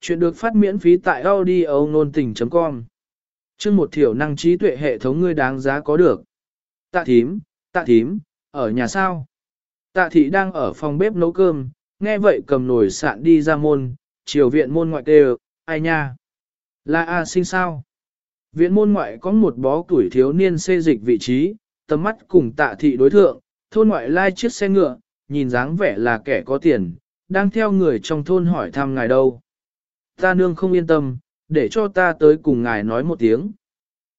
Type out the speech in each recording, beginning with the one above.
Chuyện được phát miễn phí tại audio nôn tình.com Chương một thiểu năng trí tuệ hệ thống ngươi đáng giá có được. Tạ thím, tạ thím, ở nhà sao? Tạ thị đang ở phòng bếp nấu cơm, nghe vậy cầm nồi sạn đi ra môn, chiều viện môn ngoại đều, ai nha? Là A sinh sao? Viện môn ngoại có một bó tuổi thiếu niên xê dịch vị trí, tầm mắt cùng tạ thị đối thượng, thôn ngoại lai chiếc xe ngựa, nhìn dáng vẻ là kẻ có tiền, đang theo người trong thôn hỏi thăm ngài đâu. Ta nương không yên tâm, để cho ta tới cùng ngài nói một tiếng.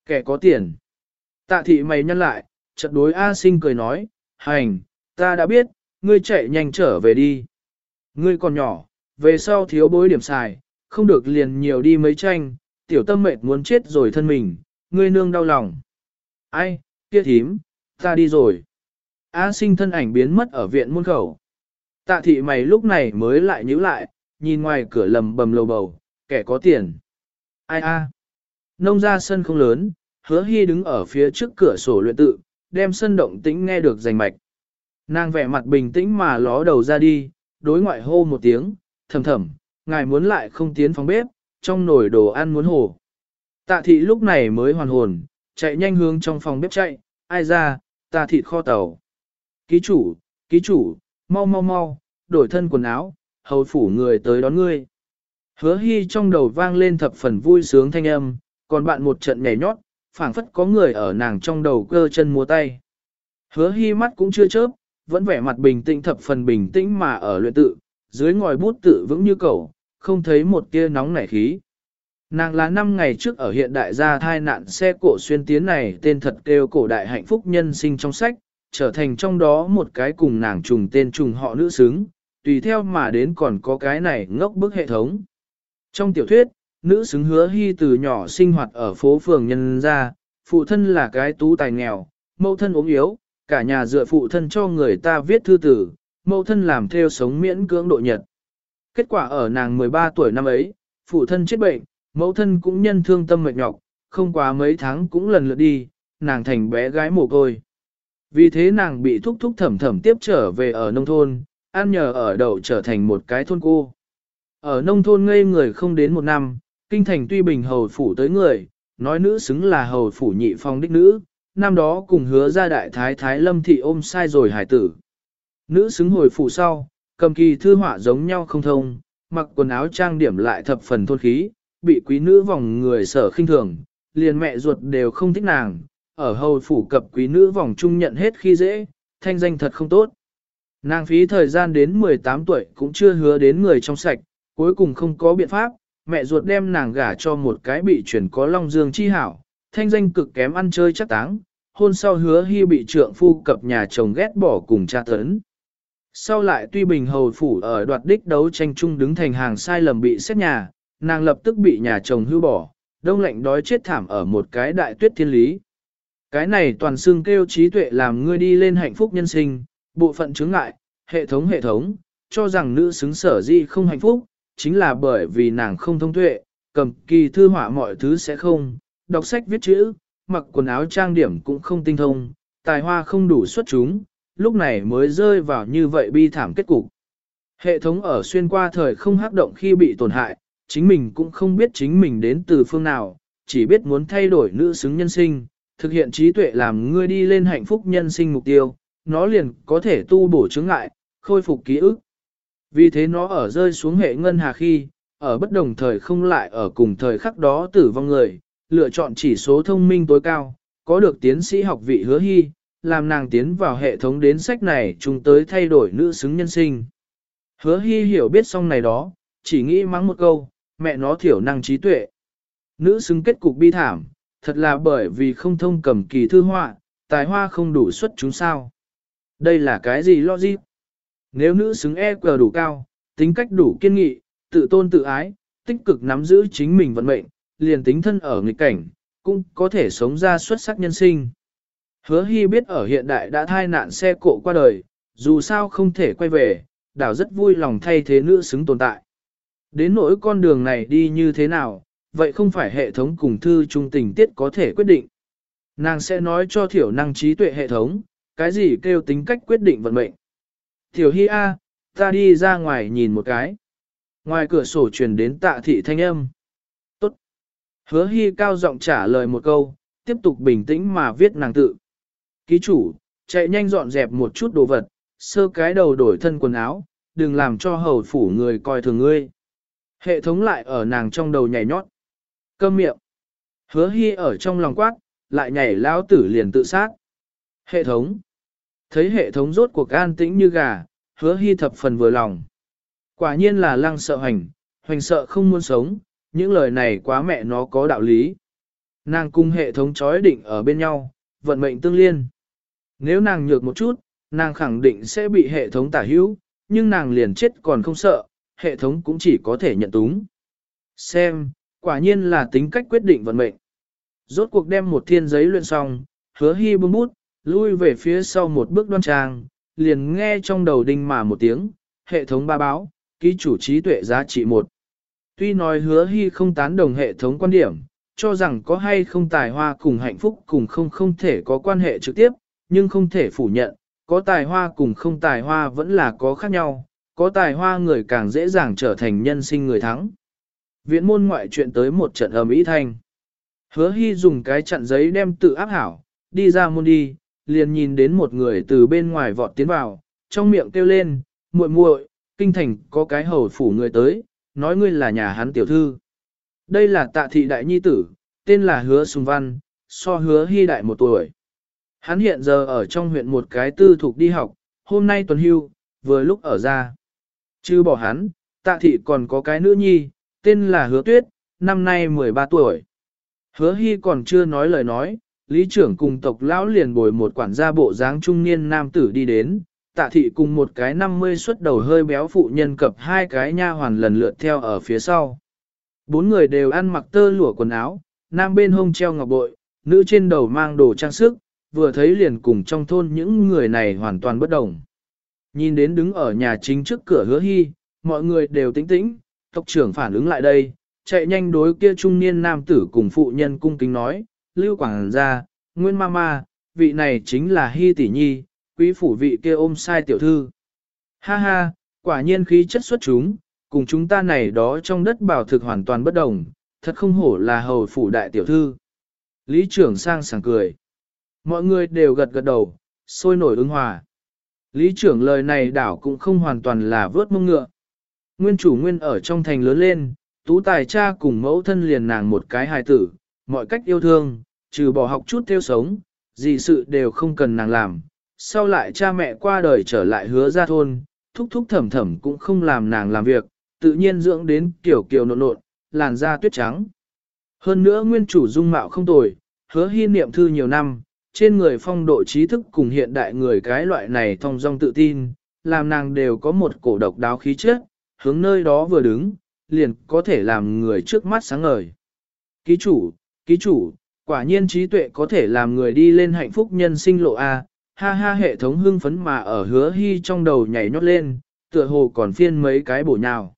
Kẻ có tiền. Tạ thị mày nhăn lại, chợt đối A sinh cười nói, hành, ta đã biết, ngươi chạy nhanh trở về đi. Ngươi còn nhỏ, về sau thiếu bối điểm xài, không được liền nhiều đi mấy tranh, tiểu tâm mệt muốn chết rồi thân mình, ngươi nương đau lòng. Ai, kia thím, ta đi rồi. A sinh thân ảnh biến mất ở viện muôn khẩu. Tạ thị mày lúc này mới lại nhíu lại, nhìn ngoài cửa lầm bầm lầu bầu, kẻ có tiền. Ai a? Nông ra sân không lớn, hứa hy đứng ở phía trước cửa sổ luyện tự, đem sân động tĩnh nghe được rành mạch. Nàng vẻ mặt bình tĩnh mà ló đầu ra đi, đối ngoại hô một tiếng, thầm thầm, ngài muốn lại không tiến phòng bếp, trong nồi đồ ăn muốn hổ Tạ thị lúc này mới hoàn hồn, chạy nhanh hướng trong phòng bếp chạy, ai ra, tạ thịt kho tàu. Ký chủ, ký chủ, mau mau mau, đổi thân quần áo, hầu phủ người tới đón ngươi. Hứa hy trong đầu vang lên thập phần vui sướng thanh âm, còn bạn một trận nhảy nhót, phảng phất có người ở nàng trong đầu cơ chân múa tay. Hứa hy mắt cũng chưa chớp, vẫn vẻ mặt bình tĩnh thập phần bình tĩnh mà ở luyện tự, dưới ngòi bút tự vững như cầu, không thấy một tia nóng nảy khí. Nàng là năm ngày trước ở hiện đại gia thai nạn xe cổ xuyên tiến này tên thật kêu cổ đại hạnh phúc nhân sinh trong sách, trở thành trong đó một cái cùng nàng trùng tên trùng họ nữ xứng, tùy theo mà đến còn có cái này ngốc bức hệ thống. Trong tiểu thuyết, nữ xứng hứa hy từ nhỏ sinh hoạt ở phố phường nhân gia, phụ thân là cái tú tài nghèo, mẫu thân ốm yếu, cả nhà dựa phụ thân cho người ta viết thư tử, mẫu thân làm theo sống miễn cưỡng độ nhật. Kết quả ở nàng 13 tuổi năm ấy, phụ thân chết bệnh, mẫu thân cũng nhân thương tâm mệt nhọc, không quá mấy tháng cũng lần lượt đi, nàng thành bé gái mồ côi. Vì thế nàng bị thúc thúc thẩm thẩm tiếp trở về ở nông thôn, ăn nhờ ở đậu trở thành một cái thôn cô. Ở nông thôn ngây người không đến một năm, kinh thành tuy bình hầu phủ tới người, nói nữ xứng là hầu phủ nhị phong đích nữ, năm đó cùng hứa ra đại thái thái lâm thị ôm sai rồi hải tử. Nữ xứng hồi phủ sau, cầm kỳ thư họa giống nhau không thông, mặc quần áo trang điểm lại thập phần thôn khí, bị quý nữ vòng người sở khinh thường, liền mẹ ruột đều không thích nàng, ở hầu phủ cập quý nữ vòng trung nhận hết khi dễ, thanh danh thật không tốt. Nàng phí thời gian đến 18 tuổi cũng chưa hứa đến người trong sạch, cuối cùng không có biện pháp, mẹ ruột đem nàng gả cho một cái bị chuyển có long dương chi hảo, thanh danh cực kém ăn chơi chắc táng, hôn sau hứa hy bị trượng phu cập nhà chồng ghét bỏ cùng cha tấn. Sau lại tuy bình hầu phủ ở đoạt đích đấu tranh chung đứng thành hàng sai lầm bị xét nhà, nàng lập tức bị nhà chồng hưu bỏ, đông lạnh đói chết thảm ở một cái đại tuyết thiên lý. Cái này toàn xương kêu trí tuệ làm ngươi đi lên hạnh phúc nhân sinh, bộ phận chứng ngại, hệ thống hệ thống, cho rằng nữ xứng sở di không hạnh phúc, chính là bởi vì nàng không thông tuệ, cầm kỳ thư họa mọi thứ sẽ không, đọc sách viết chữ, mặc quần áo trang điểm cũng không tinh thông, tài hoa không đủ xuất chúng, lúc này mới rơi vào như vậy bi thảm kết cục. Hệ thống ở xuyên qua thời không hắc động khi bị tổn hại, chính mình cũng không biết chính mình đến từ phương nào, chỉ biết muốn thay đổi nữ xứng nhân sinh, thực hiện trí tuệ làm ngươi đi lên hạnh phúc nhân sinh mục tiêu, nó liền có thể tu bổ chứng ngại, khôi phục ký ức. Vì thế nó ở rơi xuống hệ ngân hà khi, ở bất đồng thời không lại ở cùng thời khắc đó tử vong người, lựa chọn chỉ số thông minh tối cao, có được tiến sĩ học vị hứa hy, làm nàng tiến vào hệ thống đến sách này chúng tới thay đổi nữ xứng nhân sinh. Hứa hy hiểu biết xong này đó, chỉ nghĩ mắng một câu, mẹ nó thiểu năng trí tuệ. Nữ xứng kết cục bi thảm, thật là bởi vì không thông cầm kỳ thư họa, tài hoa không đủ xuất chúng sao. Đây là cái gì logic? Nếu nữ xứng e cờ đủ cao, tính cách đủ kiên nghị, tự tôn tự ái, tích cực nắm giữ chính mình vận mệnh, liền tính thân ở nghịch cảnh, cũng có thể sống ra xuất sắc nhân sinh. Hứa Hy biết ở hiện đại đã thai nạn xe cộ qua đời, dù sao không thể quay về, đảo rất vui lòng thay thế nữ xứng tồn tại. Đến nỗi con đường này đi như thế nào, vậy không phải hệ thống cùng thư trung tình tiết có thể quyết định. Nàng sẽ nói cho thiểu năng trí tuệ hệ thống, cái gì kêu tính cách quyết định vận mệnh. Tiểu Hi A, ta đi ra ngoài nhìn một cái. Ngoài cửa sổ truyền đến tạ thị thanh âm. Tốt. Hứa Hi cao giọng trả lời một câu, tiếp tục bình tĩnh mà viết nàng tự. Ký chủ, chạy nhanh dọn dẹp một chút đồ vật, sơ cái đầu đổi thân quần áo, đừng làm cho hầu phủ người coi thường ngươi. Hệ thống lại ở nàng trong đầu nhảy nhót. Câm miệng. Hứa Hi ở trong lòng quát, lại nhảy lao tử liền tự sát. Hệ thống. Thấy hệ thống rốt cuộc an tĩnh như gà, hứa hy thập phần vừa lòng. Quả nhiên là lăng sợ hành, hoành sợ không muốn sống, những lời này quá mẹ nó có đạo lý. Nàng cung hệ thống chói định ở bên nhau, vận mệnh tương liên. Nếu nàng nhược một chút, nàng khẳng định sẽ bị hệ thống tả hữu, nhưng nàng liền chết còn không sợ, hệ thống cũng chỉ có thể nhận túng. Xem, quả nhiên là tính cách quyết định vận mệnh. Rốt cuộc đem một thiên giấy luyện xong, hứa hy bưng bút, lui về phía sau một bước đoan trang, liền nghe trong đầu đinh mà một tiếng, hệ thống ba báo, ký chủ trí tuệ giá trị một. Tuy nói hứa hy không tán đồng hệ thống quan điểm, cho rằng có hay không tài hoa cùng hạnh phúc cùng không không thể có quan hệ trực tiếp, nhưng không thể phủ nhận, có tài hoa cùng không tài hoa vẫn là có khác nhau, có tài hoa người càng dễ dàng trở thành nhân sinh người thắng. Viện môn ngoại chuyện tới một trận ầm ĩ thanh. Hứa hy dùng cái chặn giấy đem tự áp hảo, đi ra môn đi, liền nhìn đến một người từ bên ngoài vọt tiến vào, trong miệng kêu lên, muội muội, kinh thành có cái hầu phủ người tới, nói ngươi là nhà hắn tiểu thư. Đây là tạ thị đại nhi tử, tên là hứa sùng văn, so hứa hy đại một tuổi. Hắn hiện giờ ở trong huyện một cái tư thuộc đi học, hôm nay tuần hưu, vừa lúc ở ra. Chứ bỏ hắn, tạ thị còn có cái nữ nhi, tên là hứa tuyết, năm nay 13 tuổi. Hứa hy còn chưa nói lời nói, lý trưởng cùng tộc lão liền bồi một quản gia bộ dáng trung niên nam tử đi đến, tạ thị cùng một cái 50 xuất đầu hơi béo phụ nhân cập hai cái nha hoàn lần lượt theo ở phía sau. Bốn người đều ăn mặc tơ lụa quần áo, nam bên hông treo ngọc bội, nữ trên đầu mang đồ trang sức, vừa thấy liền cùng trong thôn những người này hoàn toàn bất đồng. Nhìn đến đứng ở nhà chính trước cửa hứa hy, mọi người đều tĩnh tĩnh, tộc trưởng phản ứng lại đây, chạy nhanh đối kia trung niên nam tử cùng phụ nhân cung kính nói, lưu quảng ra, nguyên ma ma, vị này chính là hy tỷ nhi, quý phủ vị kia ôm sai tiểu thư. Ha ha, quả nhiên khí chất xuất chúng, cùng chúng ta này đó trong đất bảo thực hoàn toàn bất đồng, thật không hổ là hầu phủ đại tiểu thư. Lý trưởng sang sảng cười. Mọi người đều gật gật đầu, sôi nổi ứng hòa. Lý trưởng lời này đảo cũng không hoàn toàn là vớt mông ngựa. Nguyên chủ nguyên ở trong thành lớn lên, tú tài cha cùng mẫu thân liền nàng một cái hài tử, mọi cách yêu thương, trừ bỏ học chút theo sống, gì sự đều không cần nàng làm. Sau lại cha mẹ qua đời trở lại hứa ra thôn, thúc thúc thẩm thẩm cũng không làm nàng làm việc, tự nhiên dưỡng đến kiểu kiểu nộn nộn, làn da tuyết trắng. Hơn nữa nguyên chủ dung mạo không tồi, hứa hy niệm thư nhiều năm, trên người phong độ trí thức cùng hiện đại người cái loại này thông dong tự tin, làm nàng đều có một cổ độc đáo khí chất, hướng nơi đó vừa đứng, liền có thể làm người trước mắt sáng ngời. Ký chủ, ký chủ, quả nhiên trí tuệ có thể làm người đi lên hạnh phúc nhân sinh lộ A, ha ha hệ thống hưng phấn mà ở hứa hy trong đầu nhảy nhót lên, tựa hồ còn phiên mấy cái bổ nhào.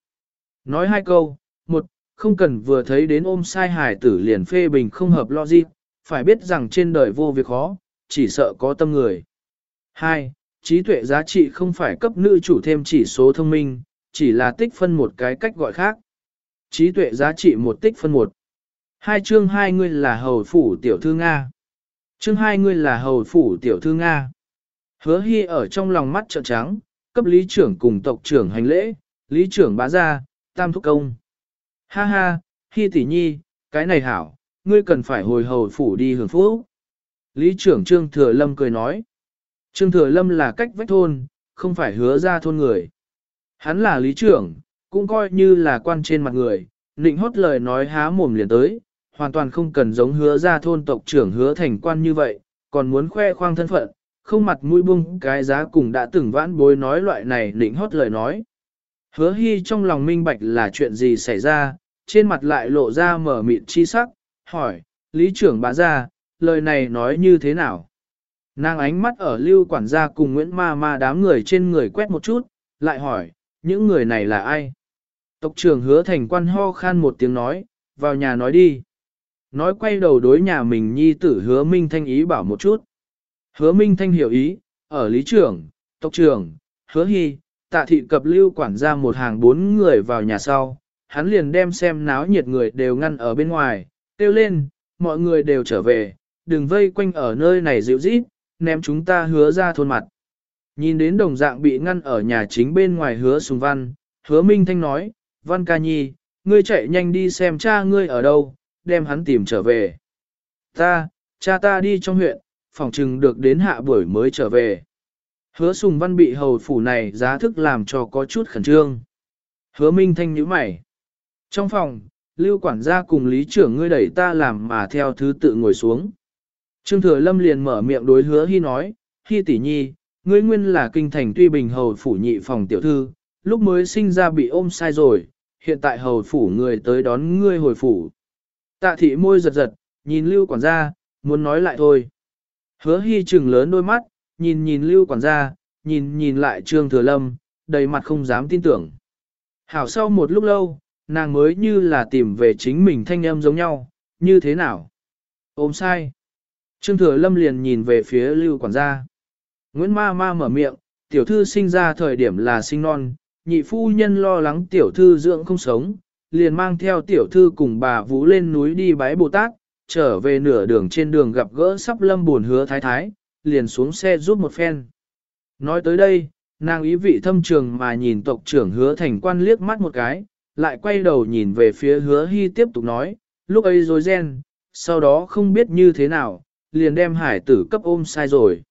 Nói hai câu, một, không cần vừa thấy đến ôm sai hải tử liền phê bình không hợp logic, phải biết rằng trên đời vô việc khó, chỉ sợ có tâm người. Hai, trí tuệ giá trị không phải cấp nữ chủ thêm chỉ số thông minh, chỉ là tích phân một cái cách gọi khác. Trí tuệ giá trị một tích phân một. Hai chương hai ngươi là hầu phủ tiểu thư Nga. Chương hai ngươi là hầu phủ tiểu thư Nga. Hứa hy ở trong lòng mắt trợn trắng, cấp lý trưởng cùng tộc trưởng hành lễ, lý trưởng bá ra, tam thúc công. Ha ha, hy tỷ nhi, cái này hảo, ngươi cần phải hồi hầu phủ đi hưởng phúc. Lý trưởng Trương Thừa Lâm cười nói. Trương Thừa Lâm là cách vách thôn, không phải hứa ra thôn người. Hắn là lý trưởng, cũng coi như là quan trên mặt người, định hót lời nói há mồm liền tới, hoàn toàn không cần giống hứa ra thôn tộc trưởng hứa thành quan như vậy, còn muốn khoe khoang thân phận, không mặt mũi bung cái giá cùng đã từng vãn bối nói loại này định hót lời nói. Hứa hy trong lòng minh bạch là chuyện gì xảy ra, trên mặt lại lộ ra mở mịn chi sắc, hỏi, lý trưởng bá ra, lời này nói như thế nào? Nàng ánh mắt ở lưu quản gia cùng Nguyễn Ma Ma đám người trên người quét một chút, lại hỏi, những người này là ai? Tộc trưởng hứa thành quan ho khan một tiếng nói, vào nhà nói đi. Nói quay đầu đối nhà mình nhi tử hứa Minh Thanh ý bảo một chút. Hứa Minh Thanh hiểu ý, ở lý trưởng, tộc trưởng, hứa hy, tạ thị cập lưu quản ra một hàng bốn người vào nhà sau, hắn liền đem xem náo nhiệt người đều ngăn ở bên ngoài, kêu lên, mọi người đều trở về, đừng vây quanh ở nơi này dịu rít, ném chúng ta hứa ra thôn mặt. Nhìn đến đồng dạng bị ngăn ở nhà chính bên ngoài hứa sùng văn, hứa minh thanh nói, văn ca nhi, ngươi chạy nhanh đi xem cha ngươi ở đâu, đem hắn tìm trở về. Ta, cha ta đi trong huyện, phòng trừng được đến hạ buổi mới trở về. Hứa sùng văn bị hầu phủ này giá thức làm cho có chút khẩn trương. Hứa minh thanh nhíu mày. Trong phòng, lưu quản gia cùng lý trưởng ngươi đẩy ta làm mà theo thứ tự ngồi xuống. Trương thừa lâm liền mở miệng đối hứa hy nói, hy tỷ nhi, ngươi nguyên là kinh thành tuy bình hầu phủ nhị phòng tiểu thư, lúc mới sinh ra bị ôm sai rồi, hiện tại hầu phủ người tới đón ngươi hồi phủ. Tạ thị môi giật giật, nhìn lưu quản gia, muốn nói lại thôi. Hứa hy trừng lớn đôi mắt, nhìn nhìn lưu quản gia, nhìn nhìn lại trương thừa lâm, đầy mặt không dám tin tưởng. Hảo sau một lúc lâu, nàng mới như là tìm về chính mình thanh âm giống nhau, như thế nào? Ôm sai. Trương thừa lâm liền nhìn về phía lưu quản gia. Nguyễn ma ma mở miệng, tiểu thư sinh ra thời điểm là sinh non, nhị phu nhân lo lắng tiểu thư dưỡng không sống, liền mang theo tiểu thư cùng bà vũ lên núi đi bái Bồ Tát, trở về nửa đường trên đường gặp gỡ sắp lâm buồn hứa thái thái, liền xuống xe giúp một phen. Nói tới đây, nàng ý vị thâm trường mà nhìn tộc trưởng hứa thành quan liếc mắt một cái, lại quay đầu nhìn về phía hứa hy tiếp tục nói, lúc ấy rồi ren, sau đó không biết như thế nào, liền đem hải tử cấp ôm sai rồi.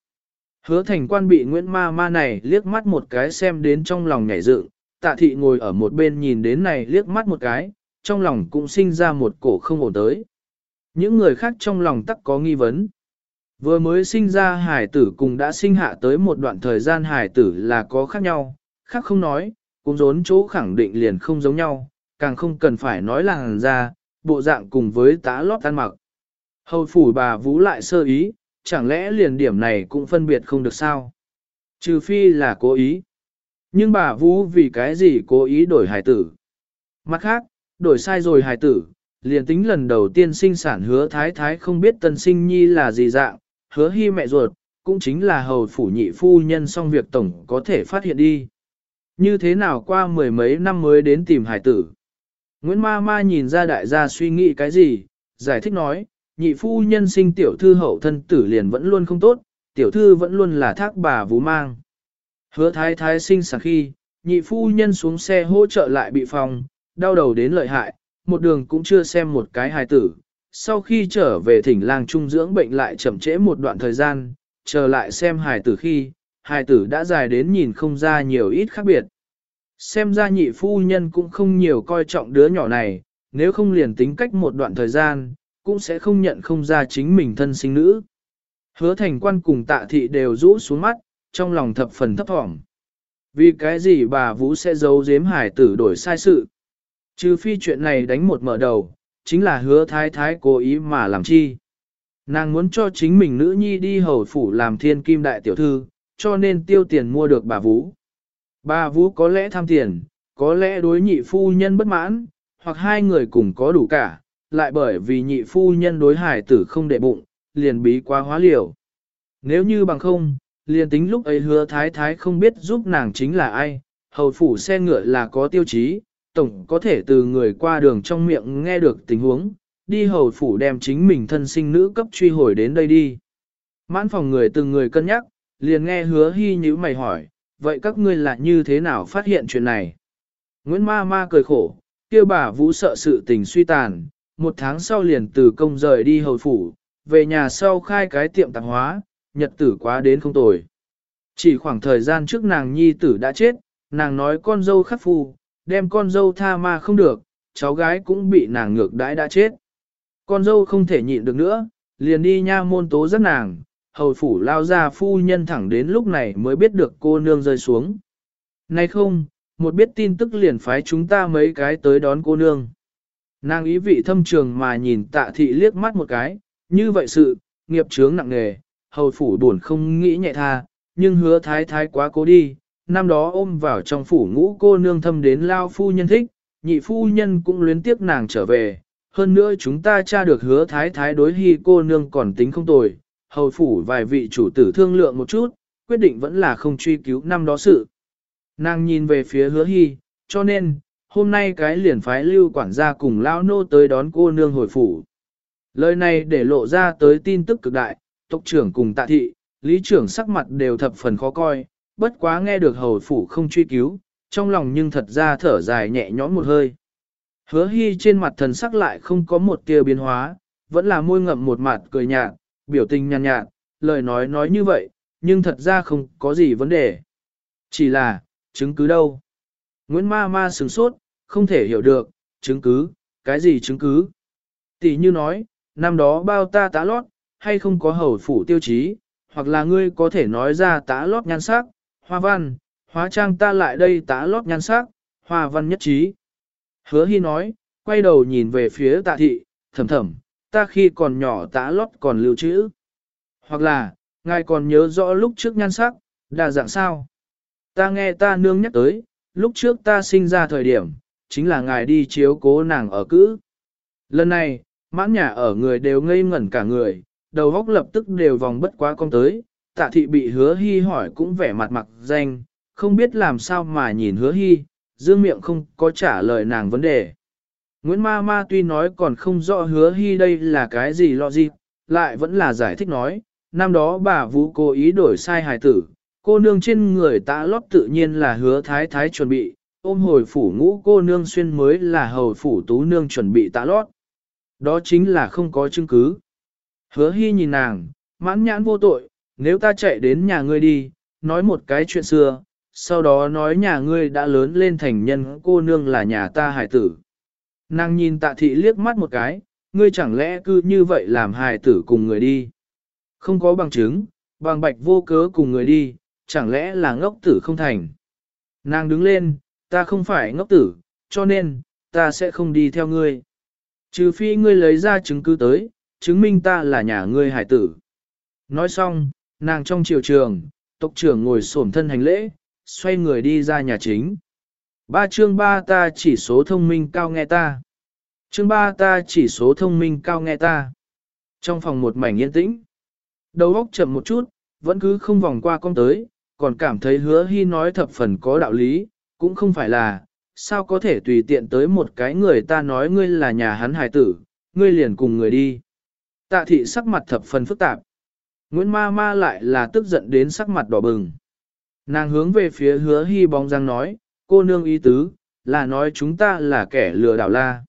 Hứa thành quan bị Nguyễn Ma Ma này liếc mắt một cái xem đến trong lòng nhảy dựng, tạ thị ngồi ở một bên nhìn đến này liếc mắt một cái, trong lòng cũng sinh ra một cổ không ổn tới. Những người khác trong lòng tắc có nghi vấn. Vừa mới sinh ra hải tử cùng đã sinh hạ tới một đoạn thời gian hải tử là có khác nhau, khác không nói, cũng rốn chỗ khẳng định liền không giống nhau, càng không cần phải nói làng ra, bộ dạng cùng với tá lót tan mặc. Hầu phủ bà vũ lại sơ ý, chẳng lẽ liền điểm này cũng phân biệt không được sao? Trừ phi là cố ý. Nhưng bà Vũ vì cái gì cố ý đổi hài tử? Mặt khác, đổi sai rồi hài tử, liền tính lần đầu tiên sinh sản hứa thái thái không biết tân sinh nhi là gì dạng, hứa hy mẹ ruột, cũng chính là hầu phủ nhị phu nhân xong việc tổng có thể phát hiện đi. Như thế nào qua mười mấy năm mới đến tìm hài tử? Nguyễn Ma Ma nhìn ra đại gia suy nghĩ cái gì, giải thích nói, nhị phu nhân sinh tiểu thư hậu thân tử liền vẫn luôn không tốt, tiểu thư vẫn luôn là thác bà vú mang. Hứa thái thái sinh sản khi, nhị phu nhân xuống xe hỗ trợ lại bị phòng, đau đầu đến lợi hại, một đường cũng chưa xem một cái hài tử. Sau khi trở về thỉnh lang trung dưỡng bệnh lại chậm trễ một đoạn thời gian, trở lại xem hài tử khi, hài tử đã dài đến nhìn không ra nhiều ít khác biệt. Xem ra nhị phu nhân cũng không nhiều coi trọng đứa nhỏ này, nếu không liền tính cách một đoạn thời gian, cũng sẽ không nhận không ra chính mình thân sinh nữ. Hứa thành quan cùng tạ thị đều rũ xuống mắt, trong lòng thập phần thấp thỏm. Vì cái gì bà Vũ sẽ giấu giếm hải tử đổi sai sự? Trừ phi chuyện này đánh một mở đầu, chính là hứa thái thái cố ý mà làm chi. Nàng muốn cho chính mình nữ nhi đi hầu phủ làm thiên kim đại tiểu thư, cho nên tiêu tiền mua được bà Vũ. Bà Vũ có lẽ tham tiền, có lẽ đối nhị phu nhân bất mãn, hoặc hai người cùng có đủ cả, lại bởi vì nhị phu nhân đối hải tử không đệ bụng, liền bí quá hóa liều. Nếu như bằng không, liền tính lúc ấy hứa thái thái không biết giúp nàng chính là ai, hầu phủ xe ngựa là có tiêu chí, tổng có thể từ người qua đường trong miệng nghe được tình huống, đi hầu phủ đem chính mình thân sinh nữ cấp truy hồi đến đây đi. Mãn phòng người từng người cân nhắc, liền nghe hứa hy như mày hỏi, vậy các ngươi là như thế nào phát hiện chuyện này? Nguyễn ma ma cười khổ, kia bà vũ sợ sự tình suy tàn, một tháng sau liền từ công rời đi hầu phủ, về nhà sau khai cái tiệm tạp hóa, nhật tử quá đến không tồi. Chỉ khoảng thời gian trước nàng nhi tử đã chết, nàng nói con dâu khắc phu, đem con dâu tha ma không được, cháu gái cũng bị nàng ngược đãi đã chết. Con dâu không thể nhịn được nữa, liền đi nha môn tố rất nàng, hầu phủ lao ra phu nhân thẳng đến lúc này mới biết được cô nương rơi xuống. Này không, một biết tin tức liền phái chúng ta mấy cái tới đón cô nương. Nàng ý vị thâm trường mà nhìn tạ thị liếc mắt một cái, như vậy sự, nghiệp chướng nặng nề, hầu phủ buồn không nghĩ nhẹ tha, nhưng hứa thái thái quá cố đi, năm đó ôm vào trong phủ ngũ cô nương thâm đến lao phu nhân thích, nhị phu nhân cũng luyến tiếc nàng trở về, hơn nữa chúng ta tra được hứa thái thái đối hy cô nương còn tính không tồi, hầu phủ vài vị chủ tử thương lượng một chút, quyết định vẫn là không truy cứu năm đó sự. Nàng nhìn về phía hứa hy, cho nên, hôm nay cái liền phái lưu quản gia cùng lao nô tới đón cô nương hồi phủ. Lời này để lộ ra tới tin tức cực đại, tộc trưởng cùng tạ thị, lý trưởng sắc mặt đều thập phần khó coi, bất quá nghe được hầu phủ không truy cứu, trong lòng nhưng thật ra thở dài nhẹ nhõm một hơi. Hứa hy trên mặt thần sắc lại không có một tia biến hóa, vẫn là môi ngậm một mặt cười nhạt, biểu tình nhàn nhạt, lời nói nói như vậy, nhưng thật ra không có gì vấn đề. Chỉ là, chứng cứ đâu? Nguyễn ma ma sửng sốt, không thể hiểu được, chứng cứ, cái gì chứng cứ? Tỷ như nói, năm đó bao ta tá lót, hay không có hầu phủ tiêu chí, hoặc là ngươi có thể nói ra tá lót nhan sắc, hoa văn, hóa trang ta lại đây tá lót nhan sắc, hoa văn nhất trí. Hứa hy nói, quay đầu nhìn về phía tạ thị, thầm thầm, ta khi còn nhỏ tá lót còn lưu trữ. Hoặc là, ngài còn nhớ rõ lúc trước nhan sắc, đa dạng sao? Ta nghe ta nương nhắc tới, lúc trước ta sinh ra thời điểm, chính là ngài đi chiếu cố nàng ở cữ. Lần này, mãn nhà ở người đều ngây ngẩn cả người, đầu góc lập tức đều vòng bất quá con tới, tạ thị bị hứa hy hỏi cũng vẻ mặt mặc danh, không biết làm sao mà nhìn hứa hy, dương miệng không có trả lời nàng vấn đề. Nguyễn Ma Ma tuy nói còn không rõ hứa hy đây là cái gì lo gì, lại vẫn là giải thích nói, năm đó bà Vũ cố ý đổi sai hài tử, cô nương trên người tạ lót tự nhiên là hứa thái thái chuẩn bị, ôm hồi phủ ngũ cô nương xuyên mới là hầu phủ tú nương chuẩn bị tạ lót. Đó chính là không có chứng cứ. Hứa hy nhìn nàng, mãn nhãn vô tội, nếu ta chạy đến nhà ngươi đi, nói một cái chuyện xưa, sau đó nói nhà ngươi đã lớn lên thành nhân cô nương là nhà ta hài tử. Nàng nhìn tạ thị liếc mắt một cái, ngươi chẳng lẽ cứ như vậy làm hài tử cùng người đi. Không có bằng chứng, bằng bạch vô cớ cùng người đi, chẳng lẽ là ngốc tử không thành. Nàng đứng lên, ta không phải ngốc tử, cho nên, ta sẽ không đi theo ngươi. Trừ phi ngươi lấy ra chứng cứ tới, chứng minh ta là nhà ngươi hải tử. Nói xong, nàng trong triều trường, tộc trưởng ngồi xổm thân hành lễ, xoay người đi ra nhà chính. Ba chương ba ta chỉ số thông minh cao nghe ta. Chương ba ta chỉ số thông minh cao nghe ta. Trong phòng một mảnh yên tĩnh, đầu óc chậm một chút, vẫn cứ không vòng qua con tới, còn cảm thấy hứa hy nói thập phần có đạo lý, cũng không phải là, sao có thể tùy tiện tới một cái người ta nói ngươi là nhà hắn hài tử, ngươi liền cùng người đi. Tạ thị sắc mặt thập phần phức tạp. Nguyễn ma ma lại là tức giận đến sắc mặt đỏ bừng. Nàng hướng về phía hứa hy bóng răng nói, cô nương ý tứ, là nói chúng ta là kẻ lừa đảo la.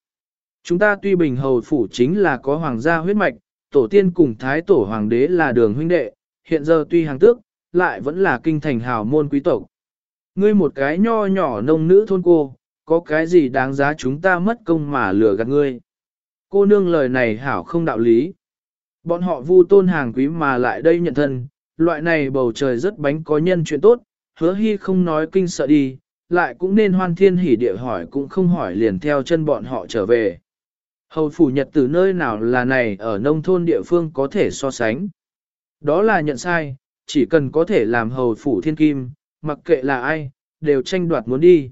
Chúng ta tuy bình hầu phủ chính là có hoàng gia huyết mạch, tổ tiên cùng thái tổ hoàng đế là đường huynh đệ, hiện giờ tuy hàng tước, lại vẫn là kinh thành hào môn quý tộc. Ngươi một cái nho nhỏ nông nữ thôn cô, có cái gì đáng giá chúng ta mất công mà lừa gạt ngươi. Cô nương lời này hảo không đạo lý. Bọn họ vu tôn hàng quý mà lại đây nhận thân, loại này bầu trời rất bánh có nhân chuyện tốt, hứa hy không nói kinh sợ đi, lại cũng nên hoan thiên hỉ địa hỏi cũng không hỏi liền theo chân bọn họ trở về. Hầu phủ nhật từ nơi nào là này ở nông thôn địa phương có thể so sánh. Đó là nhận sai, chỉ cần có thể làm hầu phủ thiên kim, mặc kệ là ai, đều tranh đoạt muốn đi.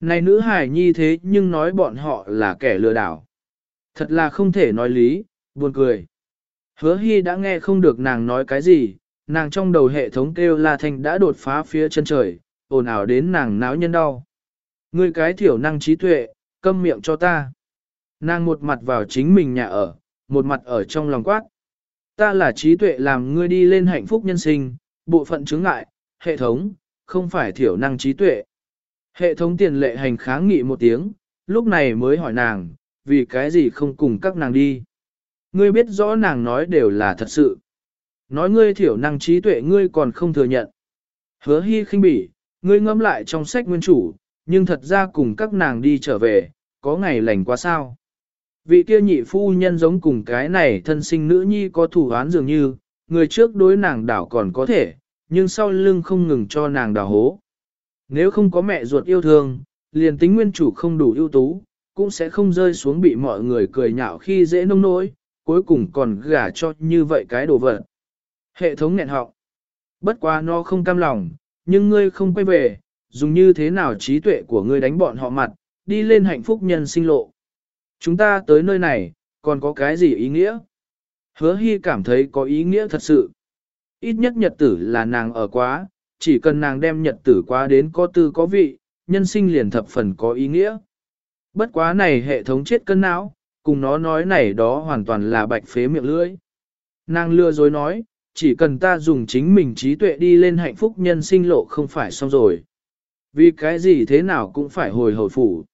Này nữ hải nhi thế nhưng nói bọn họ là kẻ lừa đảo. Thật là không thể nói lý, buồn cười. Hứa hy đã nghe không được nàng nói cái gì, nàng trong đầu hệ thống kêu la thanh đã đột phá phía chân trời, ồn ào đến nàng náo nhân đau. Ngươi cái thiểu năng trí tuệ, câm miệng cho ta. Nàng một mặt vào chính mình nhà ở, một mặt ở trong lòng quát. Ta là trí tuệ làm ngươi đi lên hạnh phúc nhân sinh, bộ phận chứng ngại, hệ thống, không phải thiểu năng trí tuệ. Hệ thống tiền lệ hành kháng nghị một tiếng, lúc này mới hỏi nàng, vì cái gì không cùng các nàng đi. Ngươi biết rõ nàng nói đều là thật sự. Nói ngươi thiểu năng trí tuệ ngươi còn không thừa nhận. Hứa hy khinh bỉ, ngươi ngâm lại trong sách nguyên chủ, nhưng thật ra cùng các nàng đi trở về, có ngày lành quá sao. Vị kia nhị phu nhân giống cùng cái này thân sinh nữ nhi có thủ án dường như, người trước đối nàng đảo còn có thể, nhưng sau lưng không ngừng cho nàng đảo hố. Nếu không có mẹ ruột yêu thương, liền tính nguyên chủ không đủ ưu tú, cũng sẽ không rơi xuống bị mọi người cười nhạo khi dễ nông nỗi, cuối cùng còn gả cho như vậy cái đồ vật. Hệ thống nghẹn họng. Bất quá nó không cam lòng, nhưng ngươi không quay về, dùng như thế nào trí tuệ của ngươi đánh bọn họ mặt, đi lên hạnh phúc nhân sinh lộ. Chúng ta tới nơi này, còn có cái gì ý nghĩa? Hứa hy cảm thấy có ý nghĩa thật sự. Ít nhất nhật tử là nàng ở quá, chỉ cần nàng đem nhật tử quá đến có tư có vị, nhân sinh liền thập phần có ý nghĩa. Bất quá này hệ thống chết cân não, cùng nó nói này đó hoàn toàn là bạch phế miệng lưỡi. Nàng lừa dối nói, chỉ cần ta dùng chính mình trí tuệ đi lên hạnh phúc nhân sinh lộ không phải xong rồi. Vì cái gì thế nào cũng phải hồi hồi phủ.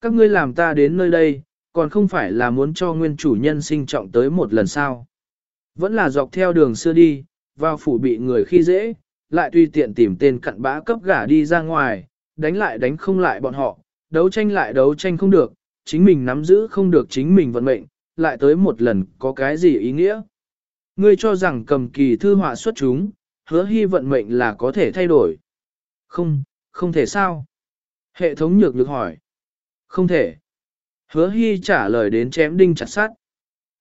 Các ngươi làm ta đến nơi đây, còn không phải là muốn cho nguyên chủ nhân sinh trọng tới một lần sao. Vẫn là dọc theo đường xưa đi, vào phủ bị người khi dễ, lại tùy tiện tìm tên cặn bã cấp gả đi ra ngoài, đánh lại đánh không lại bọn họ, đấu tranh lại đấu tranh không được, chính mình nắm giữ không được chính mình vận mệnh, lại tới một lần có cái gì ý nghĩa. Ngươi cho rằng cầm kỳ thư họa xuất chúng, hứa hy vận mệnh là có thể thay đổi. Không, không thể sao? Hệ thống nhược nhược hỏi. Không thể. Hứa hy trả lời đến chém đinh chặt sát.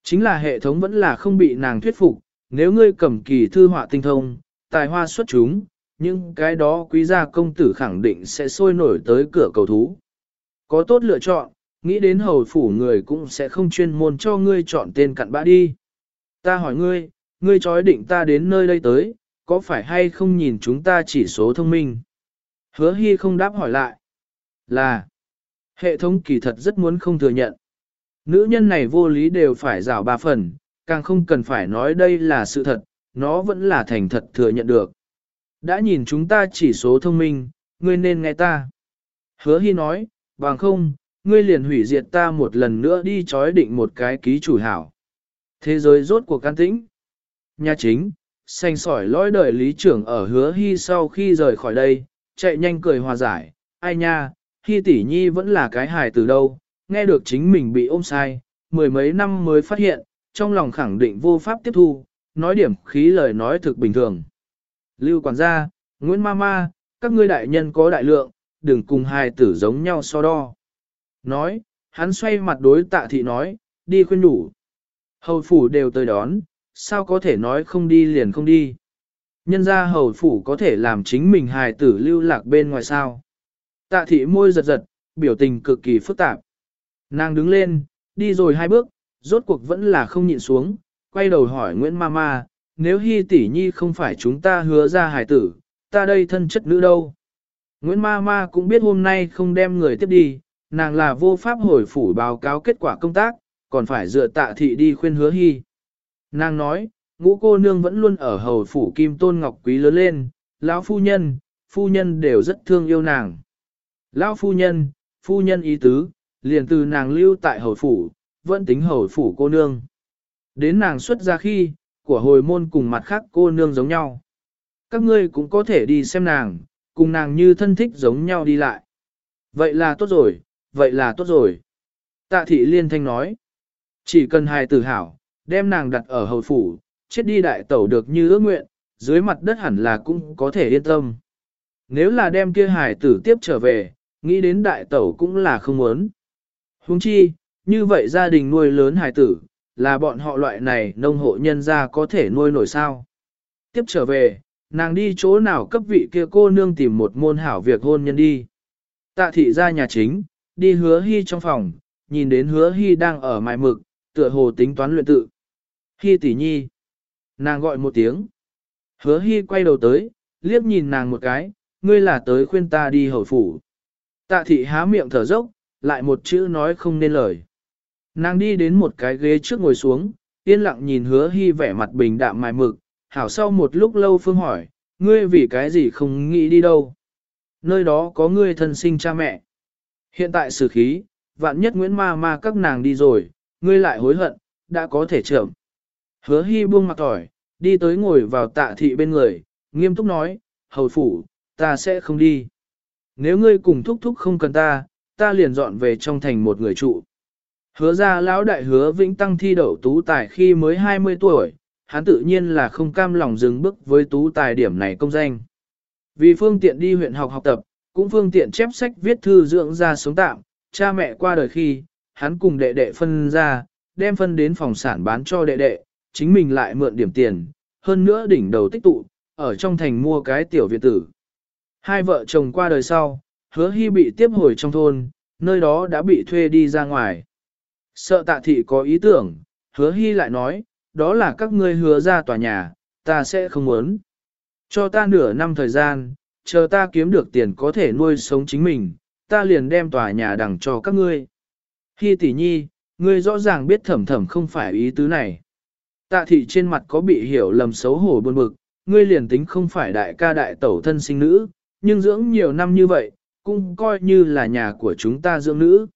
Chính là hệ thống vẫn là không bị nàng thuyết phục, nếu ngươi cầm kỳ thư họa tinh thông, tài hoa xuất chúng, nhưng cái đó quý gia công tử khẳng định sẽ sôi nổi tới cửa cầu thú. Có tốt lựa chọn, nghĩ đến hầu phủ người cũng sẽ không chuyên môn cho ngươi chọn tên cặn bã đi. Ta hỏi ngươi, ngươi chói định ta đến nơi đây tới, có phải hay không nhìn chúng ta chỉ số thông minh? Hứa hy không đáp hỏi lại. Là, hệ thống kỳ thật rất muốn không thừa nhận. Nữ nhân này vô lý đều phải rào ba phần, càng không cần phải nói đây là sự thật, nó vẫn là thành thật thừa nhận được. Đã nhìn chúng ta chỉ số thông minh, ngươi nên nghe ta. Hứa hy nói, bằng không, ngươi liền hủy diệt ta một lần nữa đi chói định một cái ký chủ hảo. Thế giới rốt cuộc can tĩnh. Nhà chính, xanh sỏi lõi đời lý trưởng ở hứa hy sau khi rời khỏi đây, chạy nhanh cười hòa giải, ai nha, hy tỷ nhi vẫn là cái hài từ đâu, nghe được chính mình bị ôm sai, mười mấy năm mới phát hiện, trong lòng khẳng định vô pháp tiếp thu, nói điểm khí lời nói thực bình thường. Lưu quản gia, Nguyễn Mama, các ngươi đại nhân có đại lượng, đừng cùng hài tử giống nhau so đo. Nói, hắn xoay mặt đối tạ thị nói, đi khuyên đủ. Hầu phủ đều tới đón, sao có thể nói không đi liền không đi. Nhân ra hầu phủ có thể làm chính mình hài tử lưu lạc bên ngoài sao. Tạ thị môi giật giật, biểu tình cực kỳ phức tạp. Nàng đứng lên, đi rồi hai bước, rốt cuộc vẫn là không nhịn xuống, quay đầu hỏi Nguyễn Mama, nếu Hi tỷ nhi không phải chúng ta hứa ra hài tử, ta đây thân chất nữ đâu. Nguyễn Mama cũng biết hôm nay không đem người tiếp đi, nàng là vô pháp hồi phủ báo cáo kết quả công tác, còn phải dựa tạ thị đi khuyên hứa hy. Nàng nói, ngũ cô nương vẫn luôn ở hầu phủ kim tôn ngọc quý lớn lên, lão phu nhân, phu nhân đều rất thương yêu nàng. Lão phu nhân, phu nhân ý tứ, liền từ nàng lưu tại hầu phủ, vẫn tính hầu phủ cô nương. Đến nàng xuất ra khi, của hồi môn cùng mặt khác cô nương giống nhau. Các ngươi cũng có thể đi xem nàng, cùng nàng như thân thích giống nhau đi lại. Vậy là tốt rồi, vậy là tốt rồi. Tạ thị liên thanh nói, chỉ cần hài tử hảo, đem nàng đặt ở hầu phủ, chết đi đại tẩu được như ước nguyện, dưới mặt đất hẳn là cũng có thể yên tâm. Nếu là đem kia hài tử tiếp trở về, nghĩ đến đại tẩu cũng là không muốn. Huống chi, như vậy gia đình nuôi lớn hài tử, là bọn họ loại này nông hộ nhân gia có thể nuôi nổi sao. Tiếp trở về, nàng đi chỗ nào cấp vị kia cô nương tìm một môn hảo việc hôn nhân đi. Tạ thị ra nhà chính, đi hứa hy trong phòng, nhìn đến hứa hy đang ở mài mực, tựa hồ tính toán luyện tự. Hy tỷ nhi. Nàng gọi một tiếng. Hứa hy quay đầu tới, liếc nhìn nàng một cái, ngươi là tới khuyên ta đi hầu phủ. Tạ thị há miệng thở dốc, lại một chữ nói không nên lời. Nàng đi đến một cái ghế trước ngồi xuống, yên lặng nhìn hứa hy vẻ mặt bình đạm mài mực, hảo sau một lúc lâu phương hỏi, ngươi vì cái gì không nghĩ đi đâu. Nơi đó có ngươi thân sinh cha mẹ. Hiện tại xử khí, vạn nhất Nguyễn Ma Ma các nàng đi rồi, ngươi lại hối hận, đã có thể trưởng Hứa hy buông mặt tỏi, đi tới ngồi vào tạ thị bên người, nghiêm túc nói, hầu phủ, ta sẽ không đi. Nếu ngươi cùng thúc thúc không cần ta, ta liền dọn về trong thành một người trụ. Hứa ra lão đại hứa vĩnh tăng thi đậu tú tài khi mới 20 tuổi, hắn tự nhiên là không cam lòng dừng bước với tú tài điểm này công danh. Vì phương tiện đi huyện học học tập, cũng phương tiện chép sách viết thư dưỡng ra sống tạm, cha mẹ qua đời khi, hắn cùng đệ đệ phân ra, đem phân đến phòng sản bán cho đệ đệ, chính mình lại mượn điểm tiền, hơn nữa đỉnh đầu tích tụ, ở trong thành mua cái tiểu viện tử. Hai vợ chồng qua đời sau, hứa hy bị tiếp hồi trong thôn, nơi đó đã bị thuê đi ra ngoài. Sợ tạ thị có ý tưởng, hứa hy lại nói, đó là các ngươi hứa ra tòa nhà, ta sẽ không muốn. Cho ta nửa năm thời gian, chờ ta kiếm được tiền có thể nuôi sống chính mình, ta liền đem tòa nhà đằng cho các ngươi. Hi tỷ nhi, ngươi rõ ràng biết thẩm thẩm không phải ý tứ này. Tạ thị trên mặt có bị hiểu lầm xấu hổ buồn bực, ngươi liền tính không phải đại ca đại tẩu thân sinh nữ, nhưng dưỡng nhiều năm như vậy, cũng coi như là nhà của chúng ta dưỡng nữ.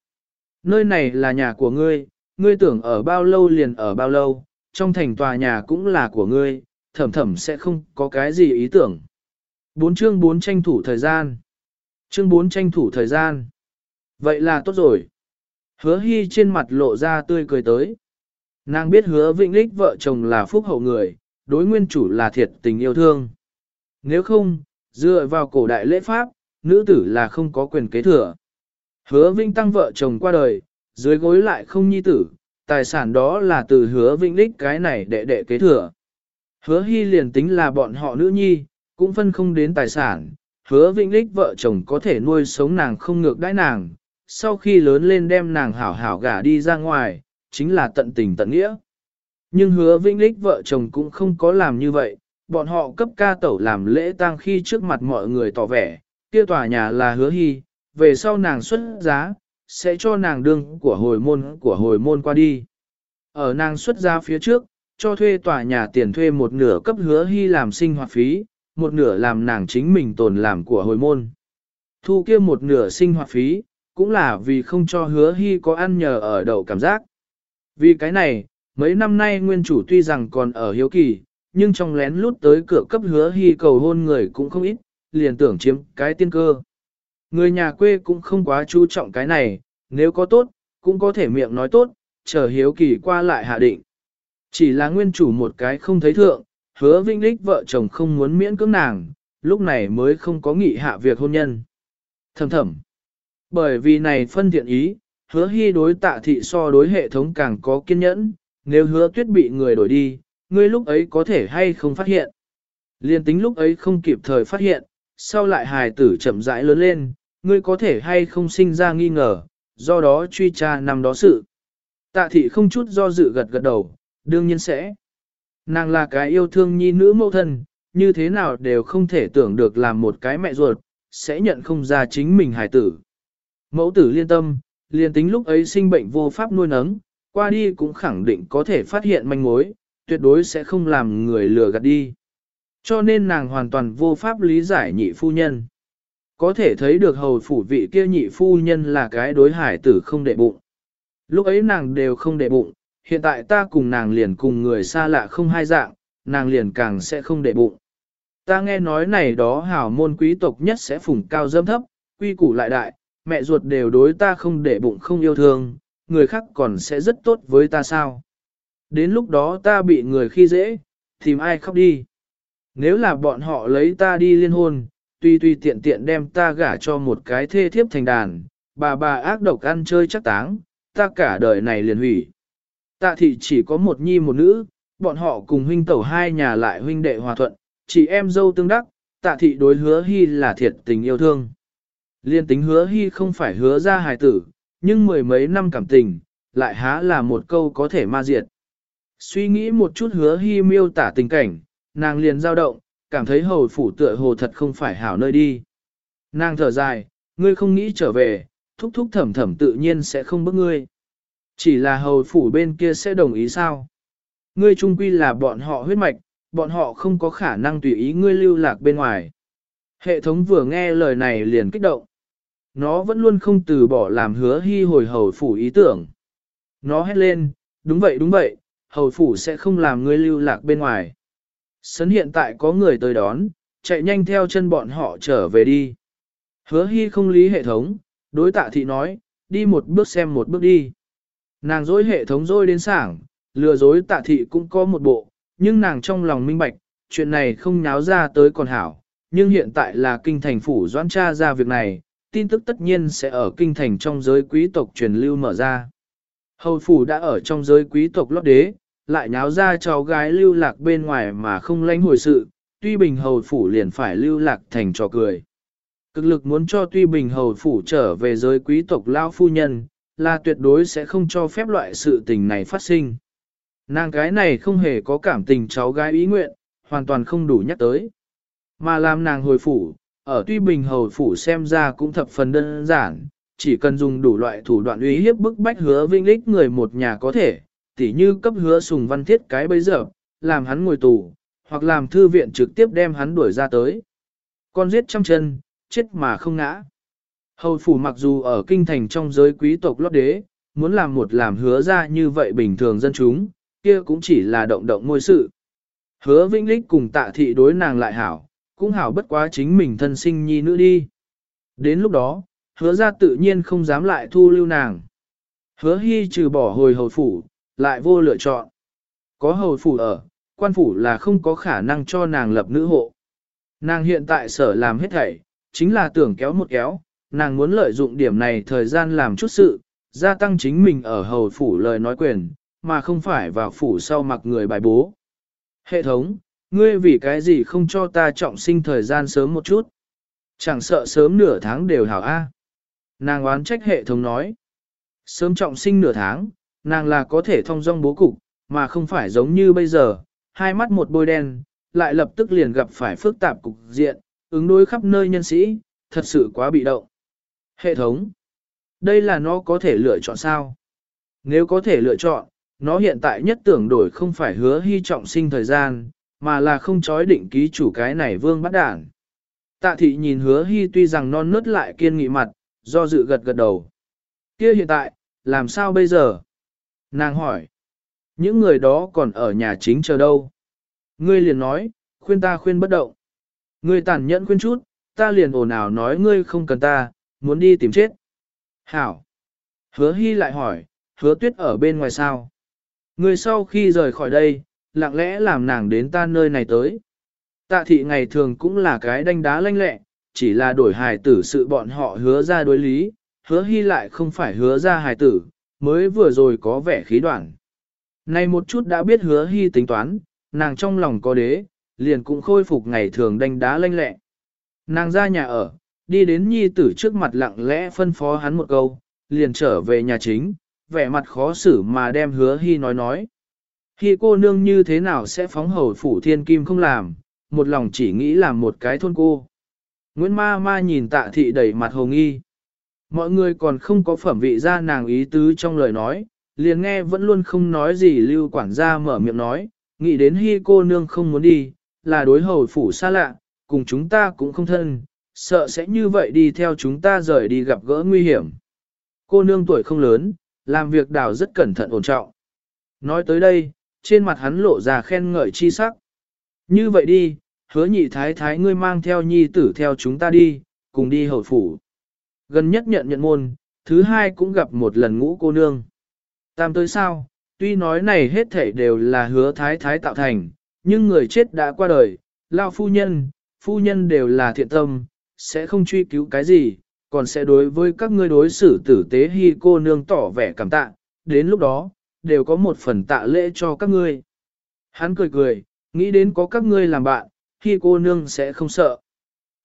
Nơi này là nhà của ngươi, ngươi tưởng ở bao lâu liền ở bao lâu, trong thành tòa nhà cũng là của ngươi, thẩm thẩm sẽ không có cái gì ý tưởng. Bốn chương bốn tranh thủ thời gian. Chương bốn tranh thủ thời gian. Vậy là tốt rồi. Hứa hy trên mặt lộ ra tươi cười tới. Nàng biết hứa vĩnh lích vợ chồng là phúc hậu người, đối nguyên chủ là thiệt tình yêu thương. Nếu không, dựa vào cổ đại lễ pháp, nữ tử là không có quyền kế thừa. Hứa vĩnh tăng vợ chồng qua đời, dưới gối lại không nhi tử, tài sản đó là từ hứa vĩnh lích cái này đệ đệ kế thừa. Hứa hy liền tính là bọn họ nữ nhi, cũng phân không đến tài sản, hứa vĩnh lích vợ chồng có thể nuôi sống nàng không ngược đãi nàng, sau khi lớn lên đem nàng hảo hảo gả đi ra ngoài, chính là tận tình tận nghĩa. Nhưng hứa vĩnh lích vợ chồng cũng không có làm như vậy, bọn họ cấp ca tẩu làm lễ tang khi trước mặt mọi người tỏ vẻ, kia tòa nhà là hứa hy, về sau nàng xuất giá, sẽ cho nàng đương của hồi môn của hồi môn qua đi. Ở nàng xuất giá phía trước, cho thuê tòa nhà tiền thuê một nửa cấp hứa hy làm sinh hoạt phí, một nửa làm nàng chính mình tồn làm của hồi môn. Thu kia một nửa sinh hoạt phí, cũng là vì không cho hứa hy có ăn nhờ ở đậu cảm giác. Vì cái này, mấy năm nay nguyên chủ tuy rằng còn ở hiếu kỳ, nhưng trong lén lút tới cửa cấp hứa hy cầu hôn người cũng không ít, liền tưởng chiếm cái tiên cơ. Người nhà quê cũng không quá chú trọng cái này, nếu có tốt, cũng có thể miệng nói tốt, chờ hiếu kỳ qua lại hạ định. Chỉ là nguyên chủ một cái không thấy thượng, hứa vinh lích vợ chồng không muốn miễn cưỡng nàng, lúc này mới không có nghị hạ việc hôn nhân. Thầm thầm. Bởi vì này phân thiện ý, hứa hy đối tạ thị so đối hệ thống càng có kiên nhẫn, nếu hứa tuyết bị người đổi đi, ngươi lúc ấy có thể hay không phát hiện. Liên tính lúc ấy không kịp thời phát hiện, sau lại hài tử chậm rãi lớn lên, ngươi có thể hay không sinh ra nghi ngờ, do đó truy tra năm đó sự. Tạ thị không chút do dự gật gật đầu, đương nhiên sẽ. Nàng là cái yêu thương nhi nữ mẫu thân, như thế nào đều không thể tưởng được làm một cái mẹ ruột, sẽ nhận không ra chính mình hài tử. Mẫu tử liên tâm, liền tính lúc ấy sinh bệnh vô pháp nuôi nấng, qua đi cũng khẳng định có thể phát hiện manh mối, tuyệt đối sẽ không làm người lừa gạt đi. Cho nên nàng hoàn toàn vô pháp lý giải nhị phu nhân. Có thể thấy được hầu phủ vị kia nhị phu nhân là cái đối hải tử không đệ bụng. Lúc ấy nàng đều không đệ bụng, hiện tại ta cùng nàng liền cùng người xa lạ không hai dạng, nàng liền càng sẽ không để bụng. Ta nghe nói này đó hảo môn quý tộc nhất sẽ phủng cao dâm thấp, quy củ lại đại, mẹ ruột đều đối ta không để bụng không yêu thương, người khác còn sẽ rất tốt với ta sao. Đến lúc đó ta bị người khi dễ, tìm ai khóc đi. Nếu là bọn họ lấy ta đi liên hôn, tuy tuy tiện tiện đem ta gả cho một cái thê thiếp thành đàn, bà bà ác độc ăn chơi chắc táng, ta cả đời này liền hủy. Tạ thị chỉ có một nhi một nữ, bọn họ cùng huynh tẩu hai nhà lại huynh đệ hòa thuận, chỉ em dâu tương đắc, tạ thị đối hứa hy là thiệt tình yêu thương. Liên tính hứa hy không phải hứa ra hài tử, nhưng mười mấy năm cảm tình, lại há là một câu có thể ma diệt. Suy nghĩ một chút hứa hy miêu tả tình cảnh, nàng liền dao động, cảm thấy hầu phủ tựa hồ thật không phải hảo nơi đi. Nàng thở dài, ngươi không nghĩ trở về, thúc thúc thẩm thẩm tự nhiên sẽ không bức ngươi. Chỉ là hầu phủ bên kia sẽ đồng ý sao? Ngươi trung quy là bọn họ huyết mạch, bọn họ không có khả năng tùy ý ngươi lưu lạc bên ngoài. Hệ thống vừa nghe lời này liền kích động. Nó vẫn luôn không từ bỏ làm hứa hy hồi hầu phủ ý tưởng. Nó hét lên, đúng vậy đúng vậy, hầu phủ sẽ không làm ngươi lưu lạc bên ngoài. Sấn hiện tại có người tới đón, chạy nhanh theo chân bọn họ trở về đi. Hứa hy không lý hệ thống, đối tạ thị nói, đi một bước xem một bước đi. Nàng dối hệ thống dối đến sảng, lừa dối tạ thị cũng có một bộ, nhưng nàng trong lòng minh bạch, chuyện này không nháo ra tới còn hảo, nhưng hiện tại là kinh thành phủ doãn tra ra việc này, tin tức tất nhiên sẽ ở kinh thành trong giới quý tộc truyền lưu mở ra. Hầu phủ đã ở trong giới quý tộc lót đế, lại nháo ra cháu gái lưu lạc bên ngoài mà không lãnh hồi sự, tuy bình hầu phủ liền phải lưu lạc thành trò cười. Cực lực muốn cho tuy bình hầu phủ trở về giới quý tộc lao phu nhân, là tuyệt đối sẽ không cho phép loại sự tình này phát sinh. Nàng cái này không hề có cảm tình cháu gái ý nguyện, hoàn toàn không đủ nhắc tới. Mà làm nàng hồi phủ, ở tuy bình hầu phủ xem ra cũng thập phần đơn giản, chỉ cần dùng đủ loại thủ đoạn uy hiếp bức bách hứa vinh lích người một nhà có thể, tỉ như cấp hứa sùng văn thiết cái bây giờ, làm hắn ngồi tù, hoặc làm thư viện trực tiếp đem hắn đuổi ra tới. Con giết trăm chân, chết mà không ngã. Hầu phủ mặc dù ở kinh thành trong giới quý tộc lót đế, muốn làm một làm hứa ra như vậy bình thường dân chúng, kia cũng chỉ là động động môi sự. Hứa Vĩnh Lích cùng tạ thị đối nàng lại hảo, cũng hảo bất quá chính mình thân sinh nhi nữ đi. Đến lúc đó, hứa ra tự nhiên không dám lại thu lưu nàng. Hứa hy trừ bỏ hồi hầu phủ, lại vô lựa chọn. Có hầu phủ ở, quan phủ là không có khả năng cho nàng lập nữ hộ. Nàng hiện tại sở làm hết thảy, chính là tưởng kéo một kéo, nàng muốn lợi dụng điểm này thời gian làm chút sự, gia tăng chính mình ở hầu phủ lời nói quyền, mà không phải vào phủ sau mặc người bài bố. Hệ thống, ngươi vì cái gì không cho ta trọng sinh thời gian sớm một chút? Chẳng sợ sớm nửa tháng đều hảo A. Nàng oán trách hệ thống nói. Sớm trọng sinh nửa tháng, nàng là có thể thông dong bố cục, mà không phải giống như bây giờ, hai mắt một bôi đen, lại lập tức liền gặp phải phức tạp cục diện, ứng đối khắp nơi nhân sĩ, thật sự quá bị động. Hệ thống. Đây là nó có thể lựa chọn sao? Nếu có thể lựa chọn, nó hiện tại nhất tưởng đổi không phải hứa hy trọng sinh thời gian, mà là không chói định ký chủ cái này vương bắt đảng. Tạ thị nhìn hứa hy tuy rằng non nớt lại kiên nghị mặt, do dự gật gật đầu. Kia hiện tại, làm sao bây giờ? Nàng hỏi. Những người đó còn ở nhà chính chờ đâu? Ngươi liền nói, khuyên ta khuyên bất động. Ngươi tàn nhẫn khuyên chút, ta liền ồn ào nói ngươi không cần ta, muốn đi tìm chết. Hảo. Hứa hy lại hỏi, hứa tuyết ở bên ngoài sao? người sau khi rời khỏi đây, lặng lẽ làm nàng đến ta nơi này tới. Tạ thị ngày thường cũng là cái đanh đá lanh lẹ, chỉ là đổi hài tử sự bọn họ hứa ra đối lý, hứa hy lại không phải hứa ra hài tử, mới vừa rồi có vẻ khí đoạn. Này một chút đã biết hứa hy tính toán, nàng trong lòng có đế, liền cũng khôi phục ngày thường đanh đá lanh lẹ. Nàng ra nhà ở, đi đến nhi tử trước mặt lặng lẽ phân phó hắn một câu, liền trở về nhà chính, vẻ mặt khó xử mà đem hứa hy nói nói. Hy cô nương như thế nào sẽ phóng hầu phủ thiên kim không làm, một lòng chỉ nghĩ làm một cái thôn cô. Nguyễn ma ma nhìn tạ thị đẩy mặt hồng nghi. Mọi người còn không có phẩm vị ra nàng ý tứ trong lời nói, liền nghe vẫn luôn không nói gì lưu quản gia mở miệng nói, nghĩ đến hy cô nương không muốn đi, là đối hầu phủ xa lạ, cùng chúng ta cũng không thân, sợ sẽ như vậy đi theo chúng ta rời đi gặp gỡ nguy hiểm. Cô nương tuổi không lớn, làm việc đào rất cẩn thận ổn trọng. Nói tới đây, trên mặt hắn lộ ra khen ngợi chi sắc. Như vậy đi, hứa nhị thái thái ngươi mang theo nhi tử theo chúng ta đi, cùng đi hầu phủ. Gần nhất nhận nhận môn, thứ hai cũng gặp một lần ngũ cô nương. Tam tới sao, tuy nói này hết thảy đều là hứa thái thái tạo thành, nhưng người chết đã qua đời, lao phu nhân, phu nhân đều là thiện tâm, sẽ không truy cứu cái gì, còn sẽ đối với các ngươi đối xử tử tế hy cô nương tỏ vẻ cảm tạ, đến lúc đó, đều có một phần tạ lễ cho các ngươi. Hắn cười cười, nghĩ đến có các ngươi làm bạn, hy cô nương sẽ không sợ.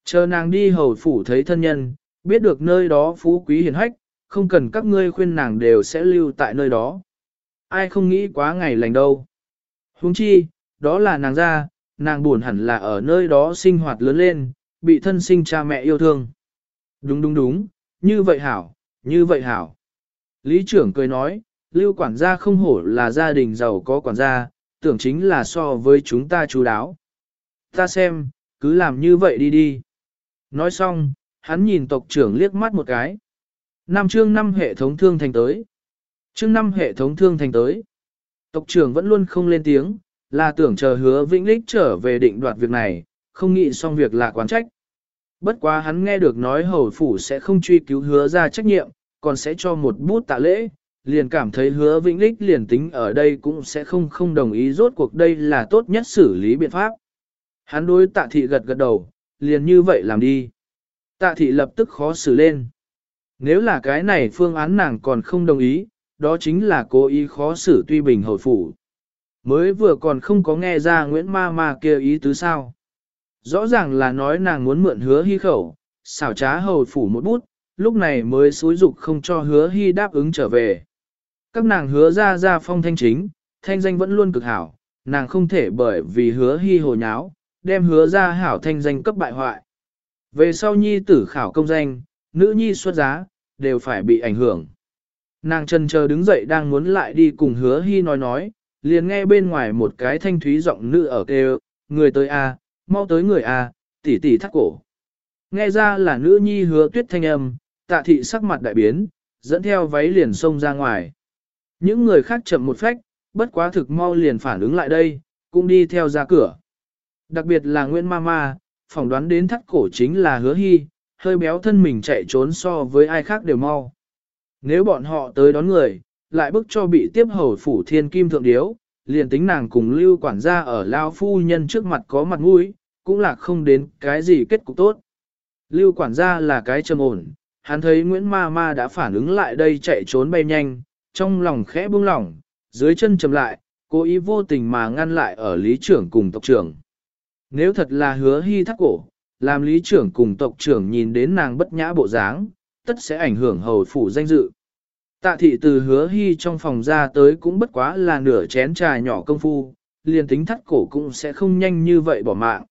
Chờ nàng đi hầu phủ thấy thân nhân, biết được nơi đó phú quý hiền hách, không cần các ngươi khuyên nàng đều sẽ lưu tại nơi đó. Ai không nghĩ quá ngày lành đâu. Huống chi, đó là nàng ra, nàng buồn hẳn là ở nơi đó sinh hoạt lớn lên, bị thân sinh cha mẹ yêu thương. Đúng đúng đúng, như vậy hảo, như vậy hảo. Lý trưởng cười nói, lưu quản gia không hổ là gia đình giàu có quản gia, tưởng chính là so với chúng ta chú đáo. Ta xem, cứ làm như vậy đi đi. Nói xong, hắn nhìn tộc trưởng liếc mắt một cái. Năm chương năm hệ thống thương thành tới. Chương năm hệ thống thương thành tới. Tộc trưởng vẫn luôn không lên tiếng, là tưởng chờ hứa vĩnh lích trở về định đoạt việc này, không nghĩ xong việc là quán trách. Bất quá hắn nghe được nói hầu phủ sẽ không truy cứu hứa ra trách nhiệm, còn sẽ cho một bút tạ lễ, liền cảm thấy hứa vĩnh lích liền tính ở đây cũng sẽ không không đồng ý rốt cuộc đây là tốt nhất xử lý biện pháp. Hắn đối tạ thị gật gật đầu, liền như vậy làm đi. Tạ thị lập tức khó xử lên. Nếu là cái này phương án nàng còn không đồng ý, đó chính là cố ý khó xử tuy bình hồi phủ. Mới vừa còn không có nghe ra Nguyễn Ma Ma kia ý tứ sao. Rõ ràng là nói nàng muốn mượn hứa hy khẩu, xảo trá hầu phủ một bút, lúc này mới xúi dục không cho hứa hy đáp ứng trở về. Các nàng hứa ra ra phong thanh chính, thanh danh vẫn luôn cực hảo, nàng không thể bởi vì hứa hy hồ nháo, đem hứa ra hảo thanh danh cấp bại hoại. Về sau nhi tử khảo công danh, nữ nhi xuất giá, đều phải bị ảnh hưởng. Nàng chân chờ đứng dậy đang muốn lại đi cùng hứa hy nói nói, liền nghe bên ngoài một cái thanh thúy giọng nữ ở kêu, người tới a, mau tới người à, a, tỷ tỷ thắt cổ. Nghe ra là nữ nhi hứa tuyết thanh âm, tạ thị sắc mặt đại biến, dẫn theo váy liền xông ra ngoài. Những người khác chậm một phách, bất quá thực mau liền phản ứng lại đây, cũng đi theo ra cửa. Đặc biệt là Nguyễn Mama, phỏng đoán đến thắt cổ chính là hứa hy, hơi béo thân mình chạy trốn so với ai khác đều mau. Nếu bọn họ tới đón người, lại bức cho bị tiếp hầu phủ thiên kim thượng điếu, liền tính nàng cùng lưu quản gia ở lao phu nhân trước mặt có mặt mũi, cũng là không đến cái gì kết cục tốt. Lưu quản gia là cái trầm ổn, hắn thấy Nguyễn Ma Ma đã phản ứng lại đây chạy trốn bay nhanh, trong lòng khẽ buông lỏng, dưới chân chầm lại, cố ý vô tình mà ngăn lại ở lý trưởng cùng tộc trưởng. Nếu thật là hứa hy thắt cổ, làm lý trưởng cùng tộc trưởng nhìn đến nàng bất nhã bộ dáng, tất sẽ ảnh hưởng hầu phủ danh dự. Tạ thị từ hứa hy trong phòng ra tới cũng bất quá là nửa chén trà nhỏ công phu, liền tính thắt cổ cũng sẽ không nhanh như vậy bỏ mạng.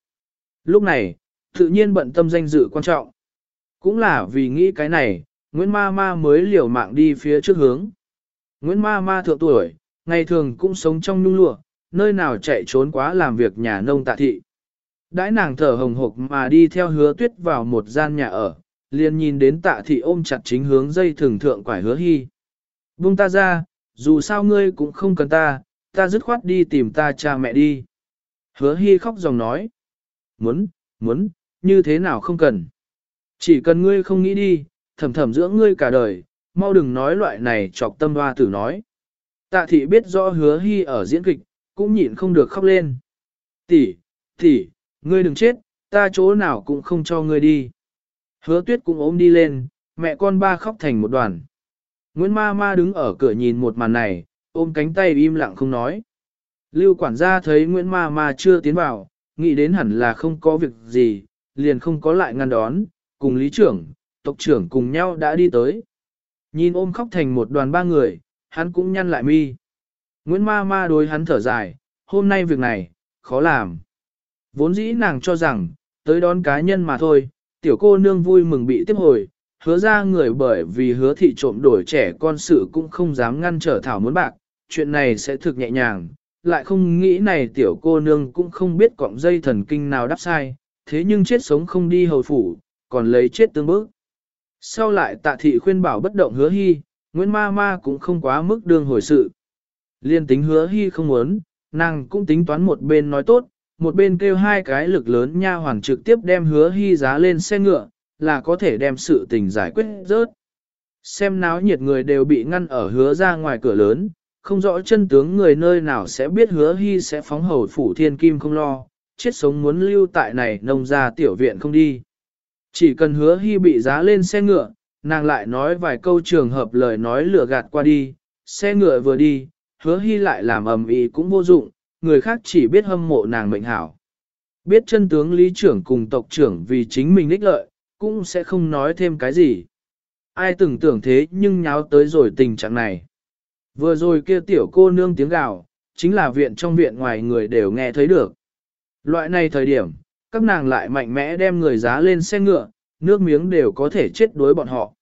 Lúc này, tự nhiên bận tâm danh dự quan trọng. Cũng là vì nghĩ cái này, Nguyễn Ma Ma mới liều mạng đi phía trước hướng. Nguyễn Ma Ma thượng tuổi, ngày thường cũng sống trong nhung lụa, nơi nào chạy trốn quá làm việc nhà nông tạ thị. Đãi nàng thở hồng hộc mà đi theo hứa tuyết vào một gian nhà ở, liền nhìn đến tạ thị ôm chặt chính hướng dây thường thượng quải hứa hy. Buông ta ra, dù sao ngươi cũng không cần ta, ta dứt khoát đi tìm ta cha mẹ đi. Hứa hy khóc dòng nói. Muốn, muốn, như thế nào không cần. Chỉ cần ngươi không nghĩ đi, thầm thầm dưỡng ngươi cả đời, mau đừng nói loại này chọc tâm hoa tử nói. Tạ thị biết rõ hứa hy ở diễn kịch, cũng nhịn không được khóc lên. Tỷ, tỷ, ngươi đừng chết, ta chỗ nào cũng không cho ngươi đi. Hứa tuyết cũng ôm đi lên, mẹ con ba khóc thành một đoàn. Nguyễn ma ma đứng ở cửa nhìn một màn này, ôm cánh tay im lặng không nói. Lưu quản gia thấy Nguyễn ma ma chưa tiến vào, nghĩ đến hẳn là không có việc gì, liền không có lại ngăn đón, cùng lý trưởng, tộc trưởng cùng nhau đã đi tới. Nhìn ôm khóc thành một đoàn ba người, hắn cũng nhăn lại mi. Nguyễn ma ma đối hắn thở dài, hôm nay việc này, khó làm. Vốn dĩ nàng cho rằng, tới đón cá nhân mà thôi, tiểu cô nương vui mừng bị tiếp hồi, hứa ra người bởi vì hứa thị trộm đổi trẻ con sự cũng không dám ngăn trở thảo muốn bạc, chuyện này sẽ thực nhẹ nhàng, lại không nghĩ này tiểu cô nương cũng không biết cọng dây thần kinh nào đắp sai, thế nhưng chết sống không đi hầu phủ, còn lấy chết tương bước. Sau lại tạ thị khuyên bảo bất động hứa hy, Nguyễn Ma Ma cũng không quá mức đương hồi sự. Liên tính hứa hy không muốn, nàng cũng tính toán một bên nói tốt, một bên kêu hai cái lực lớn nha hoàng trực tiếp đem hứa hy giá lên xe ngựa, là có thể đem sự tình giải quyết rớt. Xem náo nhiệt người đều bị ngăn ở hứa ra ngoài cửa lớn, không rõ chân tướng người nơi nào sẽ biết hứa hy sẽ phóng hầu phủ thiên kim không lo, chết sống muốn lưu tại này nông ra tiểu viện không đi. Chỉ cần hứa hy bị giá lên xe ngựa, nàng lại nói vài câu trường hợp lời nói lừa gạt qua đi, xe ngựa vừa đi, hứa hy lại làm ầm ĩ cũng vô dụng, người khác chỉ biết hâm mộ nàng mệnh hảo. Biết chân tướng lý trưởng cùng tộc trưởng vì chính mình ních lợi, cũng sẽ không nói thêm cái gì. Ai từng tưởng thế nhưng nháo tới rồi tình trạng này. Vừa rồi kia tiểu cô nương tiếng gào, chính là viện trong viện ngoài người đều nghe thấy được. Loại này thời điểm, các nàng lại mạnh mẽ đem người giá lên xe ngựa, nước miếng đều có thể chết đối bọn họ.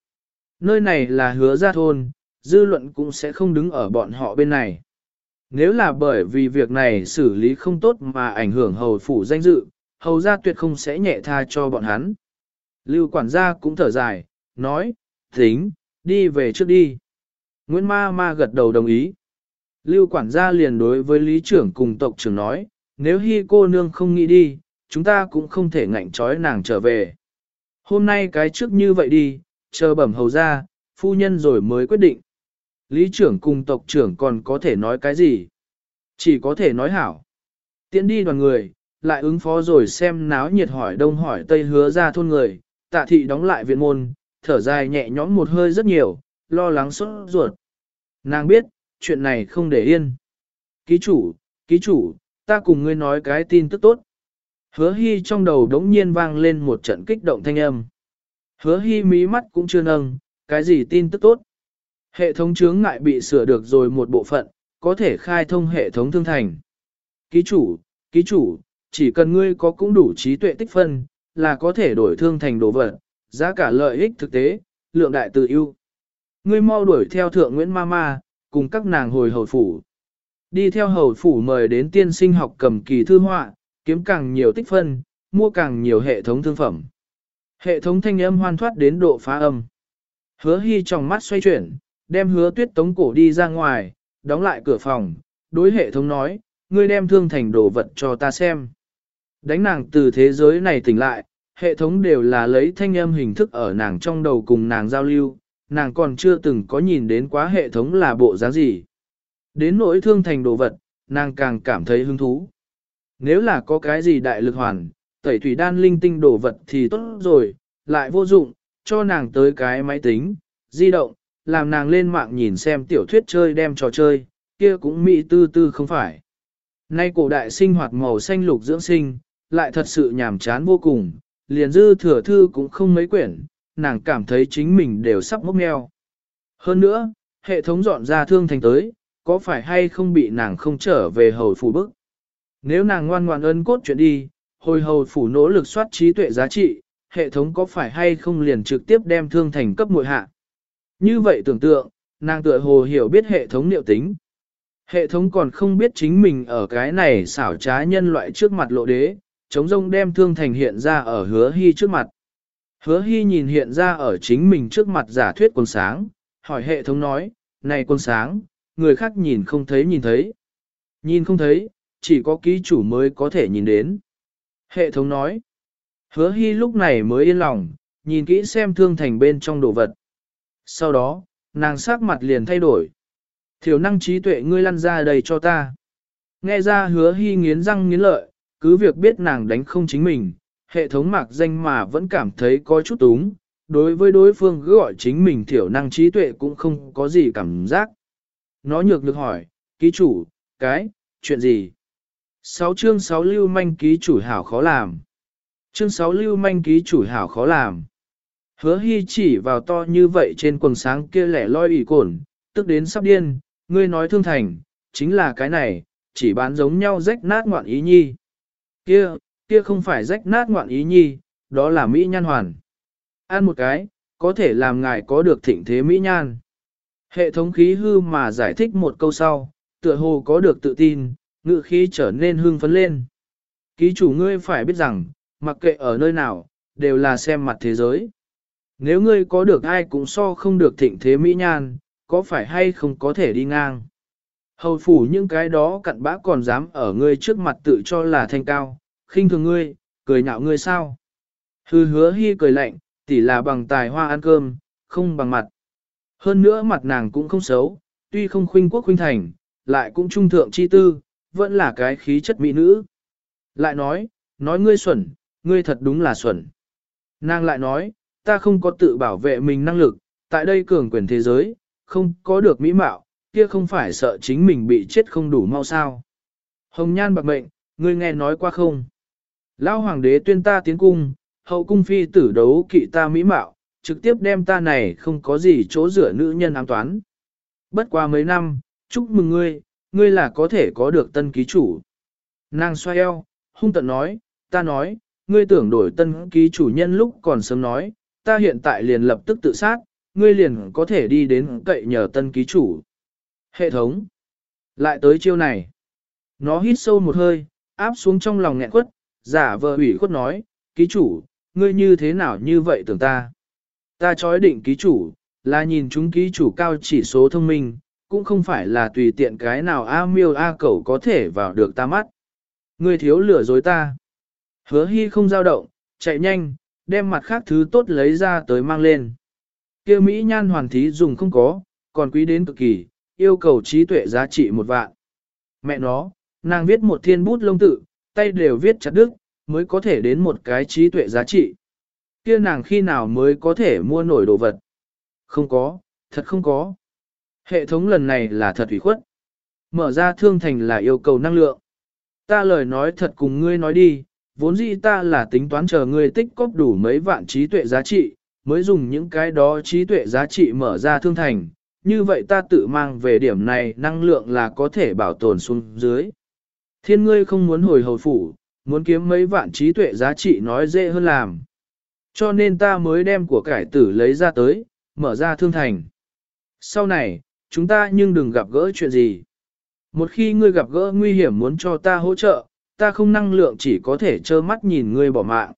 Nơi này là hứa ra thôn, dư luận cũng sẽ không đứng ở bọn họ bên này. Nếu là bởi vì việc này xử lý không tốt mà ảnh hưởng hầu phủ danh dự, hầu ra tuyệt không sẽ nhẹ tha cho bọn hắn. Lưu quản gia cũng thở dài, nói, tính, đi về trước đi. Nguyễn ma ma gật đầu đồng ý. Lưu quản gia liền đối với lý trưởng cùng tộc trưởng nói, nếu Hi cô nương không nghĩ đi, chúng ta cũng không thể ngạnh trói nàng trở về. Hôm nay cái trước như vậy đi, chờ bẩm hầu ra, phu nhân rồi mới quyết định. Lý trưởng cùng tộc trưởng còn có thể nói cái gì? Chỉ có thể nói hảo. Tiến đi đoàn người, lại ứng phó rồi xem náo nhiệt hỏi đông hỏi tây hứa ra thôn người, tạ thị đóng lại viện môn, thở dài nhẹ nhõm một hơi rất nhiều, lo lắng sốt ruột. Nàng biết, chuyện này không để yên. Ký chủ, ký chủ, ta cùng ngươi nói cái tin tức tốt. Hứa hy trong đầu đống nhiên vang lên một trận kích động thanh âm. Hứa hy mí mắt cũng chưa nâng, cái gì tin tức tốt. Hệ thống chướng ngại bị sửa được rồi một bộ phận, có thể khai thông hệ thống thương thành. Ký chủ, ký chủ, chỉ cần ngươi có cũng đủ trí tuệ tích phân, là có thể đổi thương thành đồ vật, giá cả lợi ích thực tế, lượng đại tự ưu. Ngươi mau đuổi theo thượng Nguyễn Mama, cùng các nàng hồi hầu phủ. Đi theo hầu phủ mời đến tiên sinh học cầm kỳ thư họa, kiếm càng nhiều tích phân, mua càng nhiều hệ thống thương phẩm. Hệ thống thanh âm hoan thoát đến độ phá âm. Hứa hy trong mắt xoay chuyển, đem hứa tuyết tống cổ đi ra ngoài, đóng lại cửa phòng, đối hệ thống nói, ngươi đem thương thành đồ vật cho ta xem. Đánh nàng từ thế giới này tỉnh lại, hệ thống đều là lấy thanh âm hình thức ở nàng trong đầu cùng nàng giao lưu, nàng còn chưa từng có nhìn đến quá hệ thống là bộ dáng gì. Đến nỗi thương thành đồ vật, nàng càng cảm thấy hứng thú. Nếu là có cái gì đại lực hoàn, tẩy thủy đan linh tinh đồ vật thì tốt rồi, lại vô dụng, cho nàng tới cái máy tính, di động, làm nàng lên mạng nhìn xem tiểu thuyết chơi đem trò chơi, kia cũng mỹ tư tư không phải. Nay cổ đại sinh hoạt màu xanh lục dưỡng sinh, lại thật sự nhàm chán vô cùng, liền dư thừa thư cũng không mấy quyển, nàng cảm thấy chính mình đều sắp mốc meo. Hơn nữa, hệ thống dọn ra thương thành tới, có phải hay không bị nàng không trở về hầu phủ bức. Nếu nàng ngoan ngoan ân cốt chuyện đi, hồi hầu phủ nỗ lực soát trí tuệ giá trị, hệ thống có phải hay không liền trực tiếp đem thương thành cấp muội hạ. Như vậy tưởng tượng, nàng tựa hồ hiểu biết hệ thống liệu tính. Hệ thống còn không biết chính mình ở cái này xảo trá nhân loại trước mặt lộ đế, chống rông đem thương thành hiện ra ở hứa hy trước mặt. Hứa hy nhìn hiện ra ở chính mình trước mặt giả thuyết quần sáng, hỏi hệ thống nói, này quần sáng, người khác nhìn không thấy nhìn thấy. Nhìn không thấy, chỉ có ký chủ mới có thể nhìn đến. Hệ thống nói, hứa hy lúc này mới yên lòng, nhìn kỹ xem thương thành bên trong đồ vật. Sau đó, nàng sắc mặt liền thay đổi. Thiểu năng trí tuệ ngươi lăn ra đầy cho ta. Nghe ra hứa hy nghiến răng nghiến lợi, cứ việc biết nàng đánh không chính mình, hệ thống mạc danh mà vẫn cảm thấy có chút túng, đối với đối phương cứ gọi chính mình thiểu năng trí tuệ cũng không có gì cảm giác. Nó nhược được hỏi, ký chủ, cái, chuyện gì? Sáu chương sáu lưu manh ký chủ hảo khó làm. Chương sáu lưu manh ký chủ hảo khó làm. Hứa hy chỉ vào to như vậy trên quần sáng kia lẻ loi ủy cổn, tức đến sắp điên, ngươi nói thương thành, chính là cái này, chỉ bán giống nhau rách nát ngoạn ý nhi. Kia, kia không phải rách nát ngoạn ý nhi, đó là Mỹ nhan hoàn. Ăn một cái, có thể làm ngài có được thịnh thế Mỹ nhan. Hệ thống khí hư mà giải thích một câu sau, tựa hồ có được tự tin, ngự khí trở nên hưng phấn lên. Ký chủ ngươi phải biết rằng, mặc kệ ở nơi nào, đều là xem mặt thế giới. Nếu ngươi có được ai cũng so không được thịnh thế Mỹ nhan, có phải hay không có thể đi ngang. Hầu phủ những cái đó cặn bã còn dám ở ngươi trước mặt tự cho là thanh cao, khinh thường ngươi, cười nhạo ngươi sao. Hư hứa hy cười lạnh, tỷ là bằng tài hoa ăn cơm, không bằng mặt. Hơn nữa mặt nàng cũng không xấu, tuy không khuynh quốc khuynh thành, lại cũng trung thượng chi tư, vẫn là cái khí chất mỹ nữ. Lại nói, nói ngươi xuẩn, ngươi thật đúng là xuẩn. Nàng lại nói, ta không có tự bảo vệ mình năng lực, tại đây cường quyền thế giới, không có được mỹ mạo, kia không phải sợ chính mình bị chết không đủ mau sao. Hồng nhan bạc mệnh, ngươi nghe nói qua không? Lão hoàng đế tuyên ta tiến cung, hậu cung phi tử đấu kỵ ta mỹ mạo, trực tiếp đem ta này không có gì chỗ rửa nữ nhân ám toán. Bất qua mấy năm, chúc mừng ngươi, ngươi là có thể có được tân ký chủ. Nàng xoay eo, hung tận nói, ta nói, ngươi tưởng đổi tân ký chủ nhân lúc còn sớm nói, ta hiện tại liền lập tức tự sát, ngươi liền có thể đi đến cậy nhờ tân ký chủ. Hệ thống. Lại tới chiêu này. Nó hít sâu một hơi, áp xuống trong lòng nghẹn quất, giả vờ ủy khuất nói, ký chủ, ngươi như thế nào như vậy tưởng ta. Ta chói định ký chủ, là nhìn chúng ký chủ cao chỉ số thông minh, cũng không phải là tùy tiện cái nào A miêu A cẩu có thể vào được ta mắt. Ngươi thiếu lửa dối ta. Hứa hy không dao động, chạy nhanh, đem mặt khác thứ tốt lấy ra tới mang lên. kia Mỹ nhan hoàn thí dùng không có, còn quý đến cực kỳ, yêu cầu trí tuệ giá trị một vạn. Mẹ nó, nàng viết một thiên bút lông tự, tay đều viết chặt đức, mới có thể đến một cái trí tuệ giá trị. Kia nàng khi nào mới có thể mua nổi đồ vật? Không có, thật không có. Hệ thống lần này là thật ủy khuất. Mở ra thương thành là yêu cầu năng lượng. Ta lời nói thật cùng ngươi nói đi, vốn dĩ ta là tính toán chờ ngươi tích cóp đủ mấy vạn trí tuệ giá trị, mới dùng những cái đó trí tuệ giá trị mở ra thương thành, như vậy ta tự mang về điểm này năng lượng là có thể bảo tồn xuống dưới. Thiên ngươi không muốn hồi hồi phủ, muốn kiếm mấy vạn trí tuệ giá trị nói dễ hơn làm. Cho nên ta mới đem của cải tử lấy ra tới, mở ra thương thành. Sau này, chúng ta nhưng đừng gặp gỡ chuyện gì. Một khi ngươi gặp gỡ nguy hiểm muốn cho ta hỗ trợ, ta không năng lượng chỉ có thể trơ mắt nhìn ngươi bỏ mạng.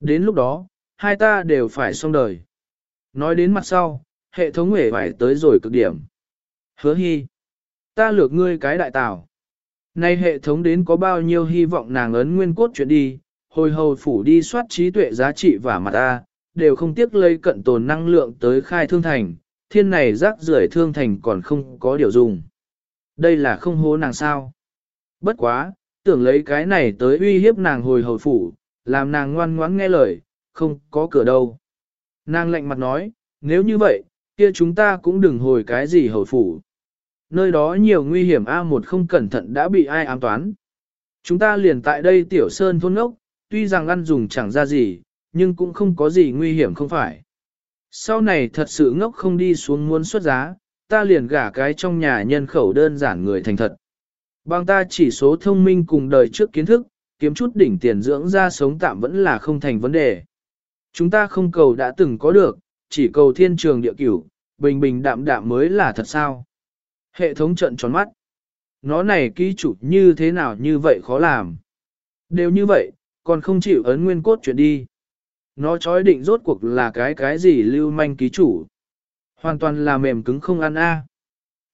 Đến lúc đó, hai ta đều phải xong đời. Nói đến mặt sau, hệ thống hề phải tới rồi cực điểm. Hứa hy, ta lược ngươi cái đại tảo. Nay hệ thống đến có bao nhiêu hy vọng nàng ấn nguyên cốt chuyện đi, hồi hầu phủ đi soát trí tuệ giá trị và mặt ta, đều không tiếc lây cận tồn năng lượng tới khai thương thành, thiên này rác rưởi thương thành còn không có điều dùng. Đây là không hố nàng sao. Bất quá, tưởng lấy cái này tới uy hiếp nàng hồi hầu phủ, làm nàng ngoan ngoãn nghe lời, không có cửa đâu. Nàng lạnh mặt nói, nếu như vậy, kia chúng ta cũng đừng hồi cái gì hồi phủ. Nơi đó nhiều nguy hiểm a một không cẩn thận đã bị ai ám toán. Chúng ta liền tại đây tiểu sơn thôn ốc, tuy rằng ăn dùng chẳng ra gì, nhưng cũng không có gì nguy hiểm không phải. Sau này thật sự ngốc không đi xuống muốn xuất giá, ta liền gả cái trong nhà nhân khẩu đơn giản người thành thật. Bằng ta chỉ số thông minh cùng đời trước kiến thức, kiếm chút đỉnh tiền dưỡng ra sống tạm vẫn là không thành vấn đề. Chúng ta không cầu đã từng có được, chỉ cầu thiên trường địa cửu, bình bình đạm đạm mới là thật sao. Hệ thống trận tròn mắt. Nó này ký chủ như thế nào như vậy khó làm. Đều như vậy, còn không chịu ấn nguyên cốt chuyện đi. Nó chói định rốt cuộc là cái cái gì lưu manh ký chủ. Hoàn toàn là mềm cứng không ăn a.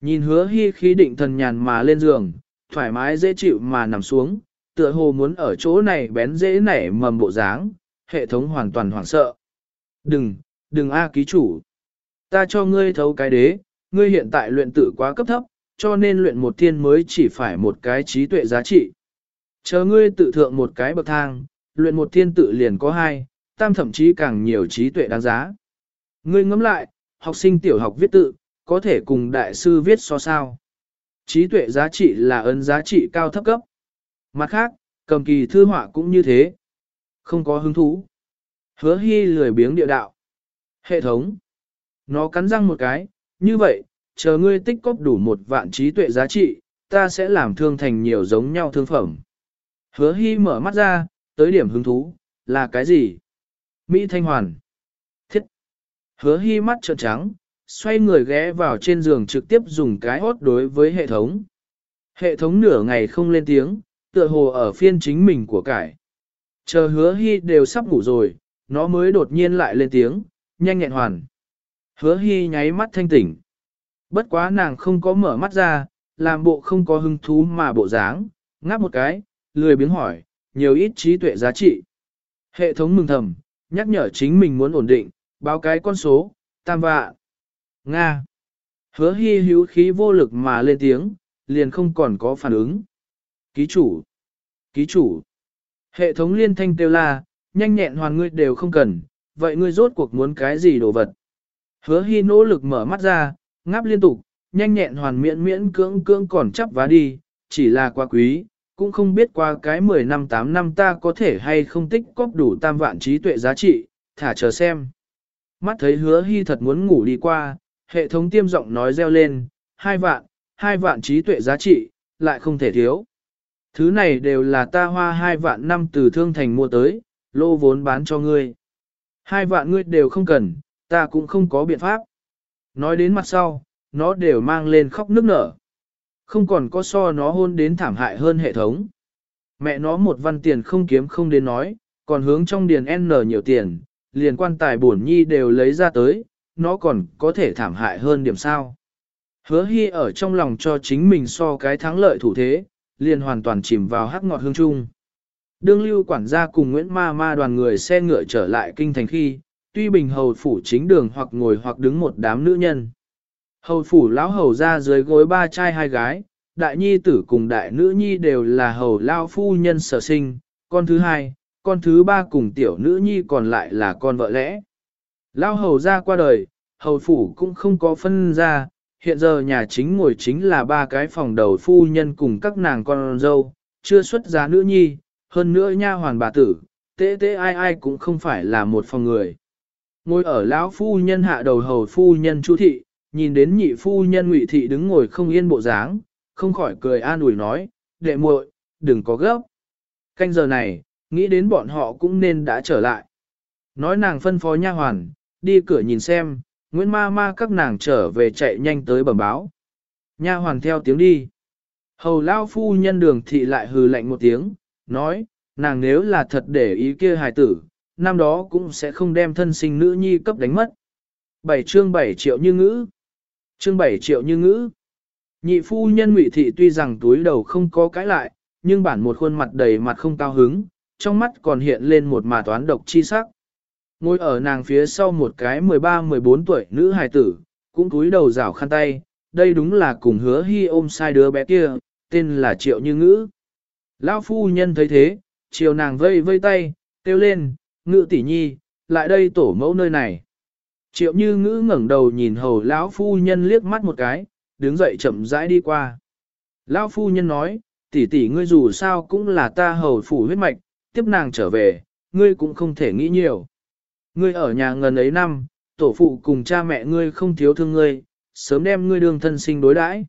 Nhìn hứa hy khí định thần nhàn mà lên giường, thoải mái dễ chịu mà nằm xuống, tựa hồ muốn ở chỗ này bén dễ nảy mầm bộ dáng, hệ thống hoàn toàn hoảng sợ. Đừng, đừng a ký chủ. Ta cho ngươi thấu cái đế, ngươi hiện tại luyện tử quá cấp thấp, cho nên luyện một thiên mới chỉ phải một cái trí tuệ giá trị. Chờ ngươi tự thượng một cái bậc thang, luyện một thiên tự liền có hai, tam thậm chí càng nhiều trí tuệ đáng giá. Ngươi ngẫm lại, học sinh tiểu học viết tự, có thể cùng đại sư viết so sao. Trí tuệ giá trị là ấn giá trị cao thấp cấp. Mặt khác, cầm kỳ thư họa cũng như thế. Không có hứng thú. Hứa hy lười biếng địa đạo. Hệ thống. Nó cắn răng một cái, như vậy, chờ ngươi tích cóp đủ một vạn trí tuệ giá trị, ta sẽ làm thương thành nhiều giống nhau thương phẩm. Hứa hy mở mắt ra, tới điểm hứng thú, là cái gì? Mỹ Thanh Hoàn. Thiết. Hứa hy mắt trợn trắng, xoay người ghé vào trên giường trực tiếp dùng cái hốt đối với hệ thống. Hệ thống nửa ngày không lên tiếng, tựa hồ ở phiên chính mình của cải. Chờ hứa hy đều sắp ngủ rồi, nó mới đột nhiên lại lên tiếng, nhanh nhẹn hoàn. Hứa hy nháy mắt thanh tỉnh. Bất quá nàng không có mở mắt ra, làm bộ không có hứng thú mà bộ dáng, ngáp một cái, lười biếng hỏi, nhiều ít trí tuệ giá trị. Hệ thống mừng thầm, nhắc nhở chính mình muốn ổn định, báo cái con số, tam vạ. Nga. Hứa hy hữu khí vô lực mà lên tiếng, liền không còn có phản ứng. Ký chủ. Ký chủ. Hệ thống liên thanh kêu la, nhanh nhẹn hoàn ngươi đều không cần, vậy ngươi rốt cuộc muốn cái gì đồ vật. Hứa hy nỗ lực mở mắt ra, ngáp liên tục, nhanh nhẹn hoàn miễn miễn cưỡng cưỡng còn chấp vá đi, chỉ là quá quý, cũng không biết qua cái 10 năm 8 năm ta có thể hay không tích cóp đủ tam vạn trí tuệ giá trị, thả chờ xem. Mắt thấy hứa hy thật muốn ngủ đi qua, hệ thống tiêm giọng nói reo lên, hai vạn, hai vạn trí tuệ giá trị, lại không thể thiếu. Thứ này đều là ta hoa hai vạn năm từ thương thành mua tới, lô vốn bán cho ngươi. Hai vạn ngươi đều không cần, ta cũng không có biện pháp. Nói đến mặt sau, nó đều mang lên khóc nức nở. Không còn có so nó hôn đến thảm hại hơn hệ thống. Mẹ nó một văn tiền không kiếm không đến nói, còn hướng trong điền N nhiều tiền, liền quan tài bổn nhi đều lấy ra tới, nó còn có thể thảm hại hơn điểm sao. Hứa hy ở trong lòng cho chính mình so cái thắng lợi thủ thế, liền hoàn toàn chìm vào hắc ngọt hương trung. Đương lưu quản gia cùng Nguyễn Ma Ma đoàn người xe ngựa trở lại kinh thành khi, tuy bình hầu phủ chính đường hoặc ngồi hoặc đứng một đám nữ nhân. Hầu phủ lão hầu ra dưới gối ba trai hai gái, đại nhi tử cùng đại nữ nhi đều là hầu lao phu nhân sở sinh, con thứ hai, con thứ ba cùng tiểu nữ nhi còn lại là con vợ lẽ. Lao hầu ra qua đời, hầu phủ cũng không có phân ra, hiện giờ nhà chính ngồi chính là ba cái phòng đầu phu nhân cùng các nàng con dâu, chưa xuất giá nữ nhi, hơn nữa nha hoàn bà tử, tế tế ai ai cũng không phải là một phòng người. Ngồi ở lão phu nhân hạ đầu hầu phu nhân chu thị, nhìn đến nhị phu nhân ngụy thị đứng ngồi không yên bộ dáng, không khỏi cười an ủi nói, đệ muội, đừng có gấp. Canh giờ này, nghĩ đến bọn họ cũng nên đã trở lại. Nói nàng phân phó nha hoàn, đi cửa nhìn xem, Nguyễn ma ma các nàng trở về chạy nhanh tới bẩm báo. Nha hoàn theo tiếng đi. Hầu lao phu nhân đường thị lại hừ lạnh một tiếng, nói, nàng nếu là thật để ý kia hài tử, năm đó cũng sẽ không đem thân sinh nữ nhi cấp đánh mất. bảy chương bảy triệu như ngữ. Chương bảy triệu như ngữ. Nhị phu nhân ngụy thị tuy rằng túi đầu không có cãi lại, nhưng bản một khuôn mặt đầy mặt không cao hứng, trong mắt còn hiện lên một mà toán độc chi sắc. Ngồi ở nàng phía sau một cái 13-14 tuổi nữ hài tử, cũng túi đầu rảo khăn tay, đây đúng là cùng hứa hy ôm sai đứa bé kia, tên là Triệu Như Ngữ. Lão phu nhân thấy thế, chiều nàng vây vây tay, kêu lên, ngự tỷ nhi, lại đây tổ mẫu nơi này. Triệu Như Ngữ ngẩng đầu nhìn hầu lão phu nhân liếc mắt một cái, đứng dậy chậm rãi đi qua. Lão phu nhân nói, tỷ tỷ ngươi dù sao cũng là ta hầu phủ huyết mạch, tiếp nàng trở về, ngươi cũng không thể nghĩ nhiều. Ngươi ở nhà ngần ấy năm, tổ phụ cùng cha mẹ ngươi không thiếu thương ngươi, sớm đem ngươi đường thân sinh đối đãi.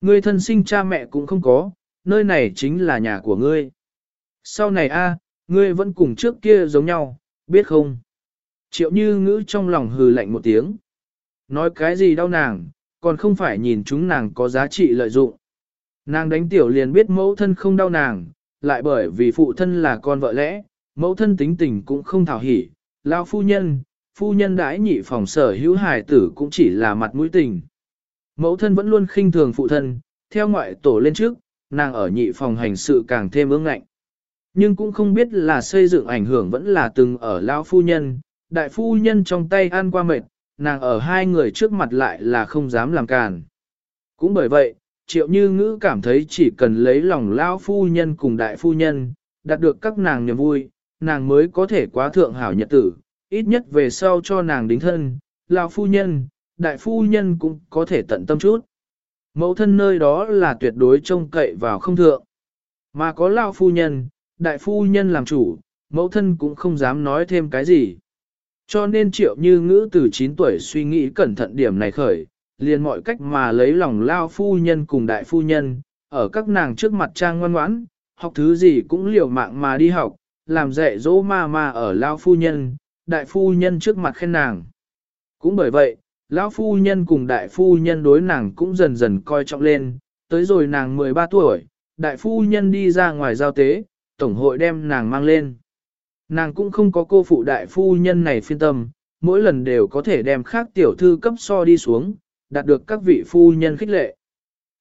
Ngươi thân sinh cha mẹ cũng không có, nơi này chính là nhà của ngươi. Sau này a, ngươi vẫn cùng trước kia giống nhau, biết không? Triệu như ngữ trong lòng hừ lạnh một tiếng. Nói cái gì đau nàng, còn không phải nhìn chúng nàng có giá trị lợi dụng. Nàng đánh tiểu liền biết mẫu thân không đau nàng, lại bởi vì phụ thân là con vợ lẽ, mẫu thân tính tình cũng không thảo hỉ, lao phu nhân, phu nhân đãi nhị phòng sở hữu hài tử cũng chỉ là mặt mũi tình. Mẫu thân vẫn luôn khinh thường phụ thân, theo ngoại tổ lên trước, nàng ở nhị phòng hành sự càng thêm ương ngạnh. Nhưng cũng không biết là xây dựng ảnh hưởng vẫn là từng ở lão phu nhân, đại phu nhân trong tay ăn qua mệt, nàng ở hai người trước mặt lại là không dám làm càn. Cũng bởi vậy, triệu như ngữ cảm thấy chỉ cần lấy lòng lão phu nhân cùng đại phu nhân, đạt được các nàng niềm vui, nàng mới có thể quá thượng hảo nhật tử, ít nhất về sau cho nàng đính thân, lão phu nhân, đại phu nhân cũng có thể tận tâm chút. Mẫu thân nơi đó là tuyệt đối trông cậy vào không thượng. Mà có lao phu nhân, đại phu nhân làm chủ, mẫu thân cũng không dám nói thêm cái gì. Cho nên triệu như ngữ từ 9 tuổi suy nghĩ cẩn thận điểm này khởi, liền mọi cách mà lấy lòng lao phu nhân cùng đại phu nhân, ở các nàng trước mặt trang ngoan ngoãn, học thứ gì cũng liều mạng mà đi học, làm dạy dỗ ma ma ở lao phu nhân, đại phu nhân trước mặt khen nàng. Cũng bởi vậy, lão phu nhân cùng đại phu nhân đối nàng cũng dần dần coi trọng lên, tới rồi nàng 13 tuổi, đại phu nhân đi ra ngoài giao tế, tổng hội đem nàng mang lên. Nàng cũng không có cô phụ đại phu nhân này phiên tâm, mỗi lần đều có thể đem khác tiểu thư cấp so đi xuống, đạt được các vị phu nhân khích lệ.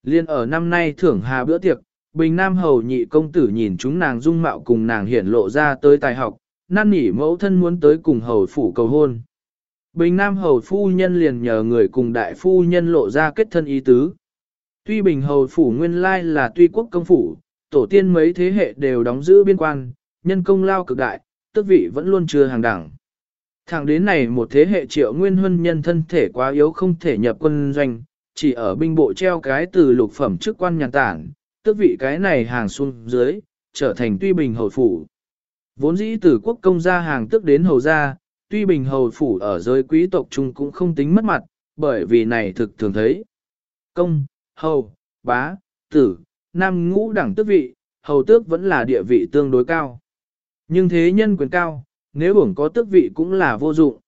Liên ở năm nay thưởng hà bữa tiệc, Bình Nam Hầu nhị công tử nhìn chúng nàng dung mạo cùng nàng hiển lộ ra tới tài học, năn nỉ mẫu thân muốn tới cùng hầu phủ cầu hôn. Bình Nam Hầu phu nhân liền nhờ người cùng đại phu nhân lộ ra kết thân ý tứ. Tuy Bình Hầu phủ nguyên lai là tuy quốc công phủ, tổ tiên mấy thế hệ đều đóng giữ biên quan, nhân công lao cực đại, tước vị vẫn luôn chưa hàng đẳng. Thẳng đến này một thế hệ triệu nguyên huân nhân thân thể quá yếu không thể nhập quân doanh, chỉ ở binh bộ treo cái từ lục phẩm chức quan nhàn tản, tước vị cái này hàng xuống dưới, trở thành tuy bình hầu phủ. Vốn dĩ từ quốc công gia hàng tức đến hầu gia, tuy bình hầu phủ ở giới quý tộc chung cũng không tính mất mặt, bởi vì này thực thường thấy. Công, hầu, bá, tử, nam ngũ đẳng tước vị, hầu tước vẫn là địa vị tương đối cao. Nhưng thế nhân quyền cao, nếu bổng có tước vị cũng là vô dụng.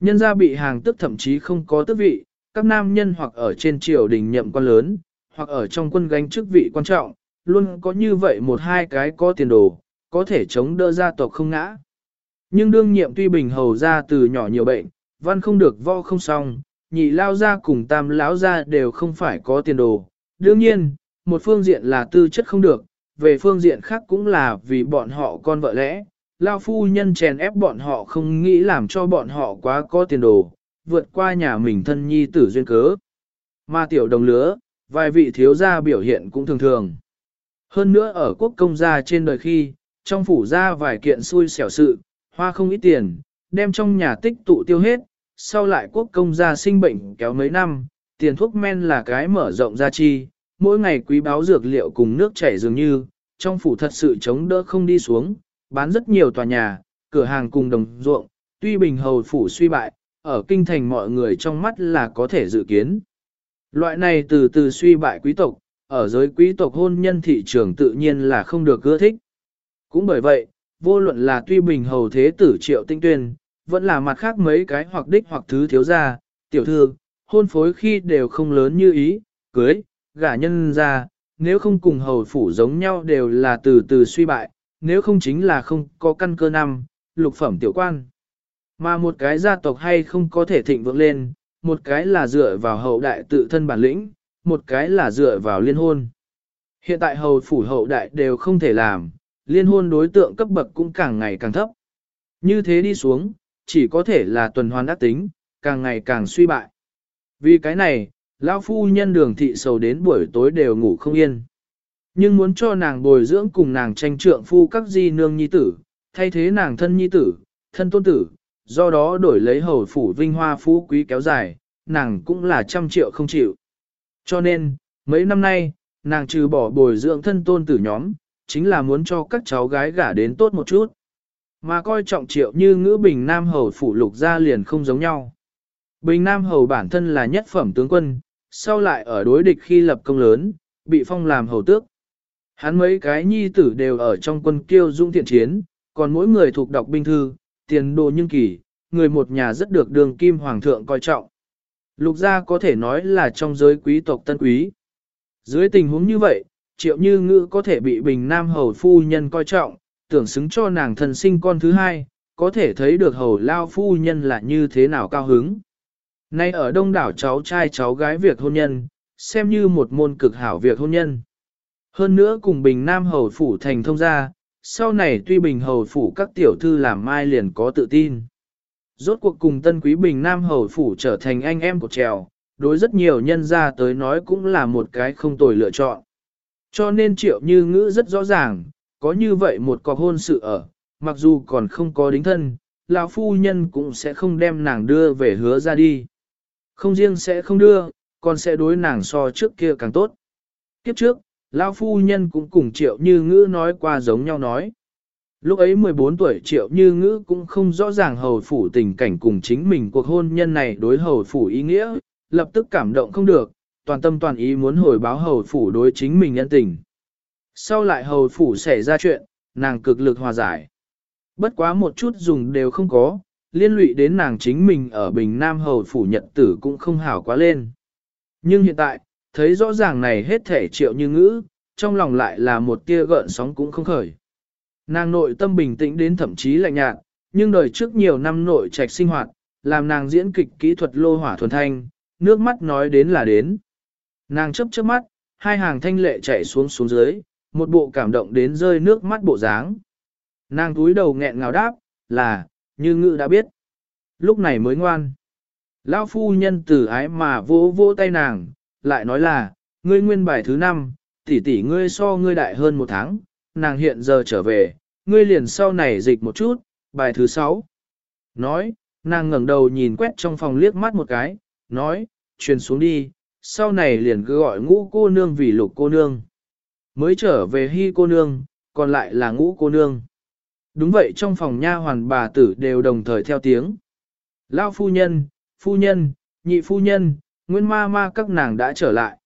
Nhân gia bị hàng tước thậm chí không có tước vị, các nam nhân hoặc ở trên triều đình nhậm quan lớn, hoặc ở trong quân gánh chức vị quan trọng, luôn có như vậy một hai cái có tiền đồ, có thể chống đỡ gia tộc không ngã. Nhưng đương nhiệm tuy bình hầu ra từ nhỏ nhiều bệnh, văn không được vo không xong, nhị lao ra cùng tam lão ra đều không phải có tiền đồ. Đương nhiên, một phương diện là tư chất không được, về phương diện khác cũng là vì bọn họ con vợ lẽ, lao phu nhân chèn ép bọn họ không nghĩ làm cho bọn họ quá có tiền đồ, vượt qua nhà mình thân nhi tử duyên cớ. Mà tiểu đồng lứa, vài vị thiếu gia biểu hiện cũng thường thường. Hơn nữa ở quốc công gia trên đời khi, trong phủ gia vài kiện xui xẻo sự, hoa không ít tiền, đem trong nhà tích tụ tiêu hết, sau lại quốc công gia sinh bệnh kéo mấy năm, tiền thuốc men là cái mở rộng gia chi, mỗi ngày quý báo dược liệu cùng nước chảy dường như, trong phủ thật sự chống đỡ không đi xuống, bán rất nhiều tòa nhà, cửa hàng cùng đồng ruộng, tuy bình hầu phủ suy bại, ở kinh thành mọi người trong mắt là có thể dự kiến. Loại này từ từ suy bại quý tộc, ở giới quý tộc hôn nhân thị trường tự nhiên là không được ưa thích. Cũng bởi vậy, vô luận là tuy bình hầu thế tử triệu tinh tuyên, vẫn là mặt khác mấy cái hoặc đích hoặc thứ thiếu gia, tiểu thư, hôn phối khi đều không lớn như ý, cưới, gả nhân ra, nếu không cùng hầu phủ giống nhau đều là từ từ suy bại, nếu không chính là không có căn cơ năm, lục phẩm tiểu quan. Mà một cái gia tộc hay không có thể thịnh vượng lên, một cái là dựa vào hậu đại tự thân bản lĩnh, một cái là dựa vào liên hôn. Hiện tại hầu phủ hậu đại đều không thể làm, liên hôn đối tượng cấp bậc cũng càng ngày càng thấp. Như thế đi xuống, chỉ có thể là tuần hoàn đắc tính, càng ngày càng suy bại. Vì cái này, lão phu nhân đường thị sầu đến buổi tối đều ngủ không yên. Nhưng muốn cho nàng bồi dưỡng cùng nàng tranh trượng phu các di nương nhi tử, thay thế nàng thân nhi tử, thân tôn tử, do đó đổi lấy hầu phủ vinh hoa phú quý kéo dài, nàng cũng là trăm triệu không chịu. Cho nên, mấy năm nay, nàng trừ bỏ bồi dưỡng thân tôn tử nhóm, chính là muốn cho các cháu gái gả đến tốt một chút. Mà coi trọng triệu như ngữ bình nam hầu phủ lục gia liền không giống nhau. Bình nam hầu bản thân là nhất phẩm tướng quân, sau lại ở đối địch khi lập công lớn, bị phong làm hầu tước. Hắn mấy cái nhi tử đều ở trong quân kiêu dung thiện chiến, còn mỗi người thuộc đọc binh thư, tiền đồ nhưng kỳ, người một nhà rất được đường kim hoàng thượng coi trọng. Lục gia có thể nói là trong giới quý tộc tân quý. Dưới tình huống như vậy, triệu như ngữ có thể bị bình nam hầu phu nhân coi trọng, tưởng xứng cho nàng thần sinh con thứ hai, có thể thấy được hầu lao phu nhân là như thế nào cao hứng. Nay ở đông đảo cháu trai cháu gái việc hôn nhân, xem như một môn cực hảo việc hôn nhân. Hơn nữa cùng bình nam hầu phủ thành thông gia, sau này tuy bình hầu phủ các tiểu thư làm mai liền có tự tin. Rốt cuộc cùng tân quý bình nam hầu phủ trở thành anh em của trèo, đối rất nhiều nhân gia tới nói cũng là một cái không tồi lựa chọn. Cho nên triệu như ngữ rất rõ ràng, có như vậy một cọc hôn sự ở, mặc dù còn không có đính thân, lão phu nhân cũng sẽ không đem nàng đưa về hứa ra đi. Không riêng sẽ không đưa, còn sẽ đối nàng so trước kia càng tốt. Kiếp trước, lão phu nhân cũng cùng triệu như ngữ nói qua giống nhau nói. Lúc ấy 14 tuổi triệu như ngữ cũng không rõ ràng hầu phủ tình cảnh cùng chính mình cuộc hôn nhân này đối hầu phủ ý nghĩa, lập tức cảm động không được, toàn tâm toàn ý muốn hồi báo hầu phủ đối chính mình nhân tình. Sau lại hầu phủ xảy ra chuyện, nàng cực lực hòa giải. Bất quá một chút dùng đều không có, liên lụy đến nàng chính mình ở Bình Nam hầu phủ nhận tử cũng không hảo quá lên. Nhưng hiện tại, thấy rõ ràng này hết thể triệu như ngữ, trong lòng lại là một tia gợn sóng cũng không khởi. Nàng nội tâm bình tĩnh đến thậm chí lạnh nhạt, nhưng đời trước nhiều năm nội trạch sinh hoạt, làm nàng diễn kịch kỹ thuật lô hỏa thuần thanh, nước mắt nói đến là đến. Nàng chấp chớp mắt, hai hàng thanh lệ chảy xuống xuống dưới, một bộ cảm động đến rơi nước mắt bộ dáng. Nàng túi đầu nghẹn ngào đáp, là, như ngự đã biết. Lúc này mới ngoan. Lão phu nhân tử ái mà vỗ vỗ tay nàng, lại nói là, ngươi nguyên bài thứ năm, tỷ tỷ ngươi so ngươi đại hơn một tháng, nàng hiện giờ trở về, ngươi liền sau này dịch một chút, bài thứ sáu. Nói, nàng ngẩng đầu nhìn quét trong phòng liếc mắt một cái, nói, truyền xuống đi, sau này liền cứ gọi ngũ cô nương vì lục cô nương. Mới trở về hy cô nương, còn lại là ngũ cô nương. Đúng vậy trong phòng nha hoàn bà tử đều đồng thời theo tiếng. Lao phu nhân, phu nhân, nhị phu nhân, nguyên ma ma các nàng đã trở lại.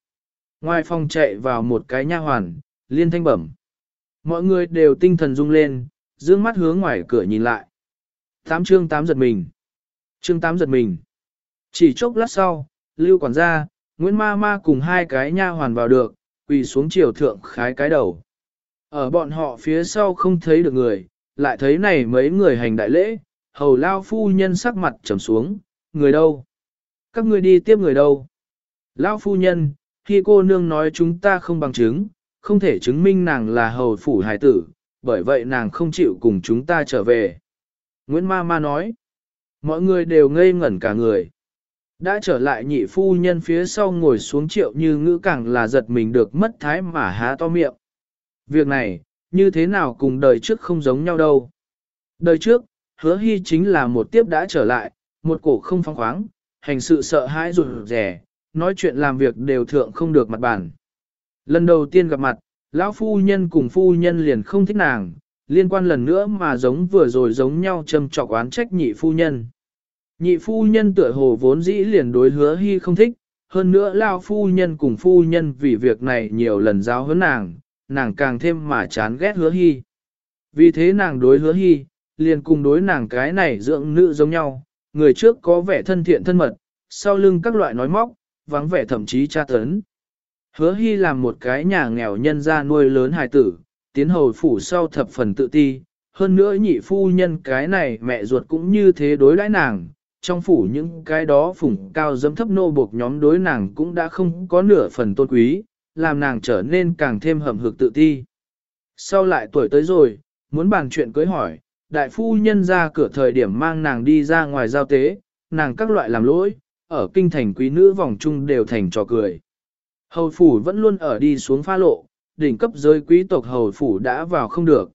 Ngoài phòng chạy vào một cái nha hoàn, liên thanh bẩm. Mọi người đều tinh thần rung lên, dương mắt hướng ngoài cửa nhìn lại. Tám chương tám giật mình. Chương tám giật mình. Chỉ chốc lát sau, lưu quản gia, Nguyễn ma ma cùng hai cái nha hoàn vào được, quỳ xuống chiều thượng khái cái đầu. Ở bọn họ phía sau không thấy được người, lại thấy này mấy người hành đại lễ, hầu lao phu nhân sắc mặt trầm xuống, người đâu? Các ngươi đi tiếp người đâu? Lao phu nhân, khi cô nương nói chúng ta không bằng chứng, không thể chứng minh nàng là hầu phủ hải tử, bởi vậy nàng không chịu cùng chúng ta trở về. Nguyễn Ma Ma nói, mọi người đều ngây ngẩn cả người. Đã trở lại nhị phu nhân phía sau ngồi xuống triệu như ngữ càng là giật mình được mất thái mà há to miệng. Việc này, như thế nào cùng đời trước không giống nhau đâu. Đời trước, hứa hy chính là một tiếp đã trở lại, một cổ không phong khoáng, hành sự sợ hãi rụt rẻ, nói chuyện làm việc đều thượng không được mặt bản. Lần đầu tiên gặp mặt, lão phu nhân cùng phu nhân liền không thích nàng, liên quan lần nữa mà giống vừa rồi giống nhau châm trọc oán trách nhị phu nhân. Nhị phu nhân tựa hồ vốn dĩ liền đối hứa hy không thích, hơn nữa lao phu nhân cùng phu nhân vì việc này nhiều lần giáo huấn nàng, nàng càng thêm mà chán ghét hứa hy. Vì thế nàng đối hứa hy, liền cùng đối nàng cái này dưỡng nữ giống nhau, người trước có vẻ thân thiện thân mật, sau lưng các loại nói móc, vắng vẻ thậm chí tra tấn. Hứa hy làm một cái nhà nghèo nhân ra nuôi lớn hài tử, tiến hầu phủ sau thập phần tự ti, hơn nữa nhị phu nhân cái này mẹ ruột cũng như thế đối đãi nàng, trong phủ những cái đó phủng cao dấm thấp nô buộc nhóm đối nàng cũng đã không có nửa phần tôn quý, làm nàng trở nên càng thêm hầm hực tự ti. Sau lại tuổi tới rồi, muốn bàn chuyện cưới hỏi, đại phu nhân ra cửa thời điểm mang nàng đi ra ngoài giao tế, nàng các loại làm lỗi, ở kinh thành quý nữ vòng trung đều thành trò cười. Hầu phủ vẫn luôn ở đi xuống pha lộ, đỉnh cấp giới quý tộc hầu phủ đã vào không được.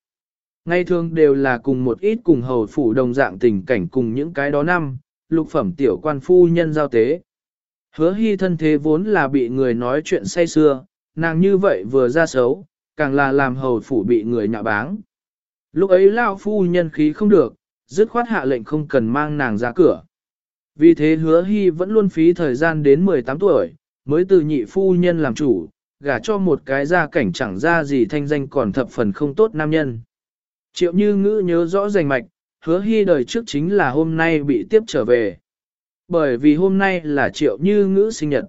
Ngay thường đều là cùng một ít cùng hầu phủ đồng dạng tình cảnh cùng những cái đó năm, lục phẩm tiểu quan phu nhân giao tế. Hứa hy thân thế vốn là bị người nói chuyện say xưa, nàng như vậy vừa ra xấu, càng là làm hầu phủ bị người nhạ báng. Lúc ấy lao phu nhân khí không được, dứt khoát hạ lệnh không cần mang nàng ra cửa. Vì thế hứa hy vẫn luôn phí thời gian đến 18 tuổi, mới từ nhị phu nhân làm chủ, gả cho một cái gia cảnh chẳng ra gì thanh danh còn thập phần không tốt nam nhân. Triệu như ngữ nhớ rõ rành mạch, hứa hy đời trước chính là hôm nay bị tiếp trở về. Bởi vì hôm nay là triệu như ngữ sinh nhật.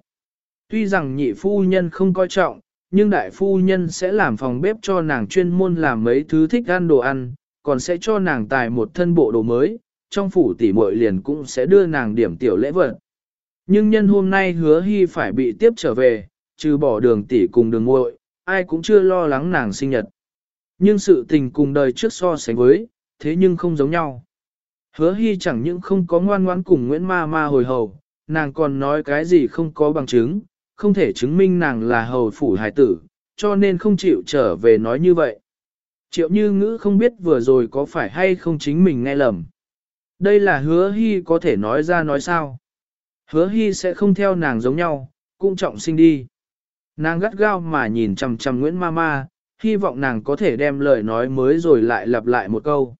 Tuy rằng nhị phu nhân không coi trọng, nhưng đại phu nhân sẽ làm phòng bếp cho nàng chuyên môn làm mấy thứ thích ăn đồ ăn, còn sẽ cho nàng tài một thân bộ đồ mới, trong phủ tỷ muội liền cũng sẽ đưa nàng điểm tiểu lễ vật. Nhưng nhân hôm nay hứa hy phải bị tiếp trở về, trừ bỏ đường tỷ cùng đường muội, ai cũng chưa lo lắng nàng sinh nhật. Nhưng sự tình cùng đời trước so sánh với, thế nhưng không giống nhau. Hứa hy chẳng những không có ngoan ngoãn cùng Nguyễn Ma Ma hồi hầu, nàng còn nói cái gì không có bằng chứng, không thể chứng minh nàng là hầu phủ hải tử, cho nên không chịu trở về nói như vậy. Triệu như ngữ không biết vừa rồi có phải hay không chính mình nghe lầm. Đây là hứa hy có thể nói ra nói sao. Hứa hy sẽ không theo nàng giống nhau, cũng trọng sinh đi. Nàng gắt gao mà nhìn chằm chằm Nguyễn Mama, hy vọng nàng có thể đem lời nói mới rồi lại lặp lại một câu.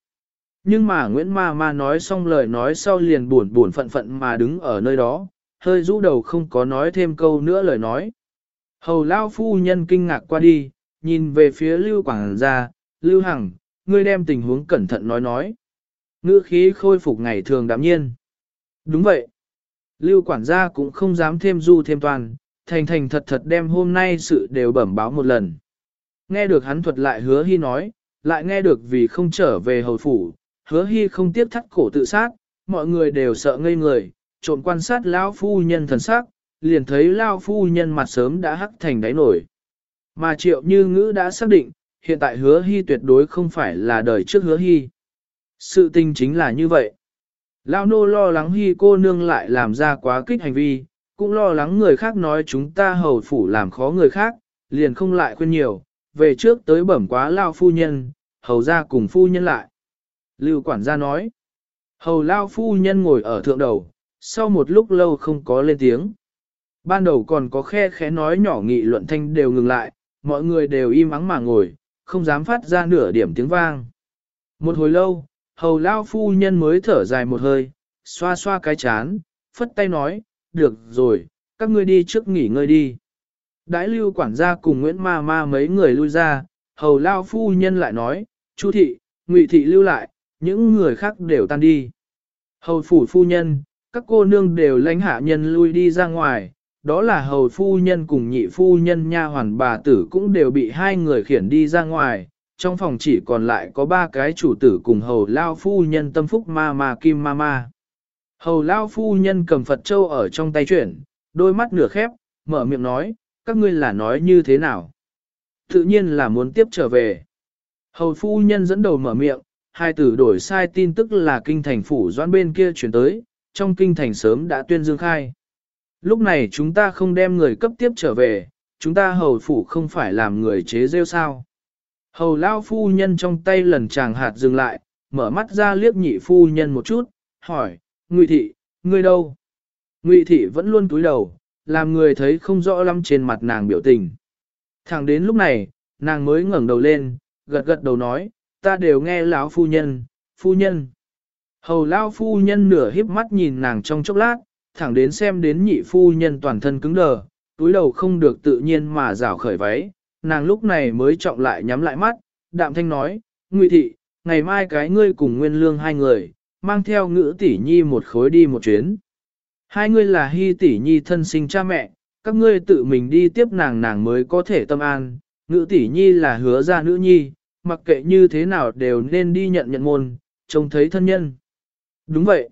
Nhưng mà Nguyễn ma ma nói xong lời nói sau liền buồn buồn phận phận mà đứng ở nơi đó, hơi rũ đầu không có nói thêm câu nữa lời nói. Hầu Lao phu nhân kinh ngạc qua đi, nhìn về phía Lưu Quảng gia, Lưu Hằng, ngươi đem tình huống cẩn thận nói nói. Ngữ khí khôi phục ngày thường đạm nhiên. Đúng vậy. Lưu quản gia cũng không dám thêm du thêm toàn, thành thành thật thật đem hôm nay sự đều bẩm báo một lần. Nghe được hắn thuật lại hứa hy nói, lại nghe được vì không trở về hầu phủ, hứa hy không tiếp thắt cổ tự sát, mọi người đều sợ ngây người, trộm quan sát lão phu nhân thần sắc, liền thấy lão phu nhân mặt sớm đã hắc thành đáy nổi. Mà triệu như ngữ đã xác định, hiện tại hứa hy tuyệt đối không phải là đời trước hứa hy. Sự tình chính là như vậy. Lão nô lo lắng hy cô nương lại làm ra quá kích hành vi, cũng lo lắng người khác nói chúng ta hầu phủ làm khó người khác, liền không lại khuyên nhiều, về trước tới bẩm quá lao phu nhân, hầu ra cùng phu nhân lại. Lưu quản gia nói, hầu lao phu nhân ngồi ở thượng đầu, sau một lúc lâu không có lên tiếng. Ban đầu còn có khe khẽ nói nhỏ nghị luận thanh đều ngừng lại, mọi người đều im ắng mà ngồi, không dám phát ra nửa điểm tiếng vang. Một hồi lâu, hầu lao phu nhân mới thở dài một hơi, xoa xoa cái chán, phất tay nói, được rồi, các ngươi đi trước nghỉ ngơi đi. Đãi lưu quản gia cùng Nguyễn Ma Ma mấy người lui ra, hầu lao phu nhân lại nói, Chu thị, Ngụy thị lưu lại, những người khác đều tan đi. Hầu phủ phu nhân, các cô nương đều lãnh hạ nhân lui đi ra ngoài, đó là hầu phu nhân cùng nhị phu nhân nha hoàn bà tử cũng đều bị hai người khiển đi ra ngoài, trong phòng chỉ còn lại có ba cái chủ tử cùng hầu lao phu nhân tâm phúc ma ma kim ma ma. Hầu lao phu nhân cầm Phật Châu ở trong tay chuyển, đôi mắt nửa khép, mở miệng nói, các ngươi là nói như thế nào? Tự nhiên là muốn tiếp trở về. Hầu phu nhân dẫn đầu mở miệng, hai tử đổi sai tin tức là kinh thành phủ doãn bên kia chuyển tới, trong kinh thành sớm đã tuyên dương khai. Lúc này chúng ta không đem người cấp tiếp trở về, chúng ta hầu phủ không phải làm người chế rêu sao. Hầu lao phu nhân trong tay lần chàng hạt dừng lại, mở mắt ra liếc nhị phu nhân một chút, hỏi, Ngụy thị, ngươi đâu? Ngụy thị vẫn luôn cúi đầu, làm người thấy không rõ lắm trên mặt nàng biểu tình. Thẳng đến lúc này, nàng mới ngẩng đầu lên, gật gật đầu nói, ta đều nghe lão phu nhân, phu nhân. Hầu lão phu nhân nửa híp mắt nhìn nàng trong chốc lát, thẳng đến xem đến nhị phu nhân toàn thân cứng đờ, túi đầu không được tự nhiên mà rảo khởi váy, nàng lúc này mới trọng lại nhắm lại mắt, đạm thanh nói, Ngụy thị, ngày mai cái ngươi cùng nguyên lương hai người, mang theo ngữ tỷ nhi một khối đi một chuyến. Hai ngươi là hy tỷ nhi thân sinh cha mẹ, các ngươi tự mình đi tiếp nàng nàng mới có thể tâm an, ngữ tỷ nhi là hứa ra nữ nhi, mặc kệ như thế nào đều nên đi nhận nhận môn, trông thấy thân nhân. Đúng vậy.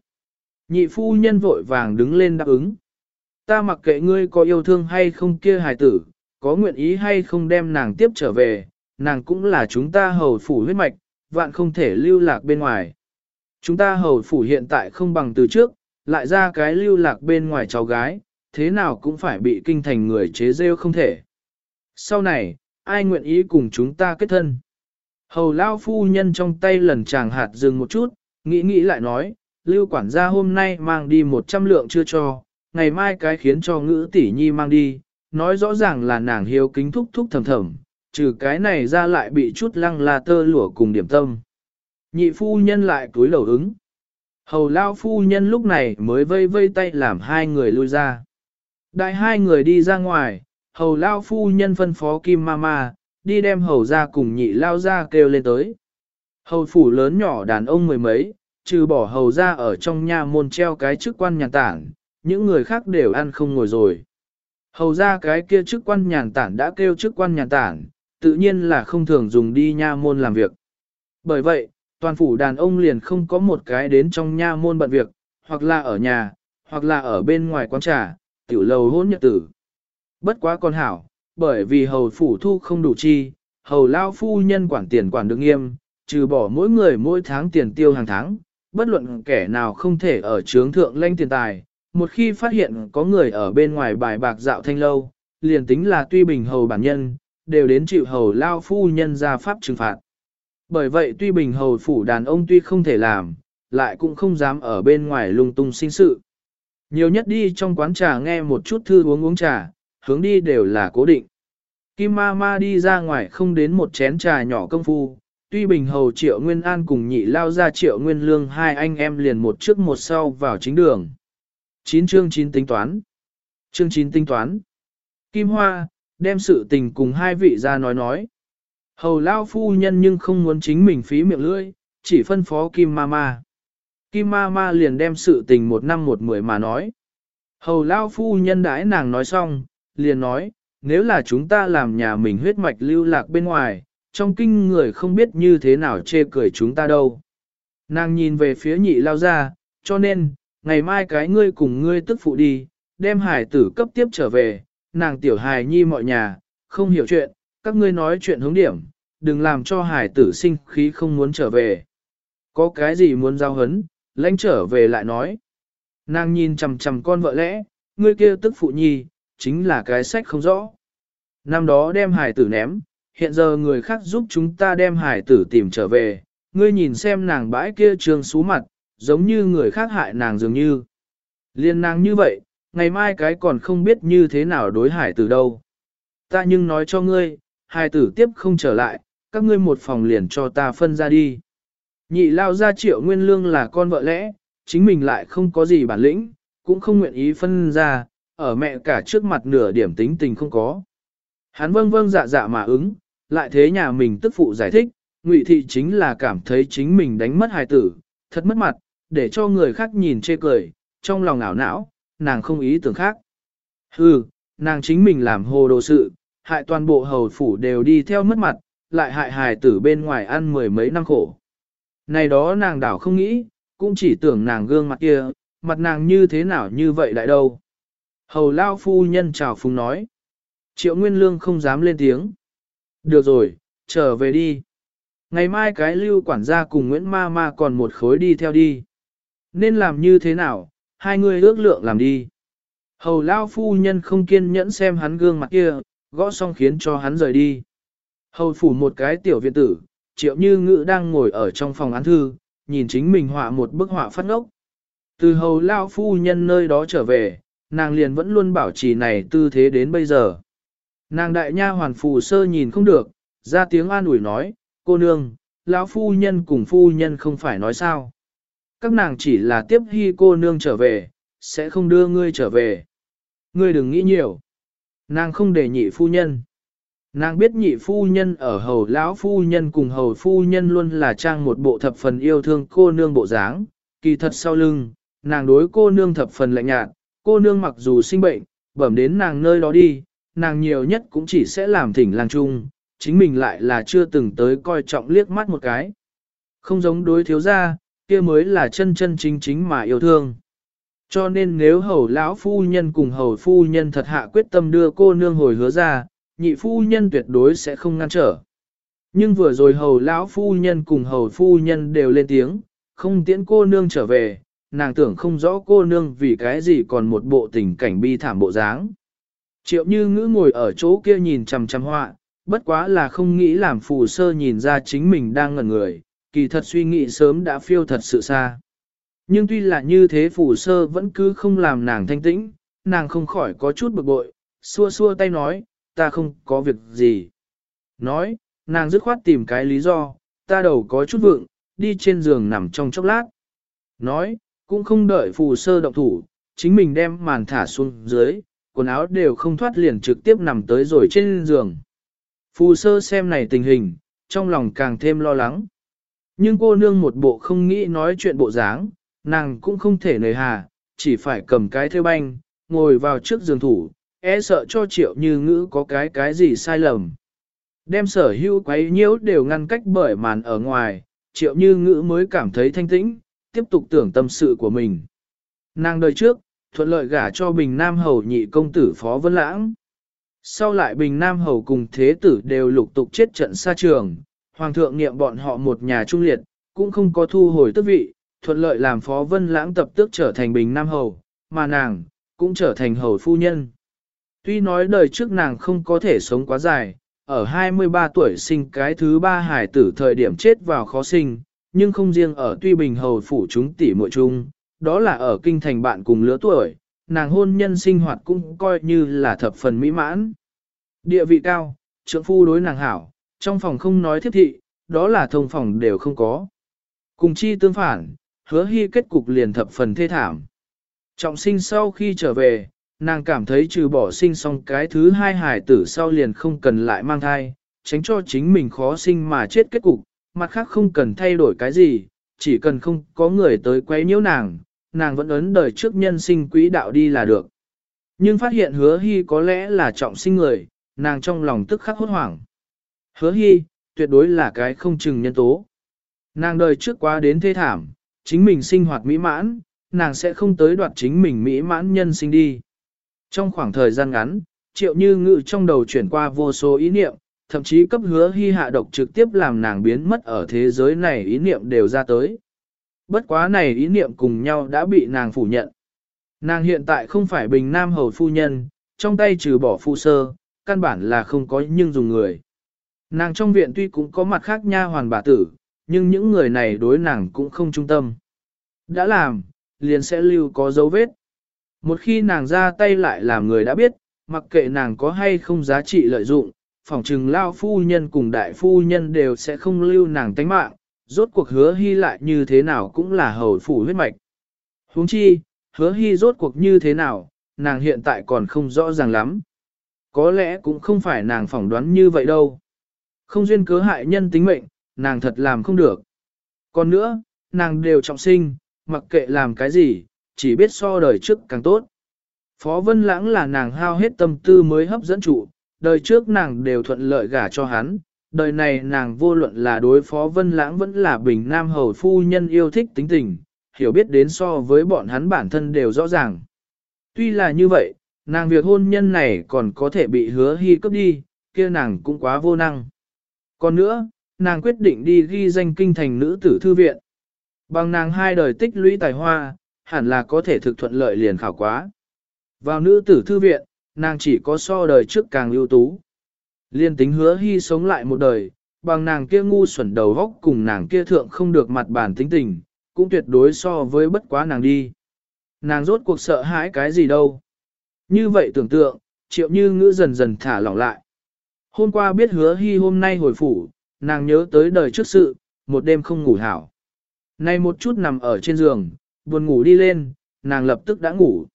Nhị phu nhân vội vàng đứng lên đáp ứng. Ta mặc kệ ngươi có yêu thương hay không kia hài tử, có nguyện ý hay không đem nàng tiếp trở về, nàng cũng là chúng ta hầu phủ huyết mạch, vạn không thể lưu lạc bên ngoài. Chúng ta hầu phủ hiện tại không bằng từ trước, lại ra cái lưu lạc bên ngoài cháu gái, thế nào cũng phải bị kinh thành người chế rêu không thể. Sau này, ai nguyện ý cùng chúng ta kết thân? Hầu lao phu nhân trong tay lần chàng hạt dừng một chút, nghĩ nghĩ lại nói, lưu quản gia hôm nay mang đi 100 lượng chưa cho, ngày mai cái khiến cho ngữ tỷ nhi mang đi, nói rõ ràng là nàng hiếu kính thúc thúc thầm thầm, trừ cái này ra lại bị chút lăng là tơ lụa cùng điểm tâm. Nhị phu nhân lại túi lầu ứng. Hầu lao phu nhân lúc này mới vây vây tay làm hai người lui ra. Đại hai người đi ra ngoài, hầu lao phu nhân phân phó kim mama, đi đem hầu ra cùng nhị lao ra kêu lên tới. Hầu phủ lớn nhỏ đàn ông mười mấy, trừ bỏ hầu ra ở trong nhà môn treo cái chức quan nhàn tản, những người khác đều ăn không ngồi rồi. Hầu ra cái kia chức quan nhàn tản đã kêu chức quan nhàn tản, tự nhiên là không thường dùng đi nha môn làm việc. Bởi vậy, toàn phủ đàn ông liền không có một cái đến trong nha môn bận việc, hoặc là ở nhà, hoặc là ở bên ngoài quán trà, tiểu lầu hôn nhật tử. Bất quá con hảo, bởi vì hầu phủ thu không đủ chi, hầu lao phu nhân quản tiền quản được nghiêm, trừ bỏ mỗi người mỗi tháng tiền tiêu hàng tháng, bất luận kẻ nào không thể ở trướng thượng lanh tiền tài. Một khi phát hiện có người ở bên ngoài bài bạc dạo thanh lâu, liền tính là tuy bình hầu bản nhân, đều đến chịu hầu lao phu nhân ra pháp trừng phạt. Bởi vậy tuy bình hầu phủ đàn ông tuy không thể làm, lại cũng không dám ở bên ngoài lung tung sinh sự. Nhiều nhất đi trong quán trà nghe một chút thư uống uống trà, hướng đi đều là cố định. Kim ma ma đi ra ngoài không đến một chén trà nhỏ công phu, tuy bình hầu triệu nguyên an cùng nhị lao ra triệu nguyên lương hai anh em liền một trước một sau vào chính đường. 9 chương 9 tính toán. Chương 9 tính toán. Kim Hoa, đem sự tình cùng hai vị ra nói nói. Hầu lao phu nhân nhưng không muốn chính mình phí miệng lưỡi, chỉ phân phó Kim Ma Ma. Kim Ma Ma liền đem sự tình một năm một mười mà nói. Hầu lao phu nhân đãi nàng nói xong, liền nói, nếu là chúng ta làm nhà mình huyết mạch lưu lạc bên ngoài, trong kinh người không biết như thế nào chê cười chúng ta đâu. Nàng nhìn về phía nhị lao ra, cho nên, ngày mai cái ngươi cùng ngươi tức phụ đi, đem hải tử cấp tiếp trở về, nàng tiểu hài nhi mọi nhà, không hiểu chuyện, các ngươi nói chuyện hướng điểm, đừng làm cho hải tử sinh khí không muốn trở về. Có cái gì muốn giao hấn, lãnh trở về lại nói. Nàng nhìn chằm chằm con vợ lẽ, ngươi kia tức phụ nhi, chính là cái sách không rõ. Năm đó đem hải tử ném, hiện giờ người khác giúp chúng ta đem hải tử tìm trở về, ngươi nhìn xem nàng bãi kia trường xú mặt, giống như người khác hại nàng dường như. Liên nàng như vậy, ngày mai cái còn không biết như thế nào đối hải tử đâu. Ta nhưng nói cho ngươi, hải tử tiếp không trở lại, các ngươi một phòng liền cho ta phân ra đi. Nhị lao ra triệu nguyên lương là con vợ lẽ, chính mình lại không có gì bản lĩnh, cũng không nguyện ý phân ra, ở mẹ cả trước mặt nửa điểm tính tình không có. Hắn vâng vâng dạ dạ mà ứng, lại thế nhà mình tức phụ giải thích, ngụy thị chính là cảm thấy chính mình đánh mất hài tử, thật mất mặt, để cho người khác nhìn chê cười, trong lòng ảo não, nàng không ý tưởng khác. Hừ, nàng chính mình làm hồ đồ sự, hại toàn bộ hầu phủ đều đi theo mất mặt, lại hại hài tử bên ngoài ăn mười mấy năm khổ. Này đó nàng đảo không nghĩ, cũng chỉ tưởng nàng gương mặt kia, mặt nàng như thế nào như vậy đại đâu. Hầu lao phu nhân chào phúng nói. Triệu Nguyên Lương không dám lên tiếng. Được rồi, trở về đi. Ngày mai cái lưu quản gia cùng Nguyễn Ma Ma còn một khối đi theo đi. Nên làm như thế nào, hai người ước lượng làm đi. Hầu lao phu nhân không kiên nhẫn xem hắn gương mặt kia, gõ xong khiến cho hắn rời đi. Hầu phủ một cái tiểu viện tử, triệu như ngữ đang ngồi ở trong phòng án thư, nhìn chính mình họa một bức họa phát ngốc. Từ hầu lao phu nhân nơi đó trở về, nàng liền vẫn luôn bảo trì này tư thế đến bây giờ. Nàng đại nha hoàn phù sơ nhìn không được, ra tiếng an ủi nói, cô nương, lão phu nhân cùng phu nhân không phải nói sao. Các nàng chỉ là tiếp hy cô nương trở về, sẽ không đưa ngươi trở về. Ngươi đừng nghĩ nhiều. Nàng không để nhị phu nhân. Nàng biết nhị phu nhân ở hầu lão phu nhân cùng hầu phu nhân luôn là trang một bộ thập phần yêu thương cô nương bộ dáng, kỳ thật sau lưng, nàng đối cô nương thập phần lạnh nhạt, cô nương mặc dù sinh bệnh, bẩm đến nàng nơi đó đi, nàng nhiều nhất cũng chỉ sẽ làm thỉnh làng chung, chính mình lại là chưa từng tới coi trọng liếc mắt một cái. Không giống đối thiếu gia, kia mới là chân chân chính chính mà yêu thương. Cho nên nếu hầu lão phu nhân cùng hầu phu nhân thật hạ quyết tâm đưa cô nương hồi hứa ra, nhị phu nhân tuyệt đối sẽ không ngăn trở. Nhưng vừa rồi hầu lão phu nhân cùng hầu phu nhân đều lên tiếng, không tiễn cô nương trở về, nàng tưởng không rõ cô nương vì cái gì còn một bộ tình cảnh bi thảm bộ dáng. Triệu như ngữ ngồi ở chỗ kia nhìn chằm chằm họa, bất quá là không nghĩ làm phù sơ nhìn ra chính mình đang ngẩn người, kỳ thật suy nghĩ sớm đã phiêu thật sự xa. Nhưng tuy là như thế phù sơ vẫn cứ không làm nàng thanh tĩnh, nàng không khỏi có chút bực bội, xua xua tay nói, ta không có việc gì. Nói, nàng dứt khoát tìm cái lý do, ta đầu có chút vượng, đi trên giường nằm trong chốc lát. Nói, cũng không đợi phù sơ động thủ, chính mình đem màn thả xuống dưới, quần áo đều không thoát liền trực tiếp nằm tới rồi trên giường. Phù sơ xem này tình hình, trong lòng càng thêm lo lắng. Nhưng cô nương một bộ không nghĩ nói chuyện bộ dáng, nàng cũng không thể nời hà, chỉ phải cầm cái theo banh, ngồi vào trước giường thủ, e sợ cho triệu như ngữ có cái cái gì sai lầm. Đem sở hữu quấy nhiễu đều ngăn cách bởi màn ở ngoài, triệu như ngữ mới cảm thấy thanh tĩnh, tiếp tục tưởng tâm sự của mình. Nàng đời trước, thuận lợi gả cho Bình Nam Hầu nhị công tử Phó Vân Lãng. Sau lại Bình Nam Hầu cùng Thế tử đều lục tục chết trận xa trường, Hoàng thượng nghiệm bọn họ một nhà trung liệt, cũng không có thu hồi tước vị, thuận lợi làm Phó Vân Lãng tập tước trở thành Bình Nam Hầu, mà nàng, cũng trở thành Hầu Phu Nhân. Tuy nói đời trước nàng không có thể sống quá dài, ở 23 tuổi sinh cái thứ ba hải tử thời điểm chết vào khó sinh, nhưng không riêng ở Tuy Bình Hầu Phủ chúng tỷ muội chung, đó là ở kinh thành bạn cùng lứa tuổi, nàng hôn nhân sinh hoạt cũng coi như là thập phần mỹ mãn. Địa vị cao, trưởng phu đối nàng hảo, trong phòng không nói thiếp thị, đó là thông phòng đều không có. Cùng chi tương phản, hứa hy kết cục liền thập phần thê thảm. Trọng sinh sau khi trở về, nàng cảm thấy trừ bỏ sinh xong cái thứ hai hài tử sau liền không cần lại mang thai, tránh cho chính mình khó sinh mà chết kết cục, mặt khác không cần thay đổi cái gì, chỉ cần không có người tới quấy nhiễu nàng, nàng vẫn ấn đời trước nhân sinh quỹ đạo đi là được. Nhưng phát hiện hứa hy có lẽ là trọng sinh người, nàng trong lòng tức khắc hốt hoảng. Hứa hy, tuyệt đối là cái không chừng nhân tố. Nàng đời trước quá đến thê thảm, chính mình sinh hoạt mỹ mãn, nàng sẽ không tới đoạt chính mình mỹ mãn nhân sinh đi. Trong khoảng thời gian ngắn, triệu như ngự trong đầu chuyển qua vô số ý niệm, thậm chí cấp hứa hy hạ độc trực tiếp làm nàng biến mất ở thế giới này ý niệm đều ra tới. Bất quá này ý niệm cùng nhau đã bị nàng phủ nhận. Nàng hiện tại không phải bình nam hầu phu nhân, trong tay trừ bỏ phu sơ, căn bản là không có nhưng dùng người. Nàng trong viện tuy cũng có mặt khác nha hoàn bà tử, nhưng những người này đối nàng cũng không trung tâm. Đã làm, liền sẽ lưu có dấu vết. Một khi nàng ra tay lại làm người đã biết, mặc kệ nàng có hay không giá trị lợi dụng, Phỏng trừng lao phu nhân cùng đại phu nhân đều sẽ không lưu nàng tánh mạng, rốt cuộc hứa hy lại như thế nào cũng là hầu phủ huyết mạch. huống chi, hứa hy rốt cuộc như thế nào, nàng hiện tại còn không rõ ràng lắm. Có lẽ cũng không phải nàng phỏng đoán như vậy đâu. Không duyên cớ hại nhân tính mệnh, nàng thật làm không được. Còn nữa, nàng đều trọng sinh, mặc kệ làm cái gì, chỉ biết so đời trước càng tốt. Phó Vân Lãng là nàng hao hết tâm tư mới hấp dẫn trụ, đời trước nàng đều thuận lợi gả cho hắn, đời này nàng vô luận là đối phó Vân Lãng vẫn là bình nam hầu phu nhân yêu thích tính tình, hiểu biết đến so với bọn hắn bản thân đều rõ ràng. Tuy là như vậy, nàng việc hôn nhân này còn có thể bị hứa hy cấp đi, kia nàng cũng quá vô năng. Còn nữa, nàng quyết định đi ghi danh kinh thành nữ tử thư viện. Bằng nàng hai đời tích lũy tài hoa, hẳn là có thể thực thuận lợi liền khảo quá. Vào nữ tử thư viện, nàng chỉ có so đời trước càng ưu tú. Liên tính hứa hy sống lại một đời, bằng nàng kia ngu xuẩn đầu góc cùng nàng kia thượng không được mặt bản tính tình, cũng tuyệt đối so với bất quá nàng đi. Nàng rốt cuộc sợ hãi cái gì đâu. Như vậy tưởng tượng, triệu như ngữ dần dần thả lỏng lại. Hôm qua biết hứa hy hôm nay hồi phủ, nàng nhớ tới đời trước sự, một đêm không ngủ hảo. Nay một chút nằm ở trên giường, buồn ngủ đi lên, nàng lập tức đã ngủ.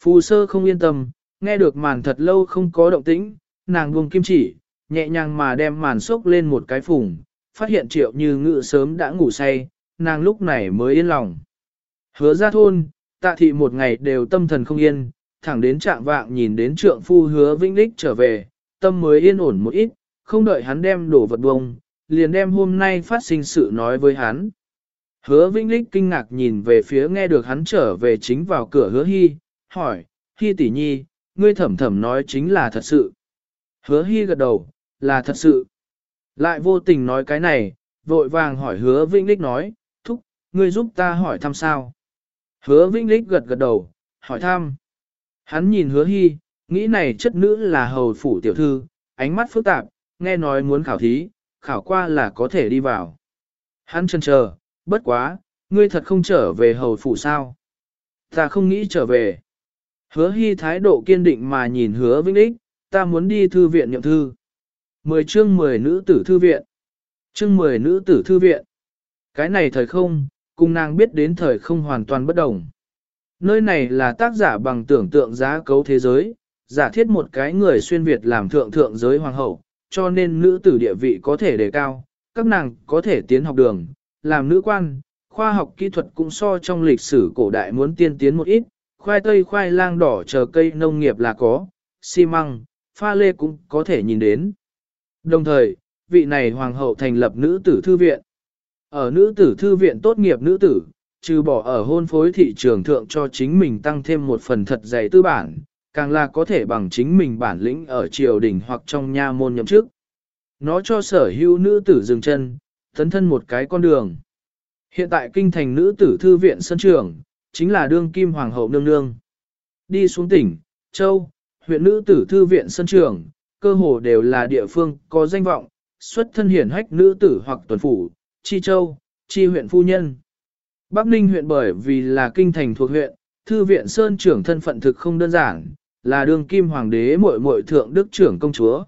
Phù sơ không yên tâm, nghe được màn thật lâu không có động tĩnh, nàng buông kim chỉ, nhẹ nhàng mà đem màn xốc lên một cái phùng, phát hiện triệu như ngự sớm đã ngủ say, nàng lúc này mới yên lòng. Hứa ra thôn, tạ thị một ngày đều tâm thần không yên, thẳng đến trạng vạng nhìn đến trượng phu hứa vĩnh lích trở về, tâm mới yên ổn một ít, không đợi hắn đem đổ vật bông, liền đem hôm nay phát sinh sự nói với hắn. Hứa vĩnh lích kinh ngạc nhìn về phía nghe được hắn trở về chính vào cửa hứa hy, hỏi, hy tỷ nhi, ngươi thẩm thẩm nói chính là thật sự. Hứa hy gật đầu, là thật sự. Lại vô tình nói cái này, vội vàng hỏi hứa vĩnh lích nói, thúc, ngươi giúp ta hỏi thăm sao. Hứa vĩnh lích gật gật đầu, hỏi thăm. Hắn nhìn hứa hy, nghĩ này chất nữ là hầu phủ tiểu thư, ánh mắt phức tạp, nghe nói muốn khảo thí, khảo qua là có thể đi vào. Hắn chân chờ, bất quá, ngươi thật không trở về hầu phủ sao. Ta không nghĩ trở về. Hứa hy thái độ kiên định mà nhìn hứa vĩnh ích, ta muốn đi thư viện nhậm thư. Mười chương mười nữ tử thư viện. Chương mười nữ tử thư viện. Cái này thời không, cùng nàng biết đến thời không hoàn toàn bất đồng. Nơi này là tác giả bằng tưởng tượng giá cấu thế giới, giả thiết một cái người xuyên Việt làm thượng thượng giới hoàng hậu, cho nên nữ tử địa vị có thể đề cao, các nàng có thể tiến học đường, làm nữ quan, khoa học kỹ thuật cũng so trong lịch sử cổ đại muốn tiên tiến một ít, khoai tây khoai lang đỏ chờ cây nông nghiệp là có, xi măng, pha lê cũng có thể nhìn đến. Đồng thời, vị này hoàng hậu thành lập nữ tử thư viện. Ở nữ tử thư viện tốt nghiệp nữ tử, trừ bỏ ở hôn phối thị trường thượng cho chính mình tăng thêm một phần thật dày tư bản, càng là có thể bằng chính mình bản lĩnh ở triều đình hoặc trong nha môn nhậm chức. Nó cho sở hữu nữ tử dừng chân, tấn thân một cái con đường. Hiện tại kinh thành nữ tử thư viện sân trường, chính là đương kim hoàng hậu nương nương. Đi xuống tỉnh, châu, huyện nữ tử thư viện sân trường, cơ hồ đều là địa phương có danh vọng, xuất thân hiển hách nữ tử hoặc tuần phủ, chi châu, chi huyện phu nhân. Bắc Ninh huyện bởi vì là kinh thành thuộc huyện, thư viện sơn trưởng thân phận thực không đơn giản, là đương kim hoàng đế muội muội thượng đức trưởng công chúa.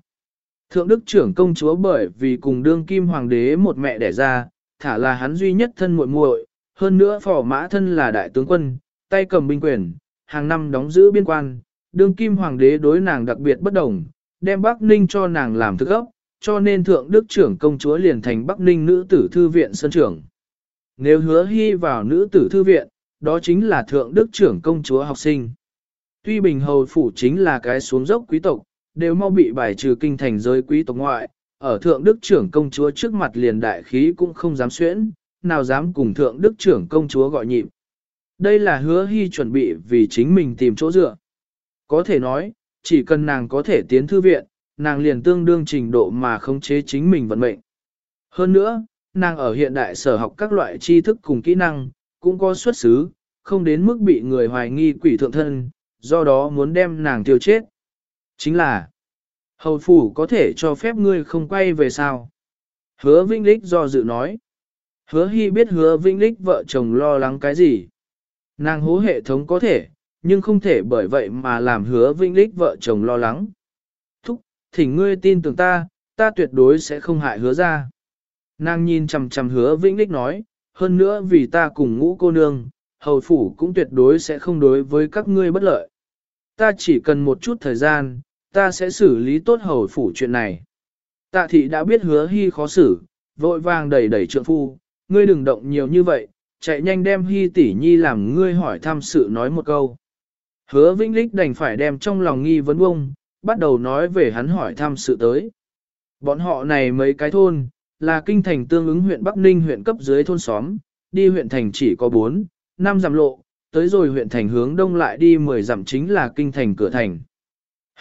Thượng đức trưởng công chúa bởi vì cùng đương kim hoàng đế một mẹ đẻ ra, thả là hắn duy nhất thân muội muội, hơn nữa phò mã thân là đại tướng quân, tay cầm binh quyền, hàng năm đóng giữ biên quan, đương kim hoàng đế đối nàng đặc biệt bất đồng, đem Bắc Ninh cho nàng làm thức ốc, cho nên thượng đức trưởng công chúa liền thành Bắc Ninh nữ tử thư viện sân trưởng. Nếu hứa hy vào nữ tử thư viện, đó chính là thượng đức trưởng công chúa học sinh. Tuy bình hầu phủ chính là cái xuống dốc quý tộc, đều mau bị bài trừ kinh thành giới quý tộc ngoại, ở thượng đức trưởng công chúa trước mặt liền đại khí cũng không dám xuyễn, nào dám cùng thượng đức trưởng công chúa gọi nhịp. Đây là hứa hy chuẩn bị vì chính mình tìm chỗ dựa. Có thể nói, chỉ cần nàng có thể tiến thư viện, nàng liền tương đương trình độ mà khống chế chính mình vận mệnh. Hơn nữa, nàng ở hiện đại sở học các loại tri thức cùng kỹ năng, cũng có xuất xứ, không đến mức bị người hoài nghi quỷ thượng thân, do đó muốn đem nàng tiêu chết. Chính là, hầu phủ có thể cho phép ngươi không quay về sao. Hứa Vinh Lích do dự nói. Hứa Hy biết hứa Vinh Lích vợ chồng lo lắng cái gì. Nàng hố hệ thống có thể, nhưng không thể bởi vậy mà làm hứa Vinh Lích vợ chồng lo lắng. Thúc, thỉnh ngươi tin tưởng ta, ta tuyệt đối sẽ không hại hứa ra. Nàng nhìn chằm chằm hứa Vĩnh Lích nói, hơn nữa vì ta cùng ngũ cô nương, hầu phủ cũng tuyệt đối sẽ không đối với các ngươi bất lợi. Ta chỉ cần một chút thời gian, ta sẽ xử lý tốt hầu phủ chuyện này. Tạ thị đã biết hứa hy khó xử, vội vàng đẩy đẩy trượng phu, ngươi đừng động nhiều như vậy, chạy nhanh đem hy tỷ nhi làm ngươi hỏi thăm sự nói một câu. Hứa Vĩnh Lích đành phải đem trong lòng nghi vấn bông, bắt đầu nói về hắn hỏi thăm sự tới. Bọn họ này mấy cái thôn, là kinh thành tương ứng huyện Bắc Ninh huyện cấp dưới thôn xóm, đi huyện thành chỉ có 4, 5 dặm lộ, tới rồi huyện thành hướng đông lại đi 10 dặm chính là kinh thành cửa thành.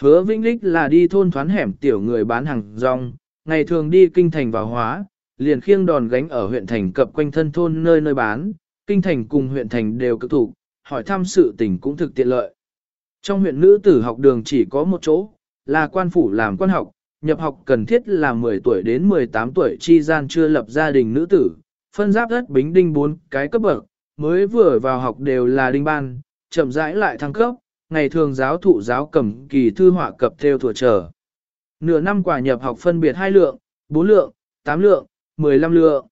Hứa Vĩnh Lích là đi thôn thoán hẻm tiểu người bán hàng rong, ngày thường đi kinh thành vào hóa, liền khiêng đòn gánh ở huyện thành cập quanh thân thôn nơi nơi bán, kinh thành cùng huyện thành đều cực thủ, hỏi thăm sự tình cũng thực tiện lợi. Trong huyện nữ tử học đường chỉ có một chỗ, là quan phủ làm quan học, nhập học cần thiết là 10 tuổi đến 18 tuổi chi gian chưa lập gia đình nữ tử, phân giáp đất bính đinh 4 cái cấp bậc, mới vừa vào học đều là đinh ban, chậm rãi lại thăng cấp, ngày thường giáo thụ giáo cầm kỳ thư họa cập theo thừa trở. Nửa năm quả nhập học phân biệt hai lượng, 4 lượng, 8 lượng, 15 lượng.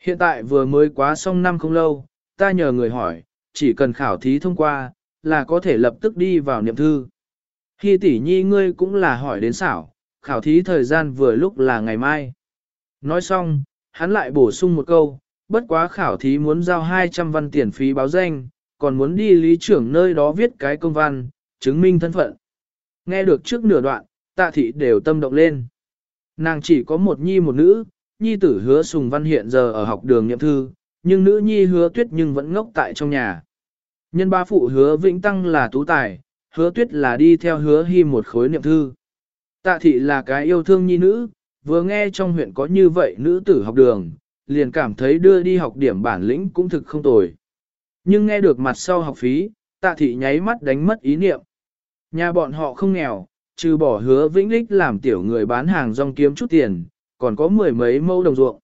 Hiện tại vừa mới quá xong năm không lâu, ta nhờ người hỏi, chỉ cần khảo thí thông qua, là có thể lập tức đi vào niệm thư. Khi tỷ nhi ngươi cũng là hỏi đến xảo, khảo thí thời gian vừa lúc là ngày mai. Nói xong, hắn lại bổ sung một câu, bất quá khảo thí muốn giao 200 văn tiền phí báo danh, còn muốn đi lý trưởng nơi đó viết cái công văn, chứng minh thân phận. Nghe được trước nửa đoạn, tạ thị đều tâm động lên. Nàng chỉ có một nhi một nữ, nhi tử hứa sùng văn hiện giờ ở học đường nhậm thư, nhưng nữ nhi hứa tuyết nhưng vẫn ngốc tại trong nhà. Nhân ba phụ hứa vĩnh tăng là tú tài, hứa tuyết là đi theo hứa hy một khối niệm thư. Tạ thị là cái yêu thương nhi nữ, vừa nghe trong huyện có như vậy nữ tử học đường, liền cảm thấy đưa đi học điểm bản lĩnh cũng thực không tồi. Nhưng nghe được mặt sau học phí, tạ thị nháy mắt đánh mất ý niệm. Nhà bọn họ không nghèo, trừ bỏ hứa vĩnh lích làm tiểu người bán hàng rong kiếm chút tiền, còn có mười mấy mẫu đồng ruộng.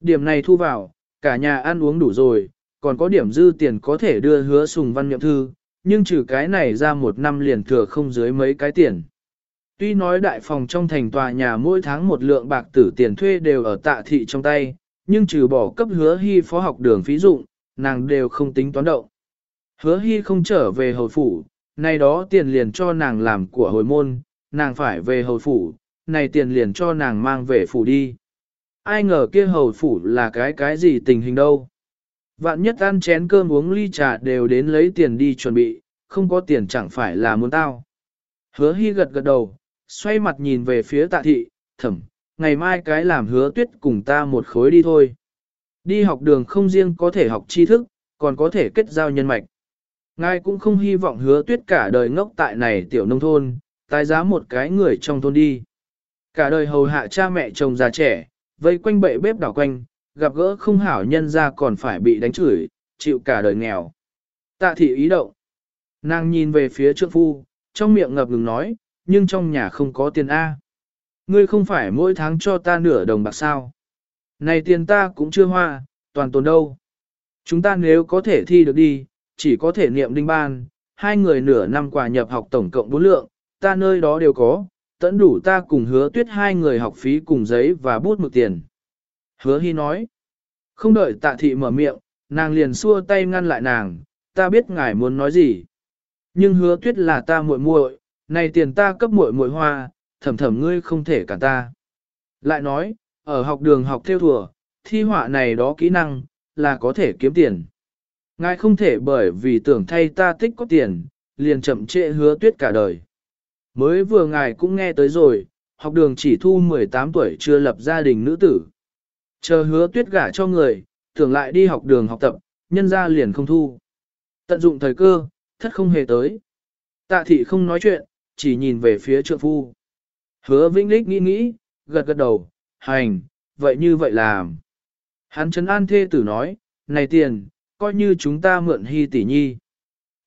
Điểm này thu vào, cả nhà ăn uống đủ rồi, còn có điểm dư tiền có thể đưa hứa sùng văn nhậm thư, nhưng trừ cái này ra một năm liền thừa không dưới mấy cái tiền. Tuy nói đại phòng trong thành tòa nhà mỗi tháng một lượng bạc tử tiền thuê đều ở tạ thị trong tay, nhưng trừ bỏ cấp hứa hy phó học đường phí dụng, nàng đều không tính toán động. Hứa hy không trở về hồi phủ, nay đó tiền liền cho nàng làm của hồi môn, nàng phải về hồi phủ, này tiền liền cho nàng mang về phủ đi. Ai ngờ kia hầu phủ là cái cái gì tình hình đâu. Vạn nhất ăn chén cơm uống ly trà đều đến lấy tiền đi chuẩn bị, không có tiền chẳng phải là muốn tao. Hứa hy gật gật đầu, xoay mặt nhìn về phía tạ thị, thẩm, ngày mai cái làm hứa tuyết cùng ta một khối đi thôi. Đi học đường không riêng có thể học tri thức, còn có thể kết giao nhân mạch. Ngài cũng không hy vọng hứa tuyết cả đời ngốc tại này tiểu nông thôn, tái giá một cái người trong thôn đi. Cả đời hầu hạ cha mẹ chồng già trẻ, vây quanh bệ bếp đảo quanh, gặp gỡ không hảo nhân ra còn phải bị đánh chửi, chịu cả đời nghèo. Tạ thị ý động. Nàng nhìn về phía trượng phu, trong miệng ngập ngừng nói, nhưng trong nhà không có tiền A. Ngươi không phải mỗi tháng cho ta nửa đồng bạc sao. Này tiền ta cũng chưa hoa, toàn tồn đâu. Chúng ta nếu có thể thi được đi, chỉ có thể niệm đinh ban, hai người nửa năm quà nhập học tổng cộng bốn lượng, ta nơi đó đều có, tẫn đủ ta cùng hứa tuyết hai người học phí cùng giấy và bút mực tiền. Hứa hy nói, không đợi tạ thị mở miệng, nàng liền xua tay ngăn lại nàng, ta biết ngài muốn nói gì. Nhưng hứa tuyết là ta muội muội, này tiền ta cấp muội muội hoa, thầm thầm ngươi không thể cả ta. Lại nói, ở học đường học theo thùa, thi họa này đó kỹ năng, là có thể kiếm tiền. Ngài không thể bởi vì tưởng thay ta tích có tiền, liền chậm trễ hứa tuyết cả đời. Mới vừa ngài cũng nghe tới rồi, học đường chỉ thu 18 tuổi chưa lập gia đình nữ tử. Chờ hứa tuyết gả cho người, tưởng lại đi học đường học tập, nhân ra liền không thu. Tận dụng thời cơ, thất không hề tới. Tạ thị không nói chuyện, chỉ nhìn về phía trượng phu. Hứa Vĩnh Lích nghĩ nghĩ, gật gật đầu, hành, vậy như vậy làm. Hắn trấn an thê tử nói, này tiền, coi như chúng ta mượn hy tỷ nhi.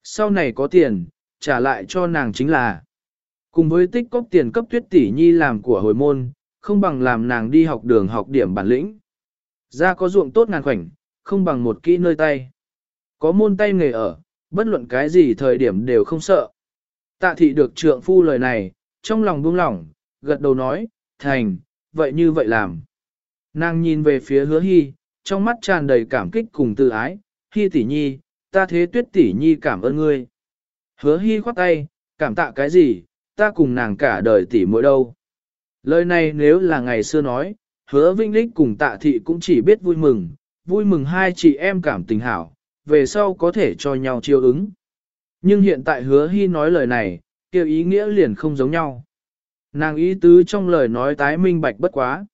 Sau này có tiền, trả lại cho nàng chính là. Cùng với tích cóp tiền cấp tuyết tỷ nhi làm của hồi môn, không bằng làm nàng đi học đường học điểm bản lĩnh. Ra có ruộng tốt ngàn khoảnh, không bằng một kỹ nơi tay. Có môn tay nghề ở, bất luận cái gì thời điểm đều không sợ. Tạ thị được trượng phu lời này, trong lòng buông lỏng, gật đầu nói, thành, vậy như vậy làm. Nàng nhìn về phía hứa hy, trong mắt tràn đầy cảm kích cùng tự ái, hy tỷ nhi, ta thế tuyết tỷ nhi cảm ơn ngươi. Hứa hy khoát tay, cảm tạ cái gì, ta cùng nàng cả đời tỷ mỗi đâu. Lời này nếu là ngày xưa nói, hứa vinh lích cùng tạ thị cũng chỉ biết vui mừng, vui mừng hai chị em cảm tình hảo, về sau có thể cho nhau chiêu ứng. Nhưng hiện tại hứa hy nói lời này, kêu ý nghĩa liền không giống nhau. Nàng ý tứ trong lời nói tái minh bạch bất quá.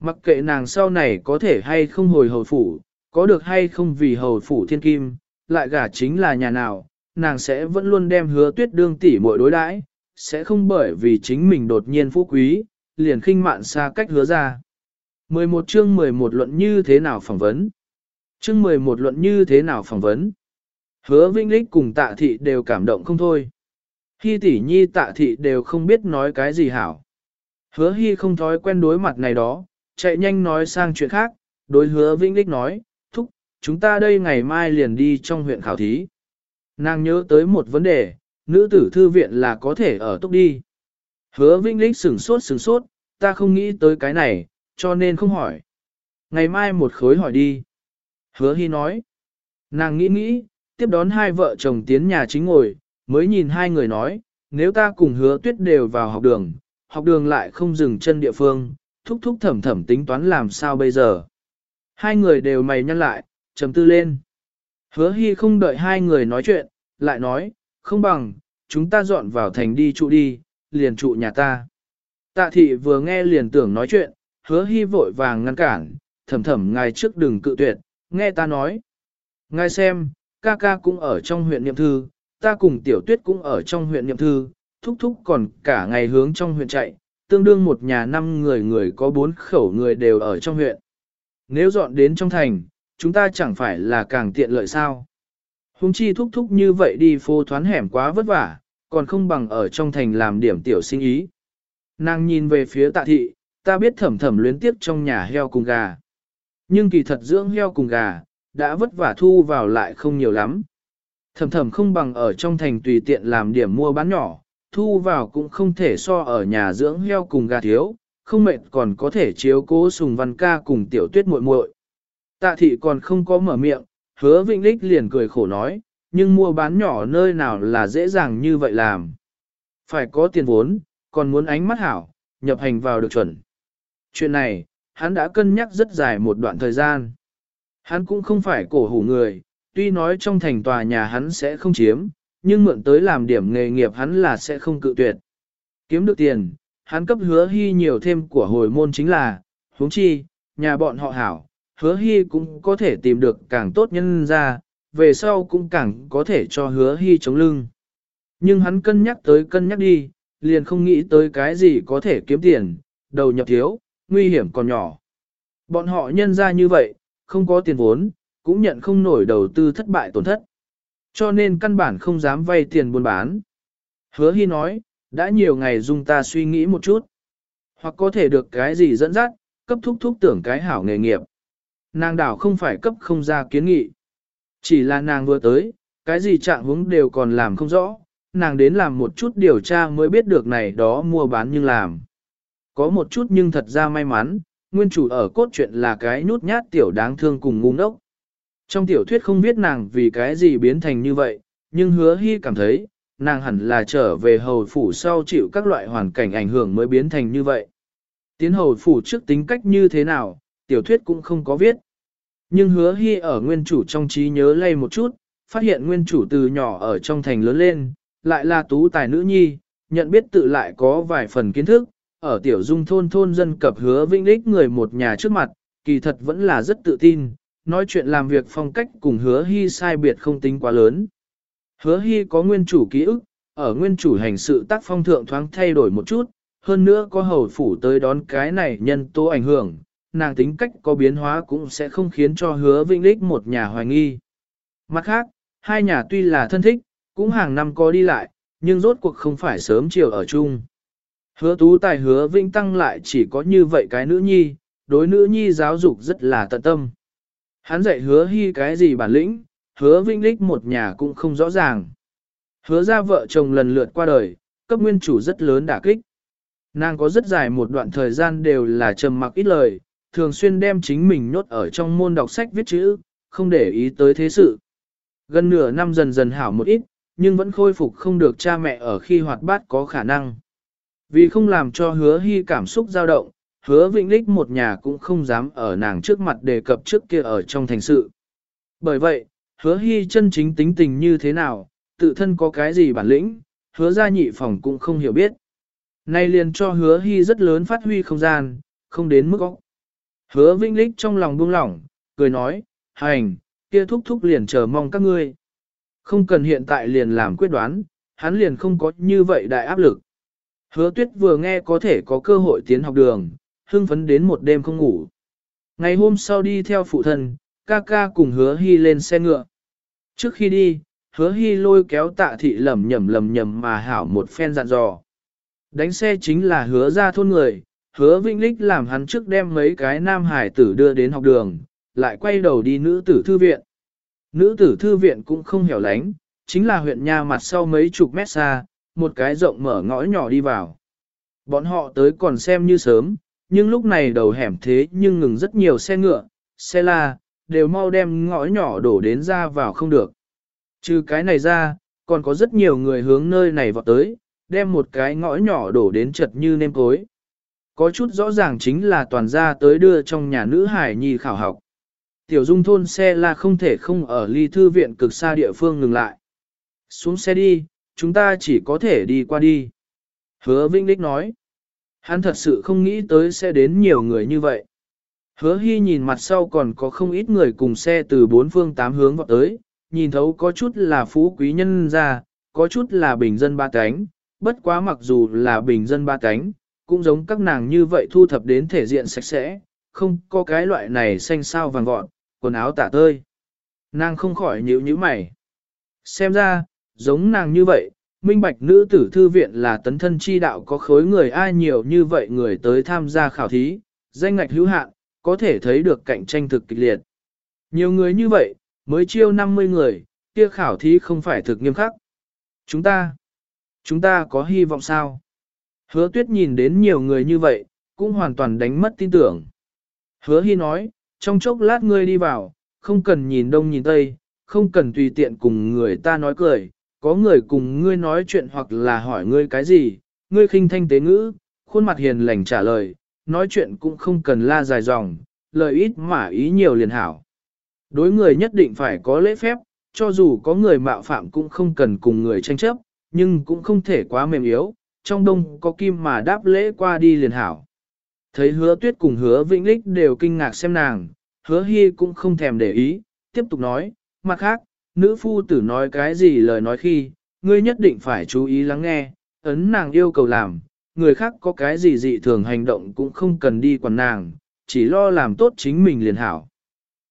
Mặc kệ nàng sau này có thể hay không hồi hầu phủ, có được hay không vì hầu phủ thiên kim, lại gả chính là nhà nào, nàng sẽ vẫn luôn đem hứa tuyết đương tỷ muội đối đãi, sẽ không bởi vì chính mình đột nhiên phú quý, liền khinh mạn xa cách hứa ra. 11 chương 11 luận như thế nào phỏng vấn? Chương 11 luận như thế nào phỏng vấn? Hứa Vinh Lích cùng tạ thị đều cảm động không thôi. Hy tỷ nhi tạ thị đều không biết nói cái gì hảo. Hứa Hy không thói quen đối mặt này đó, chạy nhanh nói sang chuyện khác, đối hứa Vinh Lích nói, thúc, chúng ta đây ngày mai liền đi trong huyện khảo thí. Nàng nhớ tới một vấn đề, nữ tử thư viện là có thể ở túc đi. Hứa Vinh Lích sửng sốt sửng sốt, ta không nghĩ tới cái này, cho nên không hỏi. Ngày mai một khối hỏi đi. Hứa Hy nói. Nàng nghĩ nghĩ, tiếp đón hai vợ chồng tiến nhà chính ngồi, mới nhìn hai người nói, nếu ta cùng hứa tuyết đều vào học đường, học đường lại không dừng chân địa phương, thúc thúc thẩm thẩm tính toán làm sao bây giờ. Hai người đều mày nhăn lại, trầm tư lên. Hứa hy không đợi hai người nói chuyện, lại nói, không bằng, chúng ta dọn vào thành đi trụ đi, liền trụ nhà ta. Tạ thị vừa nghe liền tưởng nói chuyện, hứa hy vội vàng ngăn cản, thầm thầm ngài trước đừng cự tuyệt, nghe ta nói. Ngài xem, ca ca cũng ở trong huyện niệm thư, ta cùng tiểu tuyết cũng ở trong huyện niệm thư, thúc thúc còn cả ngày hướng trong huyện chạy, tương đương một nhà năm người người có bốn khẩu người đều ở trong huyện. Nếu dọn đến trong thành, chúng ta chẳng phải là càng tiện lợi sao. Hùng chi thúc thúc như vậy đi phô thoán hẻm quá vất vả, còn không bằng ở trong thành làm điểm tiểu sinh ý. Nàng nhìn về phía tạ thị, ta biết thẩm thẩm luyến tiếp trong nhà heo cùng gà. Nhưng kỳ thật dưỡng heo cùng gà, đã vất vả thu vào lại không nhiều lắm. Thẩm thẩm không bằng ở trong thành tùy tiện làm điểm mua bán nhỏ, thu vào cũng không thể so ở nhà dưỡng heo cùng gà thiếu, không mệt còn có thể chiếu cố sùng văn ca cùng tiểu tuyết muội muội. Tạ thị còn không có mở miệng, hứa vĩnh lích liền cười khổ nói, nhưng mua bán nhỏ nơi nào là dễ dàng như vậy làm. Phải có tiền vốn, còn muốn ánh mắt hảo, nhập hành vào được chuẩn. Chuyện này, hắn đã cân nhắc rất dài một đoạn thời gian. Hắn cũng không phải cổ hủ người, tuy nói trong thành tòa nhà hắn sẽ không chiếm, nhưng mượn tới làm điểm nghề nghiệp hắn là sẽ không cự tuyệt. Kiếm được tiền, hắn cấp hứa hy nhiều thêm của hồi môn chính là, huống chi, nhà bọn họ hảo, hứa hy cũng có thể tìm được càng tốt nhân ra, về sau cũng càng có thể cho hứa hy chống lưng. Nhưng hắn cân nhắc tới cân nhắc đi, liền không nghĩ tới cái gì có thể kiếm tiền, đầu nhập thiếu, nguy hiểm còn nhỏ. Bọn họ nhân ra như vậy, không có tiền vốn, cũng nhận không nổi đầu tư thất bại tổn thất. Cho nên căn bản không dám vay tiền buôn bán. Hứa Hy nói, đã nhiều ngày dùng ta suy nghĩ một chút. Hoặc có thể được cái gì dẫn dắt, cấp thúc thúc tưởng cái hảo nghề nghiệp. Nàng đảo không phải cấp không ra kiến nghị. Chỉ là nàng vừa tới, cái gì trạng hướng đều còn làm không rõ, nàng đến làm một chút điều tra mới biết được này đó mua bán nhưng làm. Có một chút nhưng thật ra may mắn, nguyên chủ ở cốt truyện là cái nhút nhát tiểu đáng thương cùng ngu ngốc. Trong tiểu thuyết không biết nàng vì cái gì biến thành như vậy, nhưng hứa hy cảm thấy, nàng hẳn là trở về hầu phủ sau chịu các loại hoàn cảnh ảnh hưởng mới biến thành như vậy. Tiến hầu phủ trước tính cách như thế nào, tiểu thuyết cũng không có viết. Nhưng hứa hy ở nguyên chủ trong trí nhớ lây một chút, phát hiện nguyên chủ từ nhỏ ở trong thành lớn lên, lại là tú tài nữ nhi, nhận biết tự lại có vài phần kiến thức, ở tiểu dung thôn thôn dân cập hứa vinh đích người một nhà trước mặt, kỳ thật vẫn là rất tự tin, nói chuyện làm việc phong cách cùng hứa hy sai biệt không tính quá lớn. Hứa hy có nguyên chủ ký ức, ở nguyên chủ hành sự tác phong thượng thoáng thay đổi một chút, hơn nữa có hầu phủ tới đón cái này nhân tố ảnh hưởng, nàng tính cách có biến hóa cũng sẽ không khiến cho hứa vĩnh đích một nhà hoài nghi. Mặt khác, hai nhà tuy là thân thích, cũng hàng năm có đi lại, nhưng rốt cuộc không phải sớm chiều ở chung. Hứa tú tài hứa vĩnh tăng lại chỉ có như vậy cái nữ nhi, đối nữ nhi giáo dục rất là tận tâm. Hắn dạy hứa hy cái gì bản lĩnh, hứa vĩnh đích một nhà cũng không rõ ràng. Hứa ra vợ chồng lần lượt qua đời, cấp nguyên chủ rất lớn đả kích. Nàng có rất dài một đoạn thời gian đều là trầm mặc ít lời, thường xuyên đem chính mình nhốt ở trong môn đọc sách viết chữ, không để ý tới thế sự. Gần nửa năm dần dần hảo một ít, nhưng vẫn khôi phục không được cha mẹ ở khi hoạt bát có khả năng. Vì không làm cho hứa hy cảm xúc dao động, hứa vĩnh lích một nhà cũng không dám ở nàng trước mặt đề cập trước kia ở trong thành sự. Bởi vậy, hứa hy chân chính tính tình như thế nào, tự thân có cái gì bản lĩnh, hứa ra nhị phòng cũng không hiểu biết. Nay liền cho hứa hy rất lớn phát huy không gian, không đến mức óc. Hứa vĩnh lích trong lòng buông lỏng, cười nói, hành, kia thúc thúc liền chờ mong các ngươi. Không cần hiện tại liền làm quyết đoán, hắn liền không có như vậy đại áp lực. Hứa tuyết vừa nghe có thể có cơ hội tiến học đường, hưng phấn đến một đêm không ngủ. Ngày hôm sau đi theo phụ thân, ca ca cùng hứa hy lên xe ngựa. Trước khi đi, hứa hy lôi kéo tạ thị lầm nhầm lầm nhầm mà hảo một phen dặn dò. Đánh xe chính là hứa ra thôn người, hứa vinh lích làm hắn trước đem mấy cái nam hải tử đưa đến học đường, lại quay đầu đi nữ tử thư viện. Nữ tử thư viện cũng không hẻo lánh, chính là huyện nha mặt sau mấy chục mét xa, một cái rộng mở ngõ nhỏ đi vào. Bọn họ tới còn xem như sớm, nhưng lúc này đầu hẻm thế nhưng ngừng rất nhiều xe ngựa, xe la, đều mau đem ngõ nhỏ đổ đến ra vào không được. Trừ cái này ra, còn có rất nhiều người hướng nơi này vọt tới, đem một cái ngõ nhỏ đổ đến chật như nêm cối. Có chút rõ ràng chính là toàn gia tới đưa trong nhà nữ hải nhi khảo học. Tiểu dung thôn xe là không thể không ở ly thư viện cực xa địa phương ngừng lại. Xuống xe đi, chúng ta chỉ có thể đi qua đi. Hứa Vinh Đích nói. Hắn thật sự không nghĩ tới sẽ đến nhiều người như vậy. Hứa Hy nhìn mặt sau còn có không ít người cùng xe từ bốn phương tám hướng vọt tới, nhìn thấu có chút là phú quý nhân ra, có chút là bình dân ba cánh, bất quá mặc dù là bình dân ba cánh, cũng giống các nàng như vậy thu thập đến thể diện sạch sẽ, không có cái loại này xanh sao vàng gọn, quần áo tả tơi. Nàng không khỏi nhíu nhíu mày. Xem ra, giống nàng như vậy, minh bạch nữ tử thư viện là tấn thân chi đạo có khối người ai nhiều như vậy người tới tham gia khảo thí, danh ngạch hữu hạn, có thể thấy được cạnh tranh thực kịch liệt. Nhiều người như vậy, mới chiêu 50 người, kia khảo thí không phải thực nghiêm khắc. Chúng ta, chúng ta có hy vọng sao? Hứa tuyết nhìn đến nhiều người như vậy, cũng hoàn toàn đánh mất tin tưởng. Hứa hy nói, trong chốc lát ngươi đi vào, không cần nhìn đông nhìn tây, không cần tùy tiện cùng người ta nói cười, có người cùng ngươi nói chuyện hoặc là hỏi ngươi cái gì, ngươi khinh thanh tế ngữ, khuôn mặt hiền lành trả lời, nói chuyện cũng không cần la dài dòng, lời ít mà ý nhiều liền hảo. Đối người nhất định phải có lễ phép, cho dù có người mạo phạm cũng không cần cùng người tranh chấp, nhưng cũng không thể quá mềm yếu, trong đông có kim mà đáp lễ qua đi liền hảo. Thấy hứa tuyết cùng hứa vĩnh lích đều kinh ngạc xem nàng, hứa hy cũng không thèm để ý, tiếp tục nói, mặt khác, nữ phu tử nói cái gì lời nói khi, ngươi nhất định phải chú ý lắng nghe, ấn nàng yêu cầu làm, người khác có cái gì dị thường hành động cũng không cần đi quản nàng, chỉ lo làm tốt chính mình liền hảo.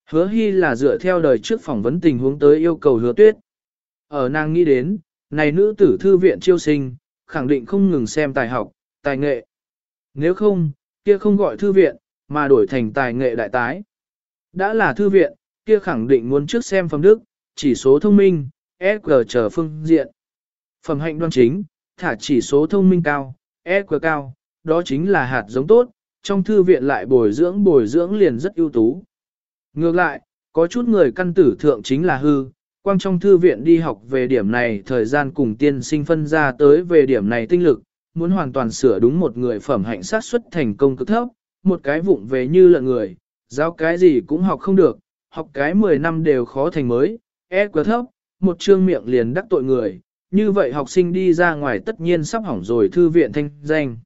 Hứa hy là dựa theo đời trước phỏng vấn tình huống tới yêu cầu hứa tuyết. Ở nàng nghĩ đến, này nữ tử thư viện chiêu sinh, khẳng định không ngừng xem tài học, tài nghệ. Nếu không, kia không gọi thư viện, mà đổi thành tài nghệ đại tái. Đã là thư viện, kia khẳng định muốn trước xem phẩm đức, chỉ số thông minh, SQ trở phương diện. Phẩm hạnh đoan chính, thả chỉ số thông minh cao, SQ cao, đó chính là hạt giống tốt, trong thư viện lại bồi dưỡng bồi dưỡng liền rất ưu tú. Ngược lại, có chút người căn tử thượng chính là hư, quang trong thư viện đi học về điểm này thời gian cùng tiên sinh phân ra tới về điểm này tinh lực, muốn hoàn toàn sửa đúng một người phẩm hạnh sát xuất thành công cực thấp, một cái vụng về như lợn người, giáo cái gì cũng học không được, học cái 10 năm đều khó thành mới, e quá thấp, một trương miệng liền đắc tội người, như vậy học sinh đi ra ngoài tất nhiên sắp hỏng rồi thư viện thanh danh.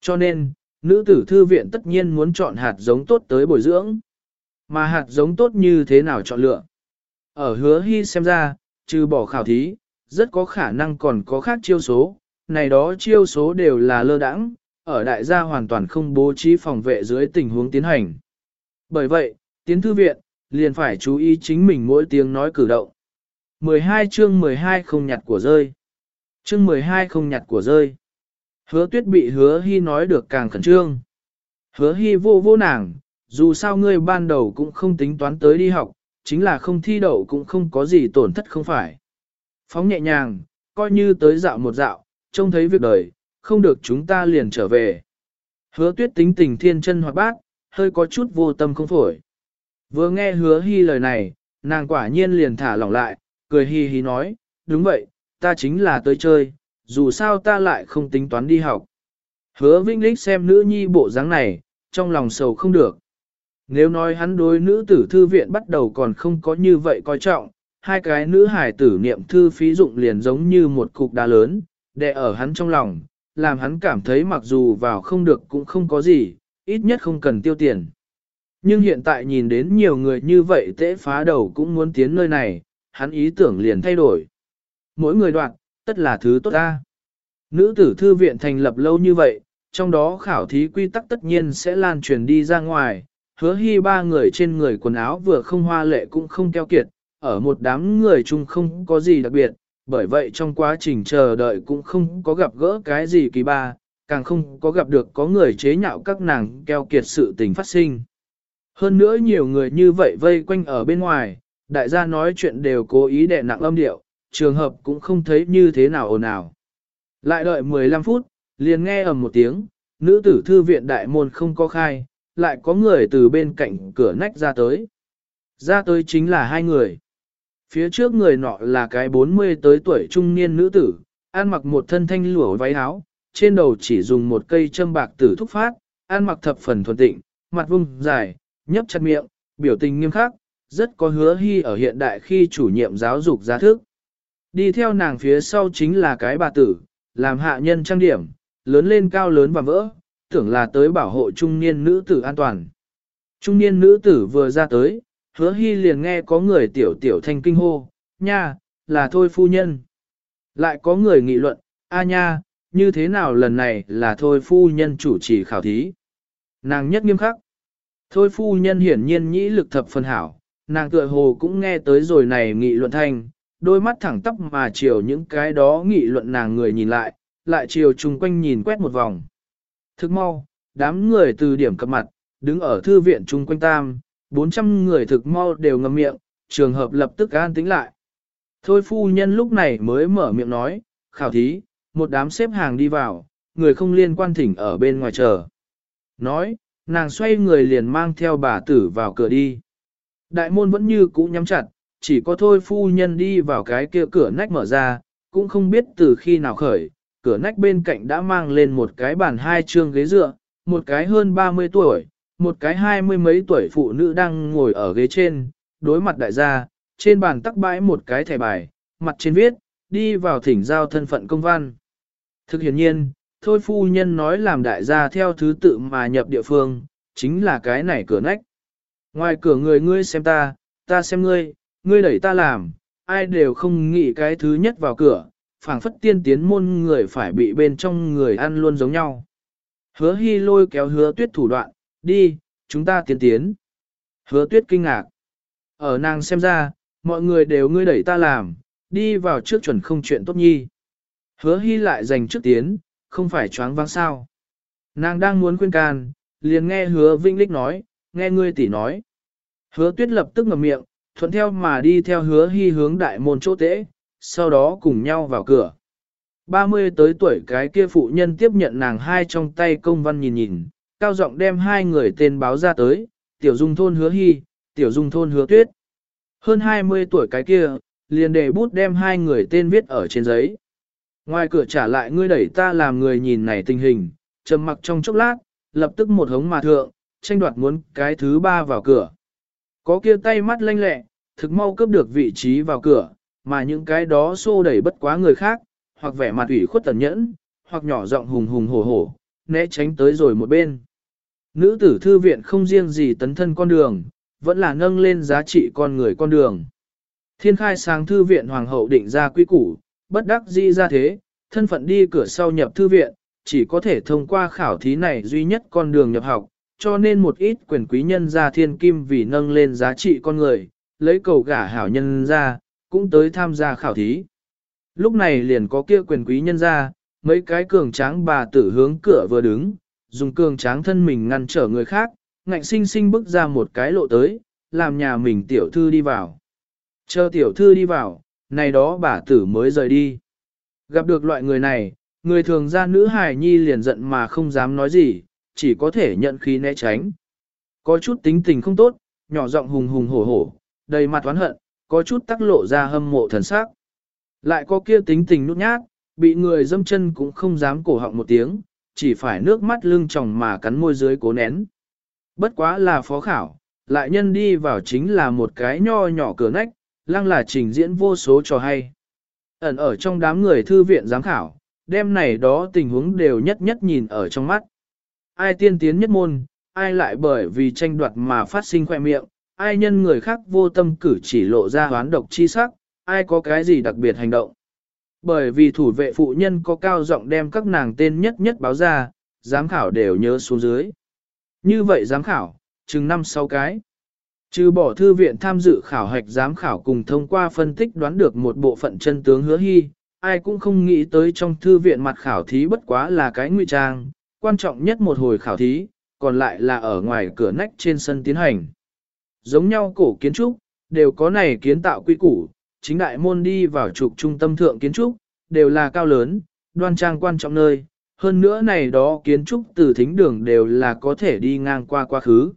Cho nên, nữ tử thư viện tất nhiên muốn chọn hạt giống tốt tới bồi dưỡng. Mà hạt giống tốt như thế nào chọn lựa? Ở hứa hy xem ra, trừ bỏ khảo thí, rất có khả năng còn có khác chiêu số, này đó chiêu số đều là lơ đãng, ở đại gia hoàn toàn không bố trí phòng vệ dưới tình huống tiến hành. Bởi vậy, tiến thư viện, liền phải chú ý chính mình mỗi tiếng nói cử động. 12 chương 12 không nhặt của rơi. Chương 12 không nhặt của rơi. Hứa tuyết bị hứa hy nói được càng khẩn trương. Hứa hy vô vô nàng, dù sao ngươi ban đầu cũng không tính toán tới đi học, chính là không thi đậu cũng không có gì tổn thất không phải. Phóng nhẹ nhàng, coi như tới dạo một dạo, trông thấy việc đời, không được chúng ta liền trở về. Hứa tuyết tính tình thiên chân hoạt bát, hơi có chút vô tâm không phổi. Vừa nghe hứa hy lời này, nàng quả nhiên liền thả lỏng lại, cười hi hi nói, đúng vậy, ta chính là tới chơi, dù sao ta lại không tính toán đi học. Hứa Vinh Lích xem nữ nhi bộ dáng này, trong lòng sầu không được. Nếu nói hắn đối nữ tử thư viện bắt đầu còn không có như vậy coi trọng, hai cái nữ hải tử niệm thư phí dụng liền giống như một cục đá lớn, đè ở hắn trong lòng, làm hắn cảm thấy mặc dù vào không được cũng không có gì, ít nhất không cần tiêu tiền. Nhưng hiện tại nhìn đến nhiều người như vậy tễ phá đầu cũng muốn tiến nơi này, hắn ý tưởng liền thay đổi. Mỗi người đoạn, tất là thứ tốt ta. Nữ tử thư viện thành lập lâu như vậy, trong đó khảo thí quy tắc tất nhiên sẽ lan truyền đi ra ngoài, hứa hy ba người trên người quần áo vừa không hoa lệ cũng không keo kiệt, ở một đám người chung không có gì đặc biệt, bởi vậy trong quá trình chờ đợi cũng không có gặp gỡ cái gì kỳ ba, càng không có gặp được có người chế nhạo các nàng keo kiệt sự tình phát sinh. Hơn nữa nhiều người như vậy vây quanh ở bên ngoài, đại gia nói chuyện đều cố ý đè nặng âm điệu, trường hợp cũng không thấy như thế nào ồn ào. Lại đợi 15 phút, liền nghe ầm một tiếng, nữ tử thư viện đại môn không có khai, lại có người từ bên cạnh cửa nách ra tới. Ra tới chính là hai người. Phía trước người nọ là cái 40 tới tuổi trung niên nữ tử, ăn mặc một thân thanh lụa váy áo, trên đầu chỉ dùng một cây châm bạc tử thúc phát, ăn mặc thập phần thuần tịnh, mặt vung dài, nhấp chặt miệng, biểu tình nghiêm khắc, rất có hứa hy ở hiện đại khi chủ nhiệm giáo dục giá thức. Đi theo nàng phía sau chính là cái bà tử, làm hạ nhân trang điểm, lớn lên cao lớn và vỡ, tưởng là tới bảo hộ trung niên nữ tử an toàn. Trung niên nữ tử vừa ra tới, hứa hy liền nghe có người tiểu tiểu thanh kinh hô, nha, là thôi phu nhân. Lại có người nghị luận, a nha, như thế nào lần này là thôi phu nhân chủ trì khảo thí. Nàng nhất nghiêm khắc. Thôi phu nhân hiển nhiên nhĩ lực thập phần hảo, nàng tựa hồ cũng nghe tới rồi này nghị luận thanh, đôi mắt thẳng tắp mà chiều những cái đó nghị luận nàng người nhìn lại, lại chiều chung quanh nhìn quét một vòng. Thức mau, đám người từ điểm cập mặt, đứng ở thư viện chung quanh tam, 400 người thực mau đều ngậm miệng, trường hợp lập tức an tĩnh lại. Thôi phu nhân lúc này mới mở miệng nói, khảo thí, một đám xếp hàng đi vào, người không liên quan thỉnh ở bên ngoài chờ. Nói, nàng xoay người liền mang theo bà tử vào cửa đi. Đại môn vẫn như cũ nhắm chặt, chỉ có thôi phu nhân đi vào cái kia cửa nách mở ra, cũng không biết từ khi nào khởi, cửa nách bên cạnh đã mang lên một cái bàn hai chương ghế dựa, một cái hơn 30 tuổi, một cái hai mươi mấy tuổi phụ nữ đang ngồi ở ghế trên, đối mặt đại gia, trên bàn tắc bãi một cái thẻ bài, mặt trên viết, đi vào thỉnh giao thân phận công văn. Thực hiện nhiên, thôi phu nhân nói làm đại gia theo thứ tự mà nhập địa phương, chính là cái này cửa nách. Ngoài cửa người ngươi xem ta, ta xem ngươi, ngươi đẩy ta làm, ai đều không nghĩ cái thứ nhất vào cửa, phảng phất tiên tiến môn người phải bị bên trong người ăn luôn giống nhau. Hứa hy lôi kéo hứa tuyết thủ đoạn, đi, chúng ta tiến tiến. Hứa tuyết kinh ngạc. Ở nàng xem ra, mọi người đều ngươi đẩy ta làm, đi vào trước chuẩn không chuyện tốt nhi. Hứa hy lại giành trước tiến, không phải choáng váng sao. Nàng đang muốn khuyên can, liền nghe hứa vinh lích nói, nghe ngươi tỷ nói. Hứa tuyết lập tức ngậm miệng, thuận theo mà đi theo hứa hy hướng đại môn chỗ tễ, sau đó cùng nhau vào cửa. 30 tới tuổi cái kia phụ nhân tiếp nhận nàng hai trong tay công văn nhìn nhìn, cao giọng đem hai người tên báo ra tới, tiểu dung thôn hứa hy, tiểu dung thôn hứa tuyết. Hơn 20 tuổi cái kia, liền để bút đem hai người tên viết ở trên giấy. Ngoài cửa trả lại ngươi đẩy ta làm người nhìn này tình hình, trầm mặc trong chốc lát, lập tức một hống mà thượng, tranh đoạt muốn cái thứ ba vào cửa. Có kia tay mắt lanh lẹ, thực mau cướp được vị trí vào cửa, mà những cái đó xô đẩy bất quá người khác, hoặc vẻ mặt ủy khuất tẩn nhẫn, hoặc nhỏ giọng hùng hùng hổ hổ, né tránh tới rồi một bên. Nữ tử thư viện không riêng gì tấn thân con đường, vẫn là nâng lên giá trị con người con đường. Thiên khai sáng thư viện hoàng hậu định ra quy củ, bất đắc dĩ ra thế, thân phận đi cửa sau nhập thư viện, chỉ có thể thông qua khảo thí này duy nhất con đường nhập học, cho nên một ít quyền quý nhân gia thiên kim vì nâng lên giá trị con người, lấy cầu gả hảo nhân ra, cũng tới tham gia khảo thí. Lúc này liền có kia quyền quý nhân ra, mấy cái cường tráng bà tử hướng cửa vừa đứng, dùng cường tráng thân mình ngăn trở người khác, ngạnh sinh sinh bước ra một cái lộ tới, làm nhà mình tiểu thư đi vào. Chờ tiểu thư đi vào, này đó bà tử mới rời đi. Gặp được loại người này, người thường ra nữ hài nhi liền giận mà không dám nói gì, chỉ có thể nhận khí né tránh. Có chút tính tình không tốt, nhỏ giọng hùng hùng hổ hổ, đầy mặt oán hận, có chút tắc lộ ra hâm mộ thần sắc. Lại có kia tính tình nút nhát, bị người dâm chân cũng không dám cổ họng một tiếng, chỉ phải nước mắt lưng tròng mà cắn môi dưới cố nén. Bất quá là phó khảo, lại nhân đi vào chính là một cái nho nhỏ cửa nách, lăng là trình diễn vô số trò hay. Ẩn ở trong đám người thư viện giám khảo, đêm này đó tình huống đều nhất nhất nhìn ở trong mắt. Ai tiên tiến nhất môn, ai lại bởi vì tranh đoạt mà phát sinh khoe miệng, ai nhân người khác vô tâm cử chỉ lộ ra hoán độc chi sắc, ai có cái gì đặc biệt hành động. Bởi vì thủ vệ phụ nhân có cao giọng đem các nàng tên nhất nhất báo ra, giám khảo đều nhớ xuống dưới. Như vậy giám khảo, chừng năm sáu cái. Trừ bỏ thư viện tham dự khảo hạch giám khảo cùng thông qua phân tích đoán được một bộ phận chân tướng hứa hy, ai cũng không nghĩ tới trong thư viện mặt khảo thí bất quá là cái nguy trang, quan trọng nhất một hồi khảo thí, còn lại là ở ngoài cửa nách trên sân tiến hành. Giống nhau cổ kiến trúc, đều có này kiến tạo quy củ, chính đại môn đi vào trục trung tâm thượng kiến trúc, đều là cao lớn, đoan trang quan trọng nơi, hơn nữa này đó kiến trúc từ thính đường đều là có thể đi ngang qua quá khứ.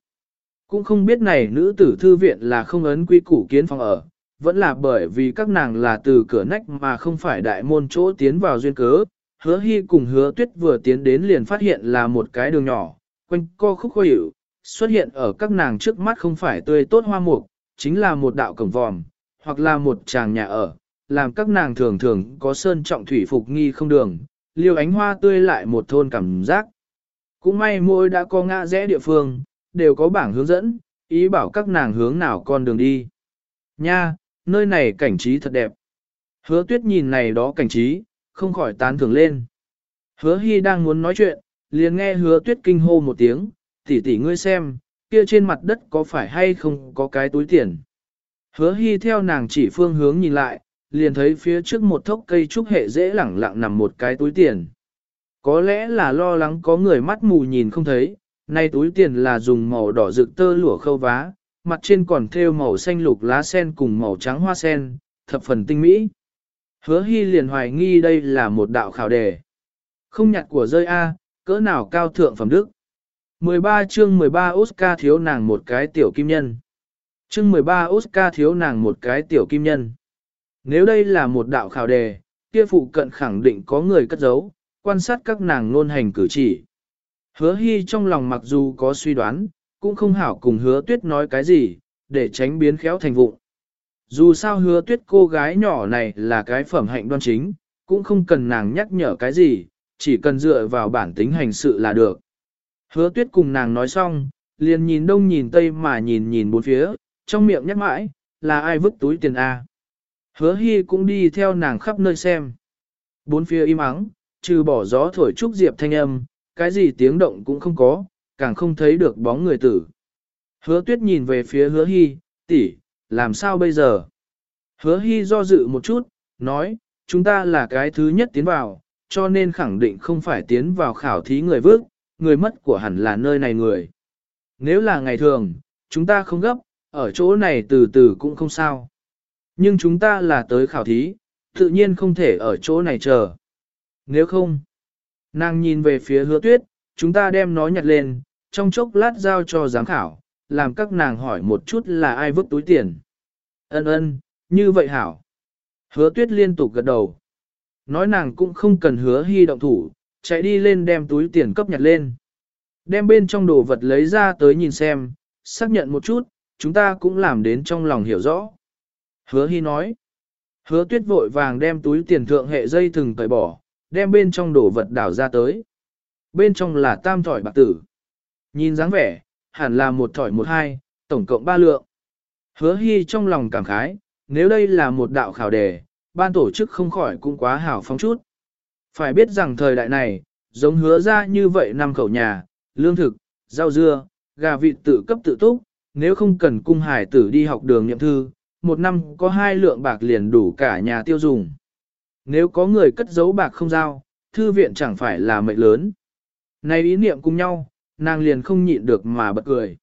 Cũng không biết này nữ tử thư viện là không ấn quy củ kiến phòng ở, vẫn là bởi vì các nàng là từ cửa nách mà không phải đại môn chỗ tiến vào duyên cớ. Hứa hy cùng hứa tuyết vừa tiến đến liền phát hiện là một cái đường nhỏ, quanh co khúc khuỷu xuất hiện ở các nàng trước mắt không phải tươi tốt hoa mục, chính là một đạo cổng vòm, hoặc là một tràng nhà ở, làm các nàng thường thường có sơn trọng thủy phục nghi không đường, liêu ánh hoa tươi lại một thôn cảm giác. Cũng may mỗi đã có ngã rẽ địa phương, đều có bảng hướng dẫn, ý bảo các nàng hướng nào con đường đi. Nha, nơi này cảnh trí thật đẹp. Hứa tuyết nhìn này đó cảnh trí, không khỏi tán thưởng lên. Hứa hy đang muốn nói chuyện, liền nghe hứa tuyết kinh hô một tiếng, tỷ tỷ ngươi xem, kia trên mặt đất có phải hay không có cái túi tiền. Hứa hy theo nàng chỉ phương hướng nhìn lại, liền thấy phía trước một thốc cây trúc hệ dễ lẳng lặng nằm một cái túi tiền. Có lẽ là lo lắng có người mắt mù nhìn không thấy, nay túi tiền là dùng màu đỏ rực tơ lụa khâu vá, mặt trên còn thêu màu xanh lục lá sen cùng màu trắng hoa sen, thập phần tinh mỹ. Hứa hy liền hoài nghi đây là một đạo khảo đề. Không nhặt của rơi A, cỡ nào cao thượng phẩm đức. 13 chương 13 Oscar thiếu nàng một cái tiểu kim nhân. Chương 13 Oscar thiếu nàng một cái tiểu kim nhân. Nếu đây là một đạo khảo đề, kia phụ cận khẳng định có người cất giấu, quan sát các nàng nôn hành cử chỉ. Hứa hy trong lòng mặc dù có suy đoán, cũng không hảo cùng hứa tuyết nói cái gì, để tránh biến khéo thành vụng. Dù sao hứa tuyết cô gái nhỏ này là cái phẩm hạnh đoan chính, cũng không cần nàng nhắc nhở cái gì, chỉ cần dựa vào bản tính hành sự là được. Hứa tuyết cùng nàng nói xong, liền nhìn đông nhìn tây mà nhìn nhìn bốn phía, trong miệng nhắc mãi, là ai vứt túi tiền A. Hứa hy cũng đi theo nàng khắp nơi xem. Bốn phía im ắng, trừ bỏ gió thổi trúc diệp thanh âm, cái gì tiếng động cũng không có, càng không thấy được bóng người tử. Hứa tuyết nhìn về phía hứa hy, tỷ, làm sao bây giờ? Hứa hy do dự một chút, nói, chúng ta là cái thứ nhất tiến vào, cho nên khẳng định không phải tiến vào khảo thí người vước, người mất của hẳn là nơi này người. Nếu là ngày thường, chúng ta không gấp, ở chỗ này từ từ cũng không sao. Nhưng chúng ta là tới khảo thí, tự nhiên không thể ở chỗ này chờ. Nếu không, nàng nhìn về phía hứa tuyết, chúng ta đem nó nhặt lên, trong chốc lát giao cho giám khảo, làm các nàng hỏi một chút là ai vứt túi tiền. Ân ân, như vậy hảo. Hứa tuyết liên tục gật đầu. Nói nàng cũng không cần hứa hy động thủ, chạy đi lên đem túi tiền cấp nhặt lên. Đem bên trong đồ vật lấy ra tới nhìn xem, xác nhận một chút, chúng ta cũng làm đến trong lòng hiểu rõ. Hứa hy nói. Hứa tuyết vội vàng đem túi tiền thượng hệ dây thừng tẩy bỏ, đem bên trong đồ vật đảo ra tới. Bên trong là tam thỏi bạc tử. Nhìn dáng vẻ, hẳn là một thỏi một hai, tổng cộng ba lượng. Hứa hy trong lòng cảm khái, nếu đây là một đạo khảo đề, ban tổ chức không khỏi cũng quá hảo phóng chút. Phải biết rằng thời đại này, giống hứa ra như vậy năm khẩu nhà, lương thực, rau dưa, gà vịt tự cấp tự túc, nếu không cần cung hải tử đi học đường nhậm thư, một năm có hai lượng bạc liền đủ cả nhà tiêu dùng. Nếu có người cất giấu bạc không giao, thư viện chẳng phải là mệnh lớn. Này ý niệm cùng nhau, nàng liền không nhịn được mà bật cười.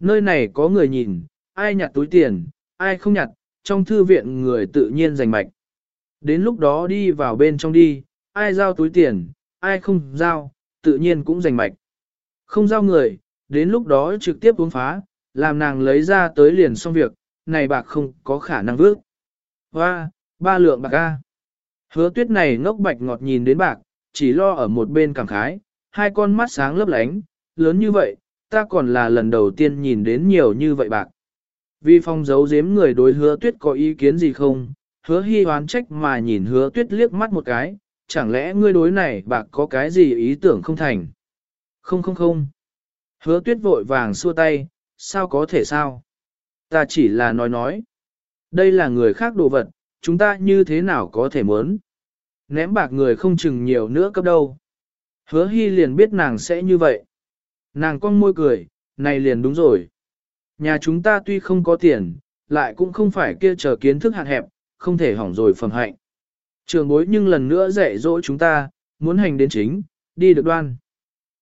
Nơi này có người nhìn, ai nhặt túi tiền, ai không nhặt, trong thư viện người tự nhiên giành mạch. Đến lúc đó đi vào bên trong đi, ai giao túi tiền, ai không giao, tự nhiên cũng giành mạch. Không giao người, đến lúc đó trực tiếp uống phá, làm nàng lấy ra tới liền xong việc, này bạc không có khả năng vước. Hoa, ba lượng bạc A. Hứa tuyết này ngốc bạch ngọt nhìn đến bạc, chỉ lo ở một bên cảm khái, hai con mắt sáng lấp lánh, lớn như vậy, ta còn là lần đầu tiên nhìn đến nhiều như vậy bạc. Vì phong giấu giếm người đối hứa tuyết có ý kiến gì không, hứa hy hoán trách mà nhìn hứa tuyết liếc mắt một cái, chẳng lẽ ngươi đối này bạc có cái gì ý tưởng không thành? Không không không. Hứa tuyết vội vàng xua tay, sao có thể sao? Ta chỉ là nói nói. Đây là người khác đồ vật, chúng ta như thế nào có thể muốn? Ném bạc người không chừng nhiều nữa cấp đâu. Hứa hy liền biết nàng sẽ như vậy. Nàng cong môi cười, này liền đúng rồi. Nhà chúng ta tuy không có tiền, lại cũng không phải kia chờ kiến thức hạn hẹp, không thể hỏng rồi phẩm hạnh. Trường bối nhưng lần nữa dạy dỗ chúng ta, muốn hành đến chính, đi được đoan.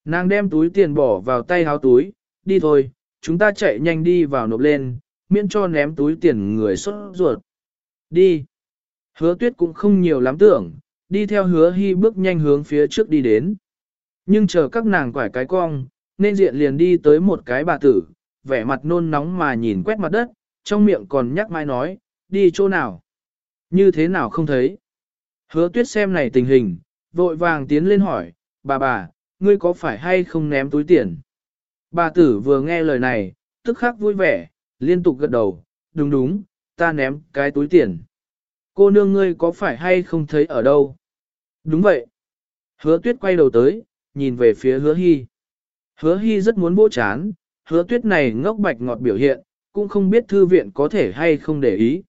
Nàng đem túi tiền bỏ vào tay háo túi, đi thôi, chúng ta chạy nhanh đi vào nộp lên, miễn cho ném túi tiền người xuất ruột. Đi. Hứa tuyết cũng không nhiều lắm tưởng, đi theo hứa hy bước nhanh hướng phía trước đi đến. Nhưng chờ các nàng quải cái cong, nên diện liền đi tới một cái bà tử, vẻ mặt nôn nóng mà nhìn quét mặt đất, trong miệng còn nhắc mai nói, đi chỗ nào? Như thế nào không thấy? Hứa tuyết xem này tình hình, vội vàng tiến lên hỏi, bà bà, ngươi có phải hay không ném túi tiền? Bà tử vừa nghe lời này, tức khắc vui vẻ, liên tục gật đầu, đúng đúng, ta ném cái túi tiền. Cô nương ngươi có phải hay không thấy ở đâu? Đúng vậy. Hứa tuyết quay đầu tới, nhìn về phía hứa hy. Hứa hy rất muốn bố chán, hứa tuyết này ngốc bạch ngọt biểu hiện, cũng không biết thư viện có thể hay không để ý.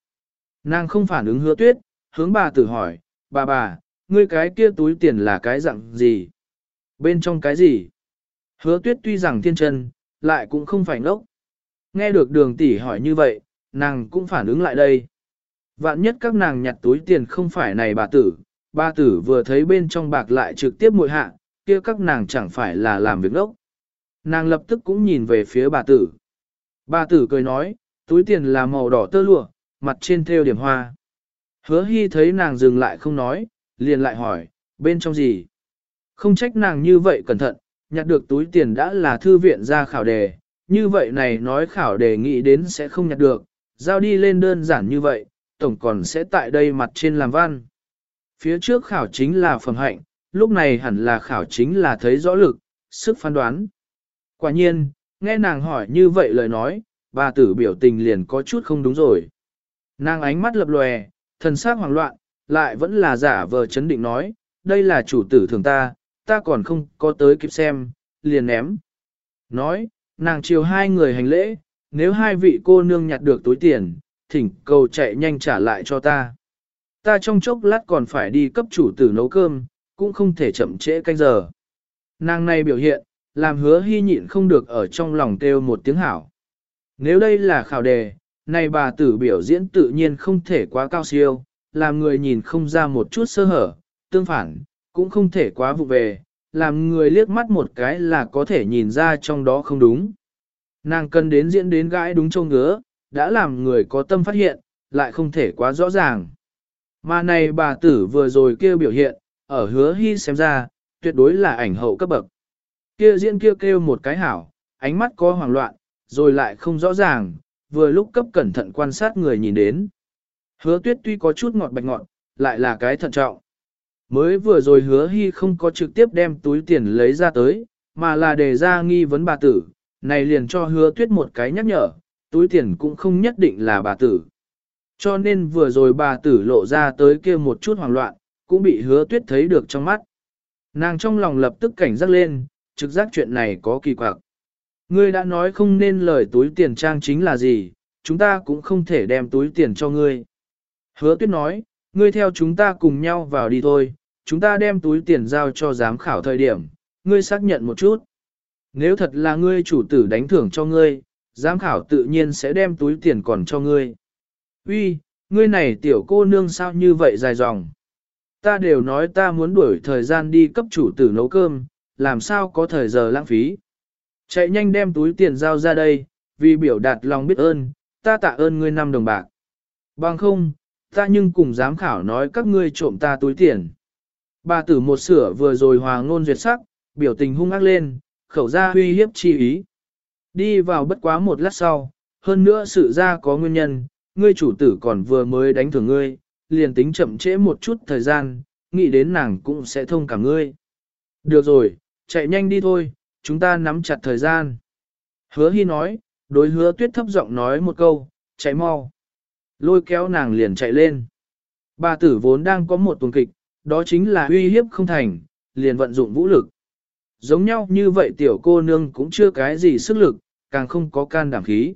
Nàng không phản ứng hứa tuyết, hướng bà tử hỏi, bà bà, ngươi cái kia túi tiền là cái dạng gì? Bên trong cái gì? Hứa tuyết tuy rằng thiên chân, lại cũng không phải ngốc. Nghe được đường tỷ hỏi như vậy, nàng cũng phản ứng lại đây. Vạn nhất các nàng nhặt túi tiền không phải này bà tử, bà tử vừa thấy bên trong bạc lại trực tiếp muội hạ, kia các nàng chẳng phải là làm việc ngốc. Nàng lập tức cũng nhìn về phía bà tử. Bà tử cười nói, túi tiền là màu đỏ tơ lụa, mặt trên thêu điểm hoa. Hứa hy thấy nàng dừng lại không nói, liền lại hỏi, bên trong gì? Không trách nàng như vậy cẩn thận, nhặt được túi tiền đã là thư viện ra khảo đề, như vậy này nói khảo đề nghĩ đến sẽ không nhặt được, giao đi lên đơn giản như vậy, tổng còn sẽ tại đây mặt trên làm văn. Phía trước khảo chính là phẩm hạnh, lúc này hẳn là khảo chính là thấy rõ lực, sức phán đoán. Quả nhiên, nghe nàng hỏi như vậy lời nói, bà tử biểu tình liền có chút không đúng rồi. Nàng ánh mắt lập lòe, thần sắc hoảng loạn, lại vẫn là giả vờ chấn định nói, đây là chủ tử thường ta, ta còn không có tới kịp xem, liền ném. Nói, nàng chiều hai người hành lễ, nếu hai vị cô nương nhặt được túi tiền, thỉnh cầu chạy nhanh trả lại cho ta. Ta trong chốc lát còn phải đi cấp chủ tử nấu cơm, cũng không thể chậm trễ canh giờ. Nàng này biểu hiện, làm hứa hy nhịn không được ở trong lòng kêu một tiếng hảo. Nếu đây là khảo đề, này bà tử biểu diễn tự nhiên không thể quá cao siêu, làm người nhìn không ra một chút sơ hở, tương phản, cũng không thể quá vụ về, làm người liếc mắt một cái là có thể nhìn ra trong đó không đúng. Nàng cần đến diễn đến gãi đúng châu ngứa, đã làm người có tâm phát hiện, lại không thể quá rõ ràng. Mà này bà tử vừa rồi kêu biểu hiện, ở hứa hy xem ra, tuyệt đối là ảnh hậu cấp bậc. Kia diễn kia kêu một cái hảo, ánh mắt có hoảng loạn, rồi lại không rõ ràng, vừa lúc cấp cẩn thận quan sát người nhìn đến. Hứa tuyết tuy có chút ngọt bạch ngọt, lại là cái thận trọng. Mới vừa rồi hứa hy không có trực tiếp đem túi tiền lấy ra tới, mà là đề ra nghi vấn bà tử, này liền cho hứa tuyết một cái nhắc nhở, túi tiền cũng không nhất định là bà tử. Cho nên vừa rồi bà tử lộ ra tới kia một chút hoảng loạn, cũng bị hứa tuyết thấy được trong mắt. Nàng trong lòng lập tức cảnh giác lên, trực giác chuyện này có kỳ quặc. Ngươi đã nói không nên lời túi tiền trang chính là gì, chúng ta cũng không thể đem túi tiền cho ngươi. Hứa tuyết nói, ngươi theo chúng ta cùng nhau vào đi thôi, chúng ta đem túi tiền giao cho giám khảo thời điểm, ngươi xác nhận một chút. Nếu thật là ngươi chủ tử đánh thưởng cho ngươi, giám khảo tự nhiên sẽ đem túi tiền còn cho ngươi. Uy, ngươi này tiểu cô nương sao như vậy dài dòng. Ta đều nói ta muốn đuổi thời gian đi cấp chủ tử nấu cơm, làm sao có thời giờ lãng phí. Chạy nhanh đem túi tiền giao ra đây, vì biểu đạt lòng biết ơn, ta tạ ơn ngươi năm đồng bạc. Bằng không, ta nhưng cùng giám khảo nói các ngươi trộm ta túi tiền. Bà tử một sửa vừa rồi hòa ngôn duyệt sắc, biểu tình hung ác lên, khẩu ra huy hiếp chi ý. Đi vào bất quá một lát sau, hơn nữa sự ra có nguyên nhân, ngươi chủ tử còn vừa mới đánh thưởng ngươi, liền tính chậm trễ một chút thời gian, nghĩ đến nàng cũng sẽ thông cả ngươi. Được rồi, chạy nhanh đi thôi, chúng ta nắm chặt thời gian. Hứa hy nói, đối hứa tuyết thấp giọng nói một câu, chạy mau. Lôi kéo nàng liền chạy lên. Bà tử vốn đang có một tuần kịch, đó chính là uy hiếp không thành, liền vận dụng vũ lực. Giống nhau như vậy tiểu cô nương cũng chưa cái gì sức lực, càng không có can đảm khí.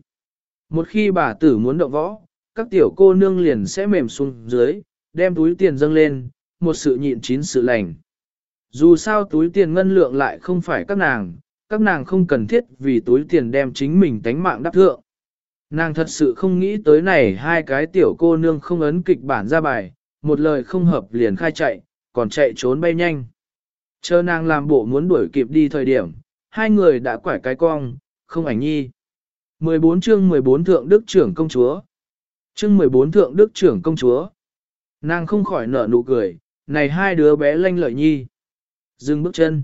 Một khi bà tử muốn động võ, các tiểu cô nương liền sẽ mềm xuống dưới, đem túi tiền dâng lên, một sự nhịn chín sự lành. Dù sao túi tiền ngân lượng lại không phải các nàng, các nàng không cần thiết vì túi tiền đem chính mình tánh mạng đáp thượng. Nàng thật sự không nghĩ tới này hai cái tiểu cô nương không ấn kịch bản ra bài, một lời không hợp liền khai chạy, còn chạy trốn bay nhanh. Chờ nàng làm bộ muốn đuổi kịp đi thời điểm, hai người đã quải cái cong, không ảnh nhi. 14 chương 14 thượng đức trưởng công chúa. Chương 14 thượng đức trưởng công chúa. Nàng không khỏi nở nụ cười, này hai đứa bé lanh lợi nhi. Dừng bước chân.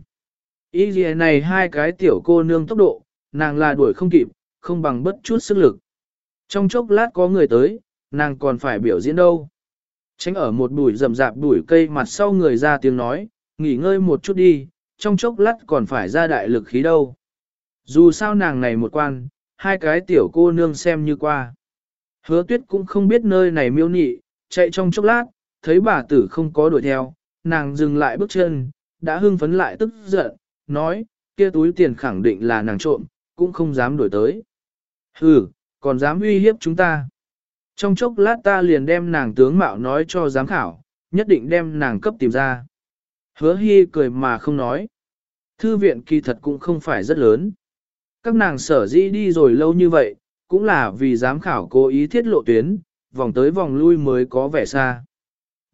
Ý gì này hai cái tiểu cô nương tốc độ, nàng là đuổi không kịp, không bằng bất chút sức lực. Trong chốc lát có người tới, nàng còn phải biểu diễn đâu. Tránh ở một bụi rậm rạp bụi cây mặt sau người ra tiếng nói, nghỉ ngơi một chút đi, trong chốc lát còn phải ra đại lực khí đâu. Dù sao nàng này một quan, hai cái tiểu cô nương xem như qua. Hứa tuyết cũng không biết nơi này miêu nị, chạy trong chốc lát, thấy bà tử không có đuổi theo, nàng dừng lại bước chân, đã hưng phấn lại tức giận, nói, kia túi tiền khẳng định là nàng trộm, cũng không dám đuổi tới. Hừ, còn dám uy hiếp chúng ta. Trong chốc lát ta liền đem nàng tướng mạo nói cho giám khảo, nhất định đem nàng cấp tìm ra. Hứa hy cười mà không nói. Thư viện kỳ thật cũng không phải rất lớn. Các nàng sở dĩ đi rồi lâu như vậy, cũng là vì giám khảo cố ý thiết lộ tuyến, vòng tới vòng lui mới có vẻ xa.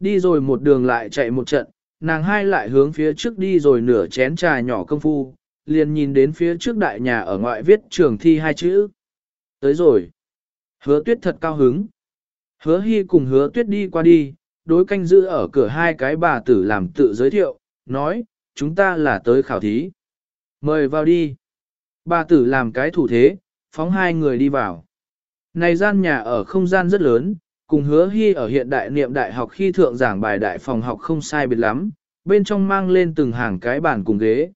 Đi rồi một đường lại chạy một trận, nàng hai lại hướng phía trước đi rồi nửa chén trà nhỏ công phu, liền nhìn đến phía trước đại nhà ở ngoại viết trường thi hai chữ. Tới rồi. Hứa tuyết thật cao hứng. Hứa hy cùng hứa tuyết đi qua đi, đối canh giữ ở cửa hai cái bà tử làm tự giới thiệu, nói, chúng ta là tới khảo thí. Mời vào đi. Bà tử làm cái thủ thế, phóng hai người đi vào. Này gian nhà ở không gian rất lớn, cùng hứa hy ở hiện đại niệm đại học khi thượng giảng bài đại phòng học không sai biệt lắm, bên trong mang lên từng hàng cái bàn cùng ghế.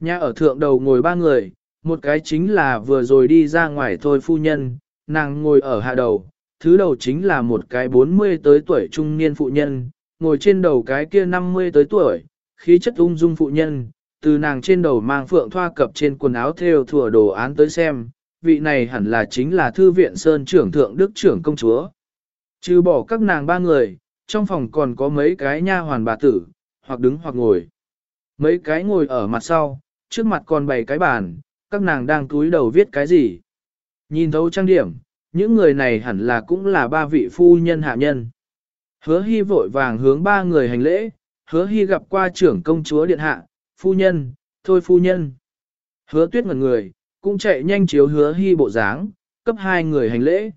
Nhà ở thượng đầu ngồi ba người, một cái chính là vừa rồi đi ra ngoài thôi phu nhân, nàng ngồi ở hạ đầu, thứ đầu chính là một cái 40 tới tuổi trung niên phụ nhân, ngồi trên đầu cái kia 50 tới tuổi, khí chất ung dung phụ nhân, từ nàng trên đầu mang phượng thoa cập trên quần áo theo thừa đồ án tới xem, vị này hẳn là chính là thư viện Sơn trưởng thượng đức trưởng công chúa. Trừ bỏ các nàng ba người, trong phòng còn có mấy cái nha hoàn bà tử, hoặc đứng hoặc ngồi. Mấy cái ngồi ở mặt sau, trước mặt còn bày cái bàn, các nàng đang túi đầu viết cái gì. Nhìn thấu trang điểm, những người này hẳn là cũng là ba vị phu nhân hạ nhân. Hứa hy vội vàng hướng ba người hành lễ, hứa hy gặp qua trưởng công chúa điện hạ, phu nhân, thôi phu nhân. Hứa tuyết ngần người, cũng chạy nhanh chiếu hứa hy bộ dáng, cấp hai người hành lễ.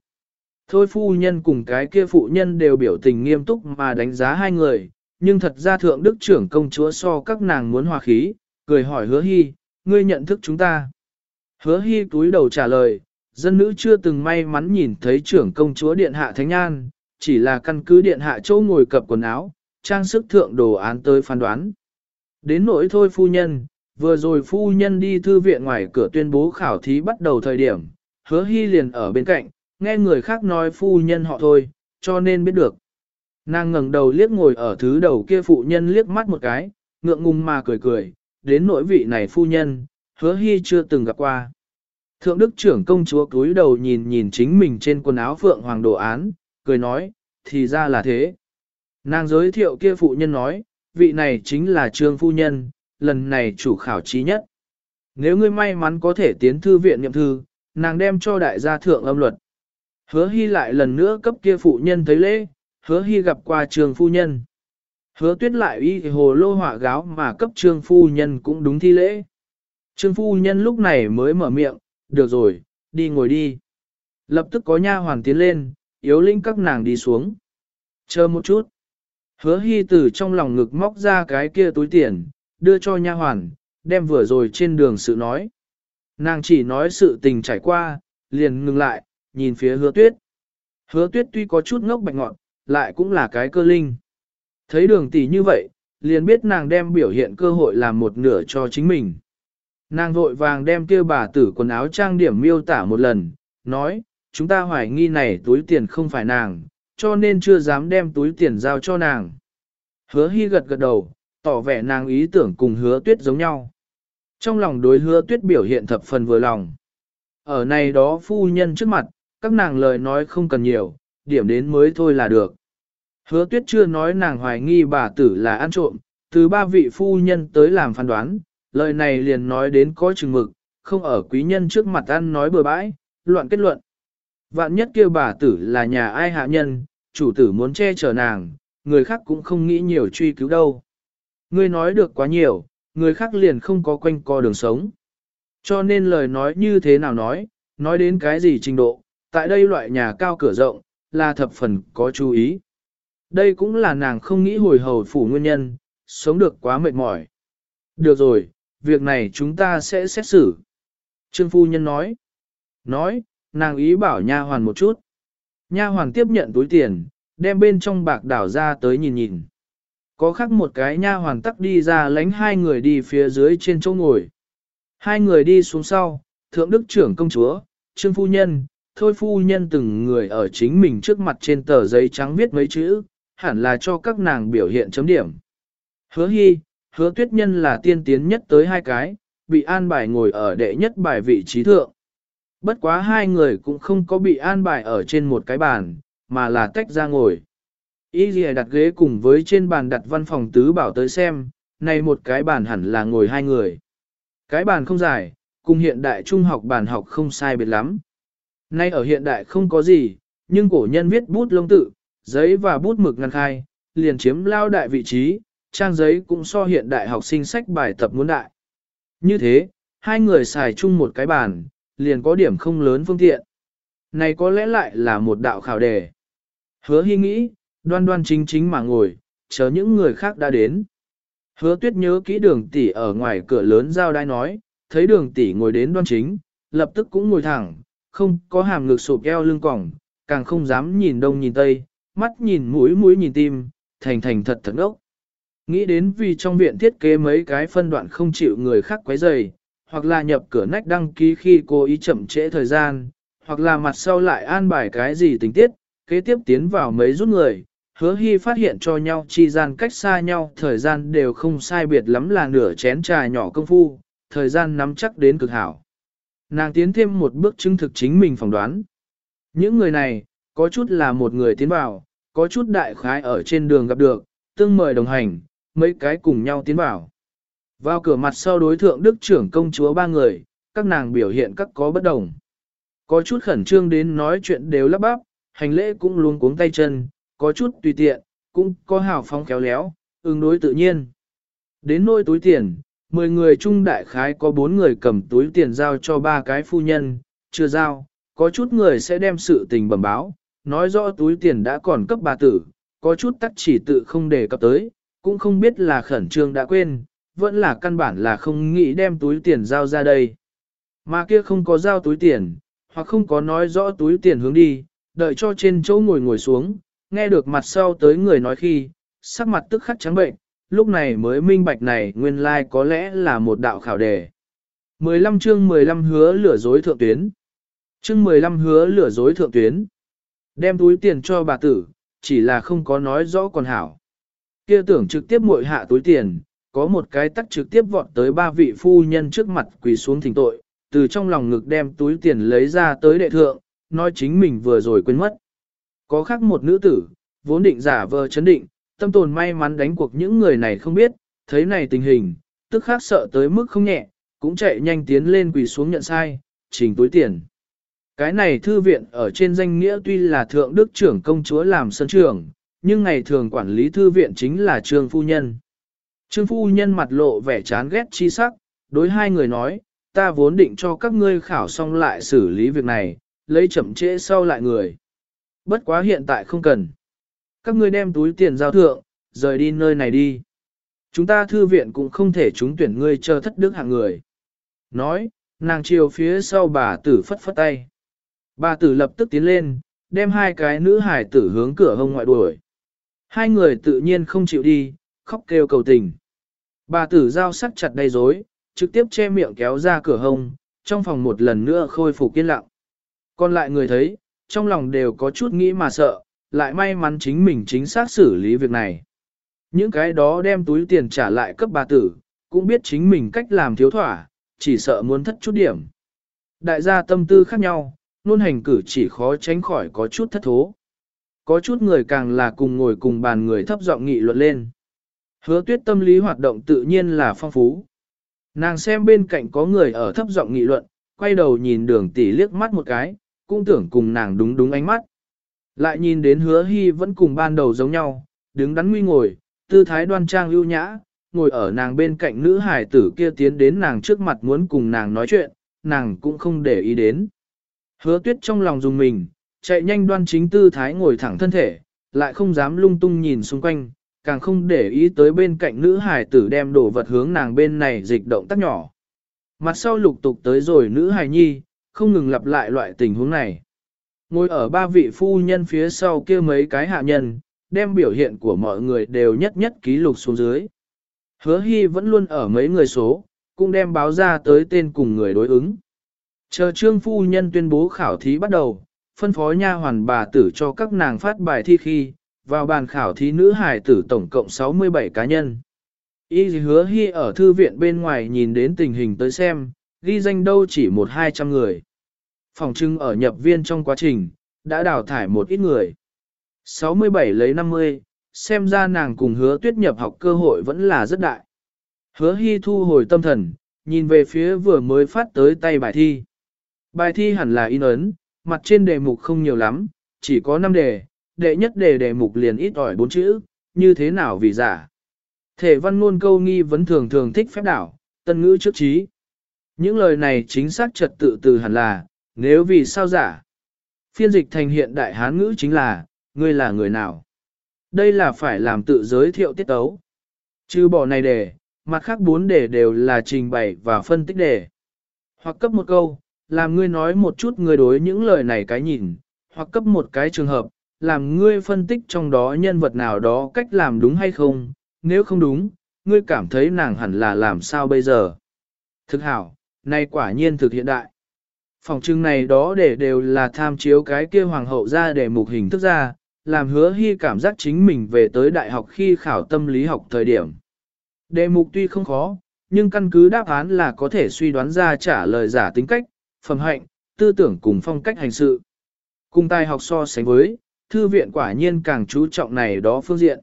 Thôi phu nhân cùng cái kia phụ nhân đều biểu tình nghiêm túc mà đánh giá hai người, nhưng thật ra thượng đức trưởng công chúa so các nàng muốn hòa khí, cười hỏi hứa hy, ngươi nhận thức chúng ta. Hứa hy túi đầu trả lời, dân nữ chưa từng may mắn nhìn thấy trưởng công chúa điện hạ thánh an, chỉ là căn cứ điện hạ châu ngồi cập quần áo, trang sức thượng đồ án tới phán đoán. Đến nỗi thôi phu nhân, vừa rồi phu nhân đi thư viện ngoài cửa tuyên bố khảo thí bắt đầu thời điểm, hứa hy liền ở bên cạnh, nghe người khác nói phu nhân họ thôi, cho nên biết được. Nàng ngẩng đầu liếc ngồi ở thứ đầu kia phụ nhân liếc mắt một cái, ngượng ngùng mà cười cười, đến nỗi vị này phu nhân, hứa hy chưa từng gặp qua. Thượng đức trưởng công chúa cúi đầu nhìn nhìn chính mình trên quần áo phượng hoàng đồ án, cười nói, thì ra là thế. Nàng giới thiệu kia phụ nhân nói, vị này chính là trương phu nhân, lần này chủ khảo trí nhất. Nếu ngươi may mắn có thể tiến thư viện nhậm thư, nàng đem cho đại gia thượng âm luật. Hứa hy lại lần nữa cấp kia phụ nhân thấy lễ, hứa hy gặp qua trường phu nhân. Hứa tuyết lại y hồ lô họa gáo mà cấp trương phu nhân cũng đúng thi lễ. Trương phu nhân lúc này mới mở miệng, được rồi, đi ngồi đi. Lập tức có nha hoàn tiến lên, yếu linh các nàng đi xuống. Chờ một chút. Hứa hy từ trong lòng ngực móc ra cái kia túi tiền, đưa cho nha hoàn, đem vừa rồi trên đường sự nói. Nàng chỉ nói sự tình trải qua, liền ngừng lại, nhìn phía hứa tuyết. Hứa tuyết tuy có chút ngốc bạch ngọn, lại cũng là cái cơ linh. Thấy đường tỷ như vậy, liền biết nàng đem biểu hiện cơ hội làm một nửa cho chính mình. Nàng vội vàng đem kia bà tử quần áo trang điểm miêu tả một lần, nói, chúng ta hoài nghi này túi tiền không phải nàng, cho nên chưa dám đem túi tiền giao cho nàng. Hứa hy gật gật đầu, tỏ vẻ nàng ý tưởng cùng hứa tuyết giống nhau. Trong lòng đối hứa tuyết biểu hiện thập phần vừa lòng. Ở này đó phu nhân trước mặt, các nàng lời nói không cần nhiều, điểm đến mới thôi là được. Hứa tuyết chưa nói nàng hoài nghi bà tử là ăn trộm, từ ba vị phu nhân tới làm phán đoán, lời này liền nói đến có chừng mực, không ở quý nhân trước mặt ăn nói bừa bãi, loạn kết luận. Vạn nhất kia bà tử là nhà ai hạ nhân, chủ tử muốn che chở nàng, người khác cũng không nghĩ nhiều truy cứu đâu. Ngươi nói được quá nhiều, người khác liền không có quanh co đường sống. Cho nên lời nói như thế nào nói, nói đến cái gì trình độ, tại đây loại nhà cao cửa rộng, là thập phần có chú ý. Đây cũng là nàng không nghĩ hồi hầu phủ nguyên nhân, sống được quá mệt mỏi. Được rồi, việc này chúng ta sẽ xét xử. Trương phu nhân nói. Nói, nàng ý bảo nha hoàn một chút. Nha hoàn tiếp nhận túi tiền, đem bên trong bạc đảo ra tới nhìn nhìn. Có khắc một cái nha hoàn tắc đi ra lánh hai người đi phía dưới trên chỗ ngồi. Hai người đi xuống sau, thượng đức trưởng công chúa, trương phu nhân, thôi phu nhân từng người ở chính mình trước mặt trên tờ giấy trắng viết mấy chữ, hẳn là cho các nàng biểu hiện chấm điểm. Hứa hy, hứa tuyết nhân là tiên tiến nhất tới hai cái, bị an bài ngồi ở đệ nhất bài vị trí thượng. Bất quá hai người cũng không có bị an bài ở trên một cái bàn, mà là tách ra ngồi. Y gì đặt ghế cùng với trên bàn đặt văn phòng tứ bảo tới xem, này một cái bàn hẳn là ngồi hai người. Cái bàn không dài, cùng hiện đại trung học bàn học không sai biệt lắm. Nay ở hiện đại không có gì, nhưng cổ nhân viết bút lông tự, giấy và bút mực ngăn khai, liền chiếm lao đại vị trí, trang giấy cũng so hiện đại học sinh sách bài tập muốn đại. Như thế, hai người xài chung một cái bàn, liền có điểm không lớn phương tiện. Này có lẽ lại là một đạo khảo đề. Hứa hy nghĩ, đoan đoan chính chính mà ngồi, chờ những người khác đã đến. Hứa tuyết nhớ kỹ đường tỷ ở ngoài cửa lớn giao đai nói, thấy đường tỷ ngồi đến đoan chính, lập tức cũng ngồi thẳng, không có hàm ngực sụp eo lưng cỏng, càng không dám nhìn đông nhìn tây, mắt nhìn mũi mũi nhìn tim, thành thành thật thật ốc. Nghĩ đến vì trong viện thiết kế mấy cái phân đoạn không chịu người khác quấy rầy, hoặc là nhập cửa nách đăng ký khi cố ý chậm trễ thời gian, hoặc là mặt sau lại an bài cái gì tình tiết, kế tiếp tiến vào mấy rút người, hứa hy phát hiện cho nhau chi gian cách xa nhau thời gian đều không sai biệt lắm là nửa chén trà nhỏ công phu, thời gian nắm chắc đến cực hảo. Nàng tiến thêm một bước chứng thực chính mình phỏng đoán. Những người này, có chút là một người tiến vào, có chút đại khái ở trên đường gặp được, tương mời đồng hành, mấy cái cùng nhau tiến vào. Vào cửa mặt sau đối thượng đức trưởng công chúa ba người, các nàng biểu hiện các có bất đồng. Có chút khẩn trương đến nói chuyện đều lắp bắp, hành lễ cũng luôn cuống tay chân, có chút tùy tiện, cũng có hào phóng khéo léo, ứng đối tự nhiên. Đến nôi túi tiền, 10 người chung đại khái có 4 người cầm túi tiền giao cho ba cái phu nhân, chưa giao, có chút người sẽ đem sự tình bẩm báo, nói rõ túi tiền đã còn cấp bà tử, có chút tắc chỉ tự không đề cập tới, cũng không biết là khẩn trương đã quên, vẫn là căn bản là không nghĩ đem túi tiền giao ra đây. Mà kia không có giao túi tiền, hoặc không có nói rõ túi tiền hướng đi, đợi cho trên chỗ ngồi ngồi xuống, nghe được mặt sau tới người nói khi, sắc mặt tức khắc trắng bệnh, lúc này mới minh bạch này nguyên lai like có lẽ là một đạo khảo đề. 15 chương 15 hứa lửa dối thượng tuyến. Chương 15 hứa lửa dối thượng tuyến. Đem túi tiền cho bà tử, chỉ là không có nói rõ còn hảo. Kia tưởng trực tiếp muội hạ túi tiền, có một cái tắc trực tiếp vọt tới ba vị phu nhân trước mặt quỳ xuống thỉnh tội, từ trong lòng ngực đem túi tiền lấy ra tới đệ thượng, nói chính mình vừa rồi quên mất. Có khác một nữ tử, vốn định giả vờ chấn định, tâm tồn may mắn đánh cuộc những người này không biết, thấy này tình hình, tức khác sợ tới mức không nhẹ, cũng chạy nhanh tiến lên quỳ xuống nhận sai, trình túi tiền. Cái này thư viện ở trên danh nghĩa tuy là thượng đức trưởng công chúa làm sân trưởng, nhưng ngày thường quản lý thư viện chính là trương phu nhân. Trương phu nhân mặt lộ vẻ chán ghét chi sắc, đối hai người nói, ta vốn định cho các ngươi khảo xong lại xử lý việc này, lấy chậm trễ sau lại người. Bất quá hiện tại không cần. Các ngươi đem túi tiền giao thượng, rời đi nơi này đi. Chúng ta thư viện cũng không thể trúng tuyển ngươi chờ thất đức hạng người. Nói, nàng chiều phía sau bà tử phất phất tay. Bà tử lập tức tiến lên, đem hai cái nữ hải tử hướng cửa hông ngoại đuổi. Hai người tự nhiên không chịu đi, khóc kêu cầu tình. Bà tử giao sắc chặt đầy rối, trực tiếp che miệng kéo ra cửa hông, trong phòng một lần nữa khôi phục yên lặng. Còn lại người thấy, trong lòng đều có chút nghĩ mà sợ, lại may mắn chính mình chính xác xử lý việc này. Những cái đó đem túi tiền trả lại cấp bà tử, cũng biết chính mình cách làm thiếu thỏa, chỉ sợ muốn thất chút điểm. Đại gia tâm tư khác nhau, luôn hành cử chỉ khó tránh khỏi có chút thất thố. Có chút người càng là cùng ngồi cùng bàn người thấp giọng nghị luận lên. Hứa tuyết tâm lý hoạt động tự nhiên là phong phú. Nàng xem bên cạnh có người ở thấp giọng nghị luận, quay đầu nhìn đường tỷ liếc mắt một cái, cũng tưởng cùng nàng đúng đúng ánh mắt. Lại nhìn đến hứa hy vẫn cùng ban đầu giống nhau, đứng đắn nguy ngồi, tư thái đoan trang ưu nhã, ngồi ở nàng bên cạnh nữ hải tử kia tiến đến nàng trước mặt muốn cùng nàng nói chuyện, nàng cũng không để ý đến. Hứa tuyết trong lòng dùng mình, chạy nhanh đoan chính tư thái ngồi thẳng thân thể, lại không dám lung tung nhìn xung quanh, càng không để ý tới bên cạnh nữ hải tử đem đồ vật hướng nàng bên này dịch động tác nhỏ. Mặt sau lục tục tới rồi nữ hài nhi, không ngừng lặp lại loại tình huống này. Ngồi ở ba vị phu nhân phía sau kia mấy cái hạ nhân, đem biểu hiện của mọi người đều nhất nhất ký lục xuống dưới. Hứa hy vẫn luôn ở mấy người số, cũng đem báo ra tới tên cùng người đối ứng. Chờ trương phu nhân tuyên bố khảo thí bắt đầu, phân phó nha hoàn bà tử cho các nàng phát bài thi khi, vào bàn khảo thí nữ hài tử tổng cộng 67 cá nhân. Y hứa hy ở thư viện bên ngoài nhìn đến tình hình tới xem, ghi danh đâu chỉ một hai trăm người. Phòng trưng ở nhập viên trong quá trình, đã đào thải một ít người. 67 lấy 50, xem ra nàng cùng hứa tuyết nhập học cơ hội vẫn là rất đại. Hứa hy thu hồi tâm thần, nhìn về phía vừa mới phát tới tay bài thi. Bài thi hẳn là in ấn, mặt trên đề mục không nhiều lắm, chỉ có 5 đề, đệ nhất đề đề mục liền ít ỏi 4 chữ, như thế nào vì giả. Thể văn ngôn câu nghi vấn thường thường thích phép đảo, tân ngữ trước trí. Những lời này chính xác trật tự từ hẳn là, nếu vì sao giả. Phiên dịch thành hiện đại hán ngữ chính là, ngươi là người nào. Đây là phải làm tự giới thiệu tiết tấu. Trừ bỏ này đề, mặt khác bốn đề đều là trình bày và phân tích đề. Hoặc cấp một câu, làm ngươi nói một chút ngươi đối những lời này cái nhìn, hoặc cấp một cái trường hợp, làm ngươi phân tích trong đó nhân vật nào đó cách làm đúng hay không, nếu không đúng, ngươi cảm thấy nàng hẳn là làm sao bây giờ. Thực hảo, nay quả nhiên thực hiện đại. Phòng trưng này đó để đều là tham chiếu cái kia hoàng hậu ra để mục hình thức ra, làm hứa hy cảm giác chính mình về tới đại học khi khảo tâm lý học thời điểm. Đề mục tuy không khó, nhưng căn cứ đáp án là có thể suy đoán ra trả lời giả tính cách, phẩm hạnh, tư tưởng cùng phong cách hành sự. Cùng tài học so sánh với, thư viện quả nhiên càng chú trọng này đó phương diện.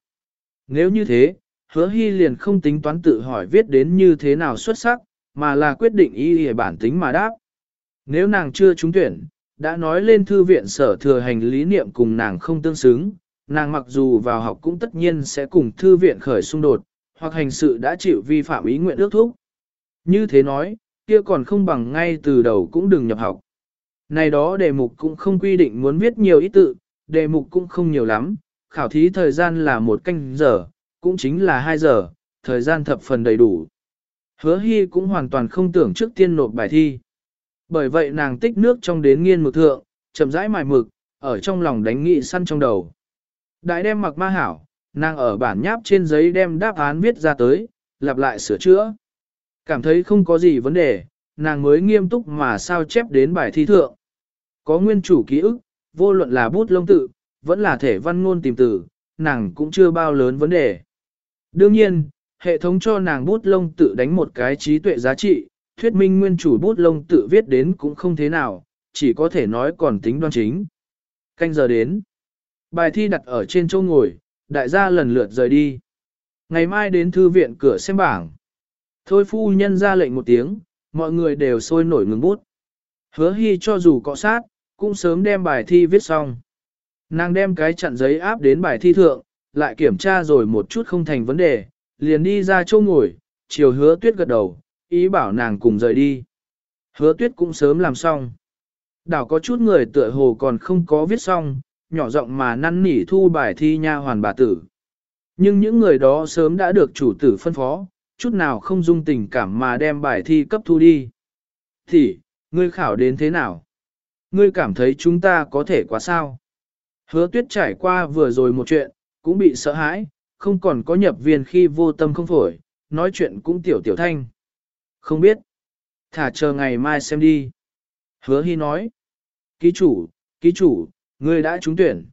Nếu như thế, hứa hy liền không tính toán tự hỏi viết đến như thế nào xuất sắc, mà là quyết định y bản tính mà đáp. Nếu nàng chưa trúng tuyển, đã nói lên thư viện sở thừa hành lý niệm cùng nàng không tương xứng, nàng mặc dù vào học cũng tất nhiên sẽ cùng thư viện khởi xung đột, hoặc hành sự đã chịu vi phạm ý nguyện ước thúc. Như thế nói, kia còn không bằng ngay từ đầu cũng đừng nhập học. Này đó đề mục cũng không quy định muốn viết nhiều ý tự, đề mục cũng không nhiều lắm, khảo thí thời gian là một canh giờ, cũng chính là 2 giờ, thời gian thập phần đầy đủ. Hứa hy cũng hoàn toàn không tưởng trước tiên nộp bài thi. Bởi vậy nàng tích nước trong đến nghiên mực thượng, chậm rãi mài mực, ở trong lòng đánh nghị săn trong đầu. Đại đem mặc ma hảo, nàng ở bản nháp trên giấy đem đáp án viết ra tới, lặp lại sửa chữa. Cảm thấy không có gì vấn đề, nàng mới nghiêm túc mà sao chép đến bài thi thượng. Có nguyên chủ ký ức, vô luận là bút lông tự, vẫn là thể văn ngôn tìm từ, nàng cũng chưa bao lớn vấn đề. Đương nhiên, hệ thống cho nàng bút lông tự đánh một cái trí tuệ giá trị, thuyết minh nguyên chủ bút lông tự viết đến cũng không thế nào, chỉ có thể nói còn tính đoan chính. Canh giờ đến. Bài thi đặt ở trên chỗ ngồi, đại gia lần lượt rời đi. Ngày mai đến thư viện cửa xem bảng. Thôi phu nhân ra lệnh một tiếng, mọi người đều sôi nổi ngừng bút. Hứa hy cho dù cọ sát, cũng sớm đem bài thi viết xong. Nàng đem cái chặn giấy áp đến bài thi thượng, lại kiểm tra rồi một chút không thành vấn đề, liền đi ra chỗ ngồi, chiều hứa tuyết gật đầu, ý bảo nàng cùng rời đi. Hứa tuyết cũng sớm làm xong. Đảo có chút người tựa hồ còn không có viết xong, nhỏ giọng mà năn nỉ thu bài thi nha hoàn bà tử. Nhưng những người đó sớm đã được chủ tử phân phó, chút nào không dung tình cảm mà đem bài thi cấp thu đi. Thì, ngươi khảo đến thế nào? Ngươi cảm thấy chúng ta có thể quá sao? Hứa tuyết trải qua vừa rồi một chuyện, cũng bị sợ hãi, không còn có nhập viên khi vô tâm không phổi, nói chuyện cũng tiểu tiểu thanh. Không biết. Thả chờ ngày mai xem đi. Hứa hy nói. Ký chủ, ký chủ, ngươi đã trúng tuyển.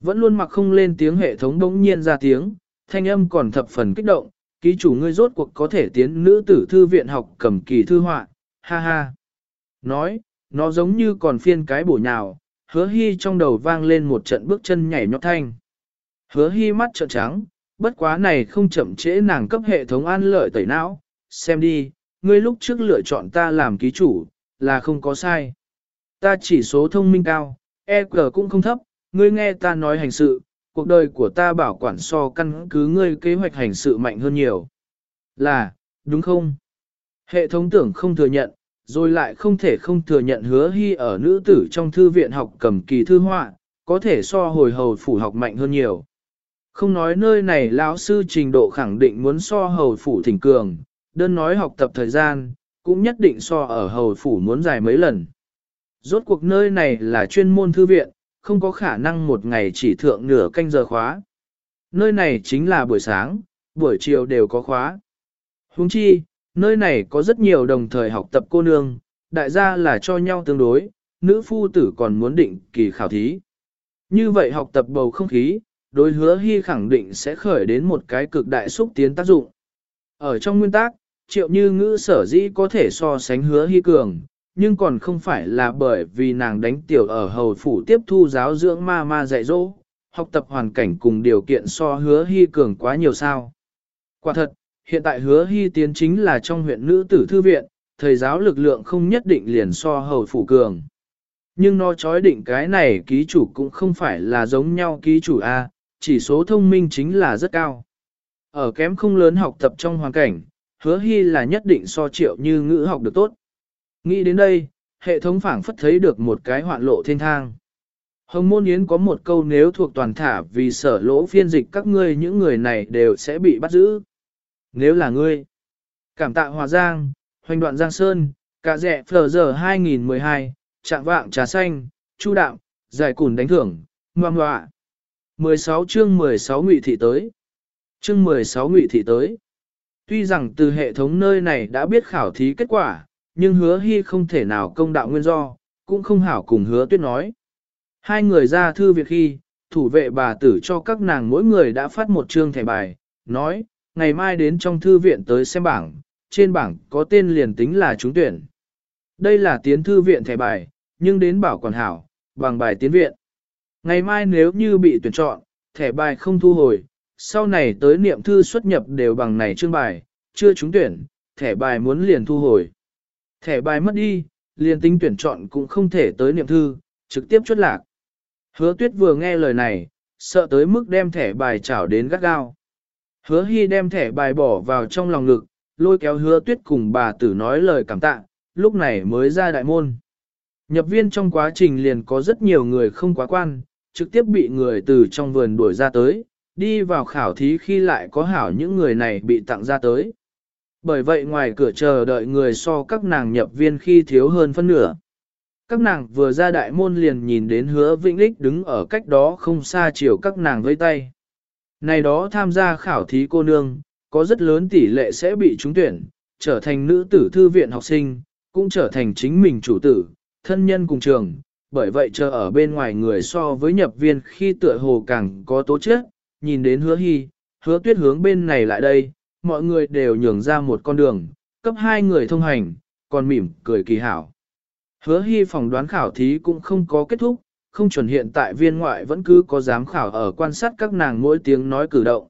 Vẫn luôn mặc không lên tiếng hệ thống đống nhiên ra tiếng, thanh âm còn thập phần kích động, ký chủ ngươi rốt cuộc có thể tiến nữ tử thư viện học cầm kỳ thư họa, ha ha. Nói, nó giống như còn phiên cái bổ nhào, hứa hy trong đầu vang lên một trận bước chân nhảy nhót thanh. Hứa hy mắt trợn trắng, bất quá này không chậm trễ nàng cấp hệ thống an lợi tẩy não, xem đi, ngươi lúc trước lựa chọn ta làm ký chủ, là không có sai. Ta chỉ số thông minh cao, EQ cũng không thấp, ngươi nghe ta nói hành sự, cuộc đời của ta bảo quản so căn cứ ngươi kế hoạch hành sự mạnh hơn nhiều. Là, đúng không? Hệ thống tưởng không thừa nhận, rồi lại không thể không thừa nhận hứa hy ở nữ tử trong thư viện học cầm kỳ thư họa, có thể so hồi hầu phủ học mạnh hơn nhiều. Không nói nơi này lão sư trình độ khẳng định muốn so hầu phủ thỉnh cường, đơn nói học tập thời gian, cũng nhất định so ở hầu phủ muốn dài mấy lần. Rốt cuộc nơi này là chuyên môn thư viện, không có khả năng một ngày chỉ thượng nửa canh giờ khóa. Nơi này chính là buổi sáng, buổi chiều đều có khóa. Huống chi, nơi này có rất nhiều đồng thời học tập cô nương, đại gia là cho nhau tương đối, nữ phu tử còn muốn định kỳ khảo thí. Như vậy học tập bầu không khí, đối hứa hy khẳng định sẽ khởi đến một cái cực đại xúc tiến tác dụng. Ở trong nguyên tắc, triệu như ngữ sở dĩ có thể so sánh hứa hy cường, nhưng còn không phải là bởi vì nàng đánh tiểu ở hầu phủ tiếp thu giáo dưỡng ma ma dạy dỗ, học tập hoàn cảnh cùng điều kiện so hứa hy cường quá nhiều sao. Quả thật, hiện tại hứa hy tiến chính là trong huyện nữ tử thư viện, thầy giáo lực lượng không nhất định liền so hầu phủ cường. Nhưng nó chói định cái này ký chủ cũng không phải là giống nhau ký chủ A, chỉ số thông minh chính là rất cao. Ở kém không lớn học tập trong hoàn cảnh, hứa hy là nhất định so triệu như ngữ học được tốt. Nghĩ đến đây, hệ thống phảng phất thấy được một cái hoạn lộ thiên thang. Hồng Môn Yến có một câu nếu thuộc toàn thả vì sở lỗ phiên dịch các ngươi những người này đều sẽ bị bắt giữ. Nếu là ngươi, cảm tạ Hòa Giang, hoành đoạn Giang Sơn, cả rẻ phở giờ 2012, trạng vạng trà xanh, chu đạm, giải cùn đánh thưởng, ngoan ngoạ. 16 chương 16 ngụy thị tới. Chương 16 ngụy thị tới. Tuy rằng từ hệ thống nơi này đã biết khảo thí kết quả, nhưng hứa hy không thể nào công đạo nguyên do, cũng không hảo cùng hứa tuyết nói. Hai người ra thư việc khi, thủ vệ bà tử cho các nàng mỗi người đã phát một chương thẻ bài, nói, ngày mai đến trong thư viện tới xem bảng, trên bảng có tên liền tính là trúng tuyển. Đây là tiến thư viện thẻ bài, nhưng đến bảo quản hảo, bằng bài tiến viện. Ngày mai nếu như bị tuyển chọn, thẻ bài không thu hồi, sau này tới niệm thư xuất nhập đều bằng này chương bài, chưa trúng tuyển, thẻ bài muốn liền thu hồi. Thẻ bài mất đi, liền tính tuyển chọn cũng không thể tới niệm thư, trực tiếp chốt lạc. Hứa tuyết vừa nghe lời này, sợ tới mức đem thẻ bài chảo đến gắt gao. Hứa hy đem thẻ bài bỏ vào trong lòng ngực, lôi kéo hứa tuyết cùng bà tử nói lời cảm tạ, lúc này mới ra đại môn. Nhập viên trong quá trình liền có rất nhiều người không quá quan, trực tiếp bị người từ trong vườn đuổi ra tới, đi vào khảo thí khi lại có hảo những người này bị tặng ra tới. Bởi vậy ngoài cửa chờ đợi người so các nàng nhập viên khi thiếu hơn phân nửa. Các nàng vừa ra đại môn liền nhìn đến hứa vĩnh lích đứng ở cách đó không xa chiều các nàng với tay. Này đó tham gia khảo thí cô nương, có rất lớn tỷ lệ sẽ bị trúng tuyển, trở thành nữ tử thư viện học sinh, cũng trở thành chính mình chủ tử, thân nhân cùng trường, bởi vậy chờ ở bên ngoài người so với nhập viên khi tựa hồ càng có tố chất, nhìn đến hứa hy, hứa tuyết hướng bên này lại đây, mọi người đều nhường ra một con đường, cấp hai người thông hành, còn mỉm cười kỳ hảo. Hứa hy phòng đoán khảo thí cũng không có kết thúc, không chuẩn hiện tại viên ngoại vẫn cứ có giám khảo ở quan sát các nàng mỗi tiếng nói cử động.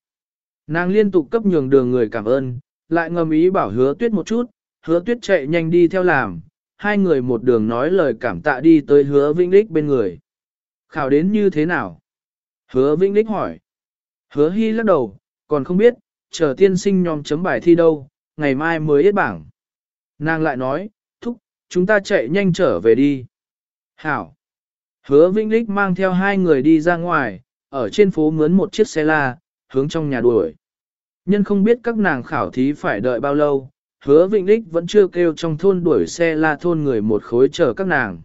Nàng liên tục cấp nhường đường người cảm ơn, lại ngầm ý bảo hứa tuyết một chút, hứa tuyết chạy nhanh đi theo làm, hai người một đường nói lời cảm tạ đi tới hứa Vĩnh đích bên người. Khảo đến như thế nào? Hứa Vĩnh đích hỏi. Hứa Hy lắc đầu, còn không biết, chờ tiên sinh nhóm chấm bài thi đâu, ngày mai mới yết bảng. Nàng lại nói, thúc, chúng ta chạy nhanh trở về đi. Hảo. Hứa Vĩnh Lích mang theo hai người đi ra ngoài, ở trên phố mướn một chiếc xe la, hướng trong nhà đuổi. Nhân không biết các nàng khảo thí phải đợi bao lâu, hứa Vĩnh Lích vẫn chưa kêu trong thôn đuổi xe la thôn người một khối chờ các nàng.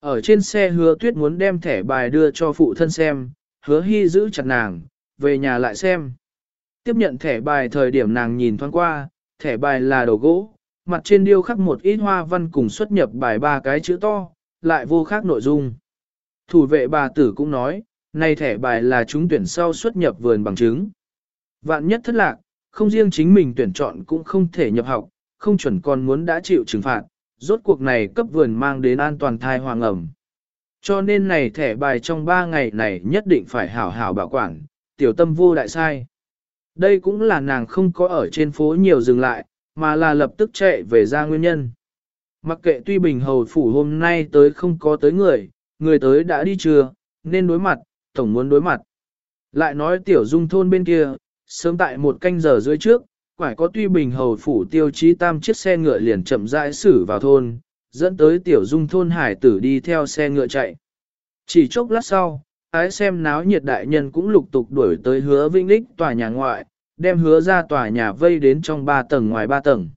Ở trên xe hứa tuyết muốn đem thẻ bài đưa cho phụ thân xem, hứa hy giữ chặt nàng, về nhà lại xem. Tiếp nhận thẻ bài thời điểm nàng nhìn thoáng qua, thẻ bài là đồ gỗ, mặt trên điêu khắc một ít hoa văn cùng xuất nhập bài ba cái chữ to, lại vô khác nội dung. Thủ vệ bà tử cũng nói, này thẻ bài là chúng tuyển sau xuất nhập vườn bằng chứng. Vạn nhất thất lạc, không riêng chính mình tuyển chọn cũng không thể nhập học, không chuẩn còn muốn đã chịu trừng phạt, rốt cuộc này cấp vườn mang đến an toàn thai hoàng ẩm. Cho nên này thẻ bài trong 3 ngày này nhất định phải hảo hảo bảo quản, tiểu tâm vô đại sai. Đây cũng là nàng không có ở trên phố nhiều dừng lại, mà là lập tức chạy về ra nguyên nhân. Mặc kệ tuy bình hầu phủ hôm nay tới không có tới người, người tới đã đi chưa, nên đối mặt, tổng muốn đối mặt. Lại nói tiểu dung thôn bên kia, sớm tại một canh giờ dưới trước, quải có tuy bình hầu phủ tiêu chí tam chiếc xe ngựa liền chậm rãi xử vào thôn, dẫn tới tiểu dung thôn hải tử đi theo xe ngựa chạy. Chỉ chốc lát sau, ái xem náo nhiệt đại nhân cũng lục tục đuổi tới hứa vinh lích tòa nhà ngoại, đem hứa ra tòa nhà vây đến trong ba tầng ngoài ba tầng.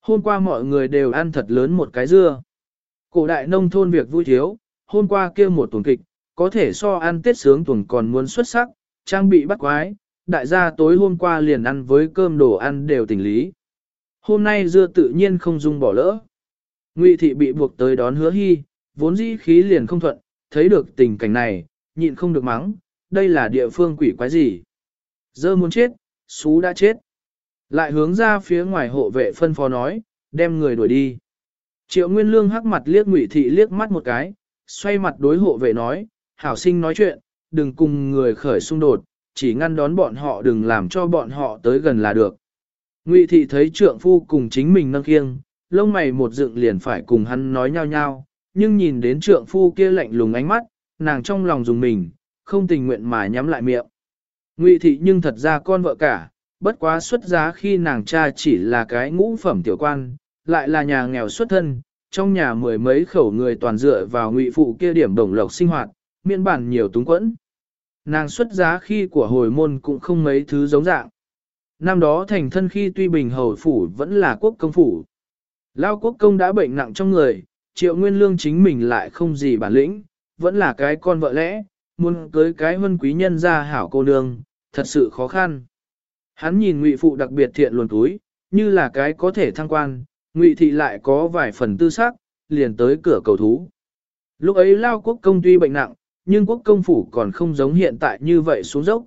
Hôm qua mọi người đều ăn thật lớn một cái dưa. Cổ đại nông thôn việc vui thiếu, hôm qua kia một tuần kịch, có thể so ăn tết sướng tuần còn muốn xuất sắc, trang bị bắt quái, đại gia tối hôm qua liền ăn với cơm đồ ăn đều tình lý. Hôm nay dưa tự nhiên không dung bỏ lỡ. Ngụy thị bị buộc tới đón hứa hy, vốn dĩ khí liền không thuận, thấy được tình cảnh này, nhịn không được mắng, đây là địa phương quỷ quái gì. Dơ muốn chết, xú đã chết. Lại hướng ra phía ngoài hộ vệ phân phó nói, đem người đuổi đi. Triệu Nguyên Lương hắc mặt liếc Ngụy Thị liếc mắt một cái, xoay mặt đối hộ vệ nói, hảo sinh nói chuyện, đừng cùng người khởi xung đột, chỉ ngăn đón bọn họ đừng làm cho bọn họ tới gần là được. Ngụy Thị thấy trượng phu cùng chính mình nâng khiêng, lông mày một dựng liền phải cùng hắn nói nhau nhau, nhưng nhìn đến trượng phu kia lạnh lùng ánh mắt, nàng trong lòng dùng mình, không tình nguyện mà nhắm lại miệng. Ngụy Thị nhưng thật ra con vợ cả, bất quá xuất giá khi nàng cha chỉ là cái ngũ phẩm tiểu quan, lại là nhà nghèo xuất thân, trong nhà mười mấy khẩu người toàn dựa vào ngụy phụ kia điểm đồng lộc sinh hoạt, miễn bản nhiều túng quẫn. Nàng xuất giá khi của hồi môn cũng không mấy thứ giống dạng. Năm đó thành thân khi tuy bình hầu phủ vẫn là quốc công phủ. Lao quốc công đã bệnh nặng trong người, triệu nguyên lương chính mình lại không gì bản lĩnh, vẫn là cái con vợ lẽ, muốn cưới cái huân quý nhân ra hảo cô nương, thật sự khó khăn. Hắn nhìn ngụy phụ đặc biệt thiện luồn túi, như là cái có thể thăng quan, ngụy thị lại có vài phần tư sắc, liền tới cửa cầu thú. Lúc ấy lao quốc công tuy bệnh nặng, nhưng quốc công phủ còn không giống hiện tại như vậy xuống dốc.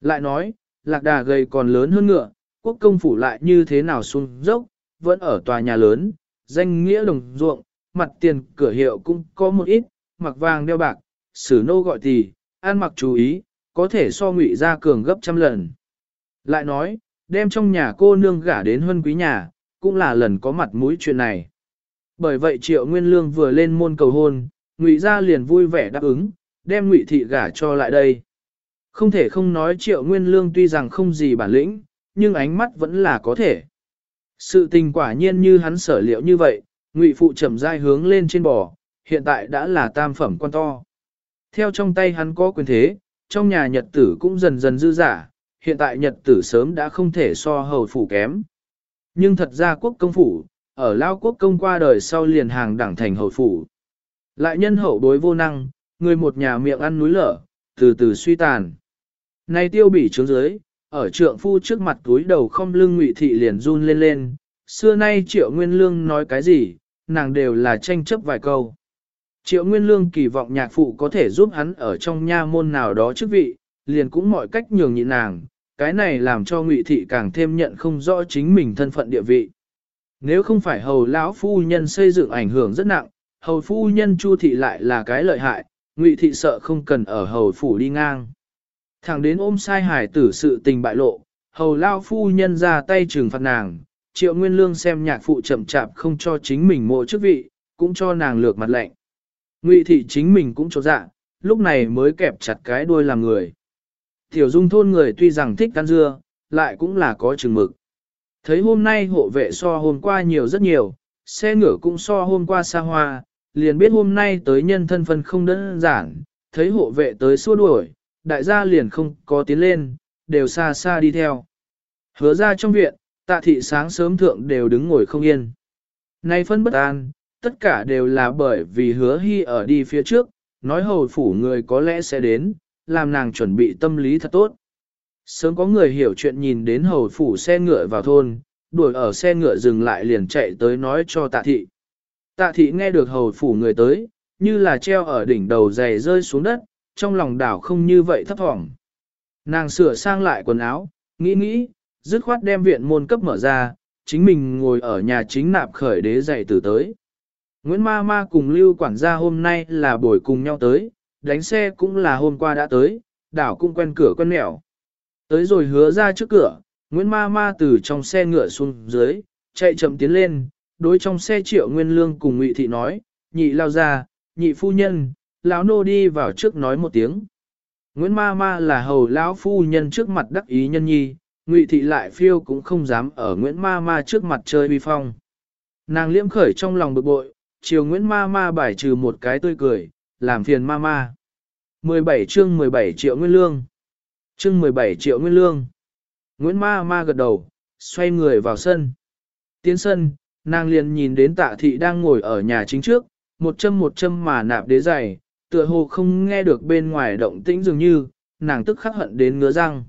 Lại nói, lạc đà gầy còn lớn hơn ngựa, quốc công phủ lại như thế nào xuống dốc, vẫn ở tòa nhà lớn, danh nghĩa đồng ruộng, mặt tiền cửa hiệu cũng có một ít, mặc vàng đeo bạc, sử nô gọi thì, ăn mặc chú ý, có thể so ngụy ra cường gấp trăm lần. Lại nói, đem trong nhà cô nương gả đến huân quý nhà, cũng là lần có mặt mũi chuyện này. Bởi vậy triệu nguyên lương vừa lên môn cầu hôn, ngụy gia liền vui vẻ đáp ứng, đem ngụy thị gả cho lại đây. Không thể không nói triệu nguyên lương tuy rằng không gì bản lĩnh, nhưng ánh mắt vẫn là có thể. Sự tình quả nhiên như hắn sở liệu như vậy, ngụy phụ chậm rãi hướng lên trên bò, hiện tại đã là tam phẩm quan to. Theo trong tay hắn có quyền thế, trong nhà nhật tử cũng dần dần dư giả, hiện tại nhật tử sớm đã không thể so hầu phủ kém. Nhưng thật ra quốc công phủ, ở Lao quốc công qua đời sau liền hàng đẳng thành hầu phủ. Lại nhân hậu đối vô năng, người một nhà miệng ăn núi lở, từ từ suy tàn. Nay tiêu bỉ trướng dưới, ở trượng phu trước mặt túi đầu không lưng ngụy thị liền run lên lên, xưa nay triệu nguyên lương nói cái gì, nàng đều là tranh chấp vài câu. Triệu Nguyên Lương kỳ vọng nhạc phụ có thể giúp hắn ở trong nha môn nào đó chức vị, liền cũng mọi cách nhường nhịn nàng, cái này làm cho Ngụy thị càng thêm nhận không rõ chính mình thân phận địa vị. Nếu không phải hầu lão phu nhân xây dựng ảnh hưởng rất nặng, hầu phu nhân Chu thị lại là cái lợi hại, Ngụy thị sợ không cần ở hầu phủ đi ngang. Thẳng đến ôm sai hải tử sự tình bại lộ, hầu lão phu nhân ra tay trừng phạt nàng, triệu nguyên lương xem nhạc phụ chậm chạp không cho chính mình mộ chức vị, cũng cho nàng lược mặt lạnh. Ngụy thị chính mình cũng cho dạ, lúc này mới kẹp chặt cái đuôi làm người. Tiểu dung thôn người tuy rằng thích ăn dưa, lại cũng là có chừng mực. Thấy hôm nay hộ vệ so hôm qua nhiều rất nhiều, xe ngựa cũng so hôm qua xa hoa, liền biết hôm nay tới nhân thân phân không đơn giản, thấy hộ vệ tới xua đuổi, đại gia liền không có tiến lên, đều xa xa đi theo. Hứa ra trong viện, tạ thị sáng sớm thượng đều đứng ngồi không yên. Nay phân bất an, tất cả đều là bởi vì hứa hy ở đi phía trước, nói hầu phủ người có lẽ sẽ đến, làm nàng chuẩn bị tâm lý thật tốt. Sớm có người hiểu chuyện nhìn đến hầu phủ xe ngựa vào thôn, đuổi ở xe ngựa dừng lại liền chạy tới nói cho tạ thị. Tạ thị nghe được hầu phủ người tới, như là treo ở đỉnh đầu giày rơi xuống đất, trong lòng đảo không như vậy thấp thỏm. Nàng sửa sang lại quần áo, nghĩ nghĩ, dứt khoát đem viện môn cấp mở ra, chính mình ngồi ở nhà chính nạp khởi đế giày từ tới. Nguyễn Ma Ma cùng Lưu quản gia hôm nay là buổi cùng nhau tới, đánh xe cũng là hôm qua đã tới, đảo cũng quen cửa quen mẹo. Tới rồi hứa ra trước cửa, Nguyễn Ma Ma từ trong xe ngựa xuống dưới, chạy chậm tiến lên, đối trong xe triệu nguyên lương cùng ngụy thị nói, nhị lao ra, nhị phu nhân, lão nô đi vào trước nói một tiếng. Nguyễn Ma Ma là hầu lão phu nhân trước mặt đắc ý nhân nhi, ngụy thị lại phiêu cũng không dám ở Nguyễn Ma Ma trước mặt chơi vi phong. Nàng liễm khởi trong lòng bực bội, chiều Nguyễn Ma Ma bài trừ một cái tươi cười, làm phiền Ma Ma. 17 chương 17 triệu nguyên lương. Chương 17 triệu nguyên lương. Nguyễn Ma Ma gật đầu, xoay người vào sân. Tiến sân, nàng liền nhìn đến tạ thị đang ngồi ở nhà chính trước, một châm một châm mà nạp đế giày, tựa hồ không nghe được bên ngoài động tĩnh dường như, nàng tức khắc hận đến ngứa răng.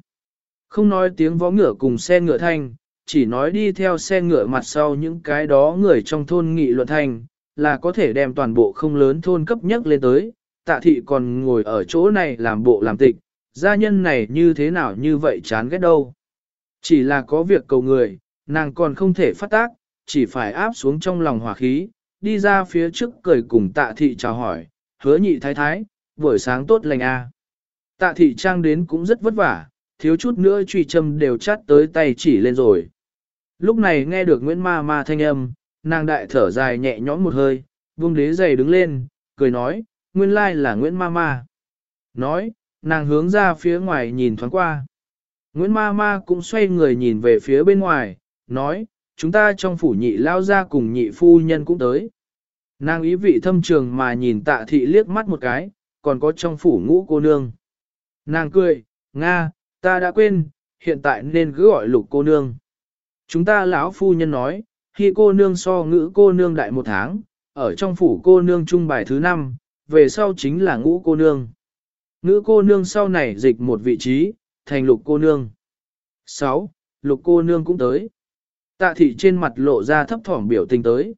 Không nói tiếng vó ngựa cùng xe ngựa thanh, chỉ nói đi theo xe ngựa mặt sau những cái đó người trong thôn nghị luận thanh, là có thể đem toàn bộ không lớn thôn cấp nhất lên tới, tạ thị còn ngồi ở chỗ này làm bộ làm tịch, gia nhân này như thế nào như vậy chán ghét đâu. Chỉ là có việc cầu người, nàng còn không thể phát tác, chỉ phải áp xuống trong lòng hỏa khí, đi ra phía trước cười cùng tạ thị chào hỏi, hứa nhị thái thái, buổi sáng tốt lành a. Tạ thị trang đến cũng rất vất vả, thiếu chút nữa truy châm đều chát tới tay chỉ lên rồi. Lúc này nghe được Nguyễn Ma Ma thanh âm, nàng đại thở dài nhẹ nhõm một hơi, vương đế giày đứng lên, cười nói, nguyên lai là Nguyễn Ma Ma. Nói, nàng hướng ra phía ngoài nhìn thoáng qua. Nguyễn Ma Ma cũng xoay người nhìn về phía bên ngoài, nói, chúng ta trong phủ nhị lao ra cùng nhị phu nhân cũng tới. Nàng ý vị thâm trường mà nhìn tạ thị liếc mắt một cái, còn có trong phủ ngũ cô nương. Nàng cười, Nga, ta đã quên, hiện tại nên cứ gọi lục cô nương. Chúng ta lão phu nhân nói, khi cô nương so ngữ cô nương đại một tháng, ở trong phủ cô nương trung bài thứ năm, về sau chính là ngũ cô nương. Ngữ cô nương sau này dịch một vị trí, thành lục cô nương. 6. Lục cô nương cũng tới. Tạ thị trên mặt lộ ra thấp thỏm biểu tình tới.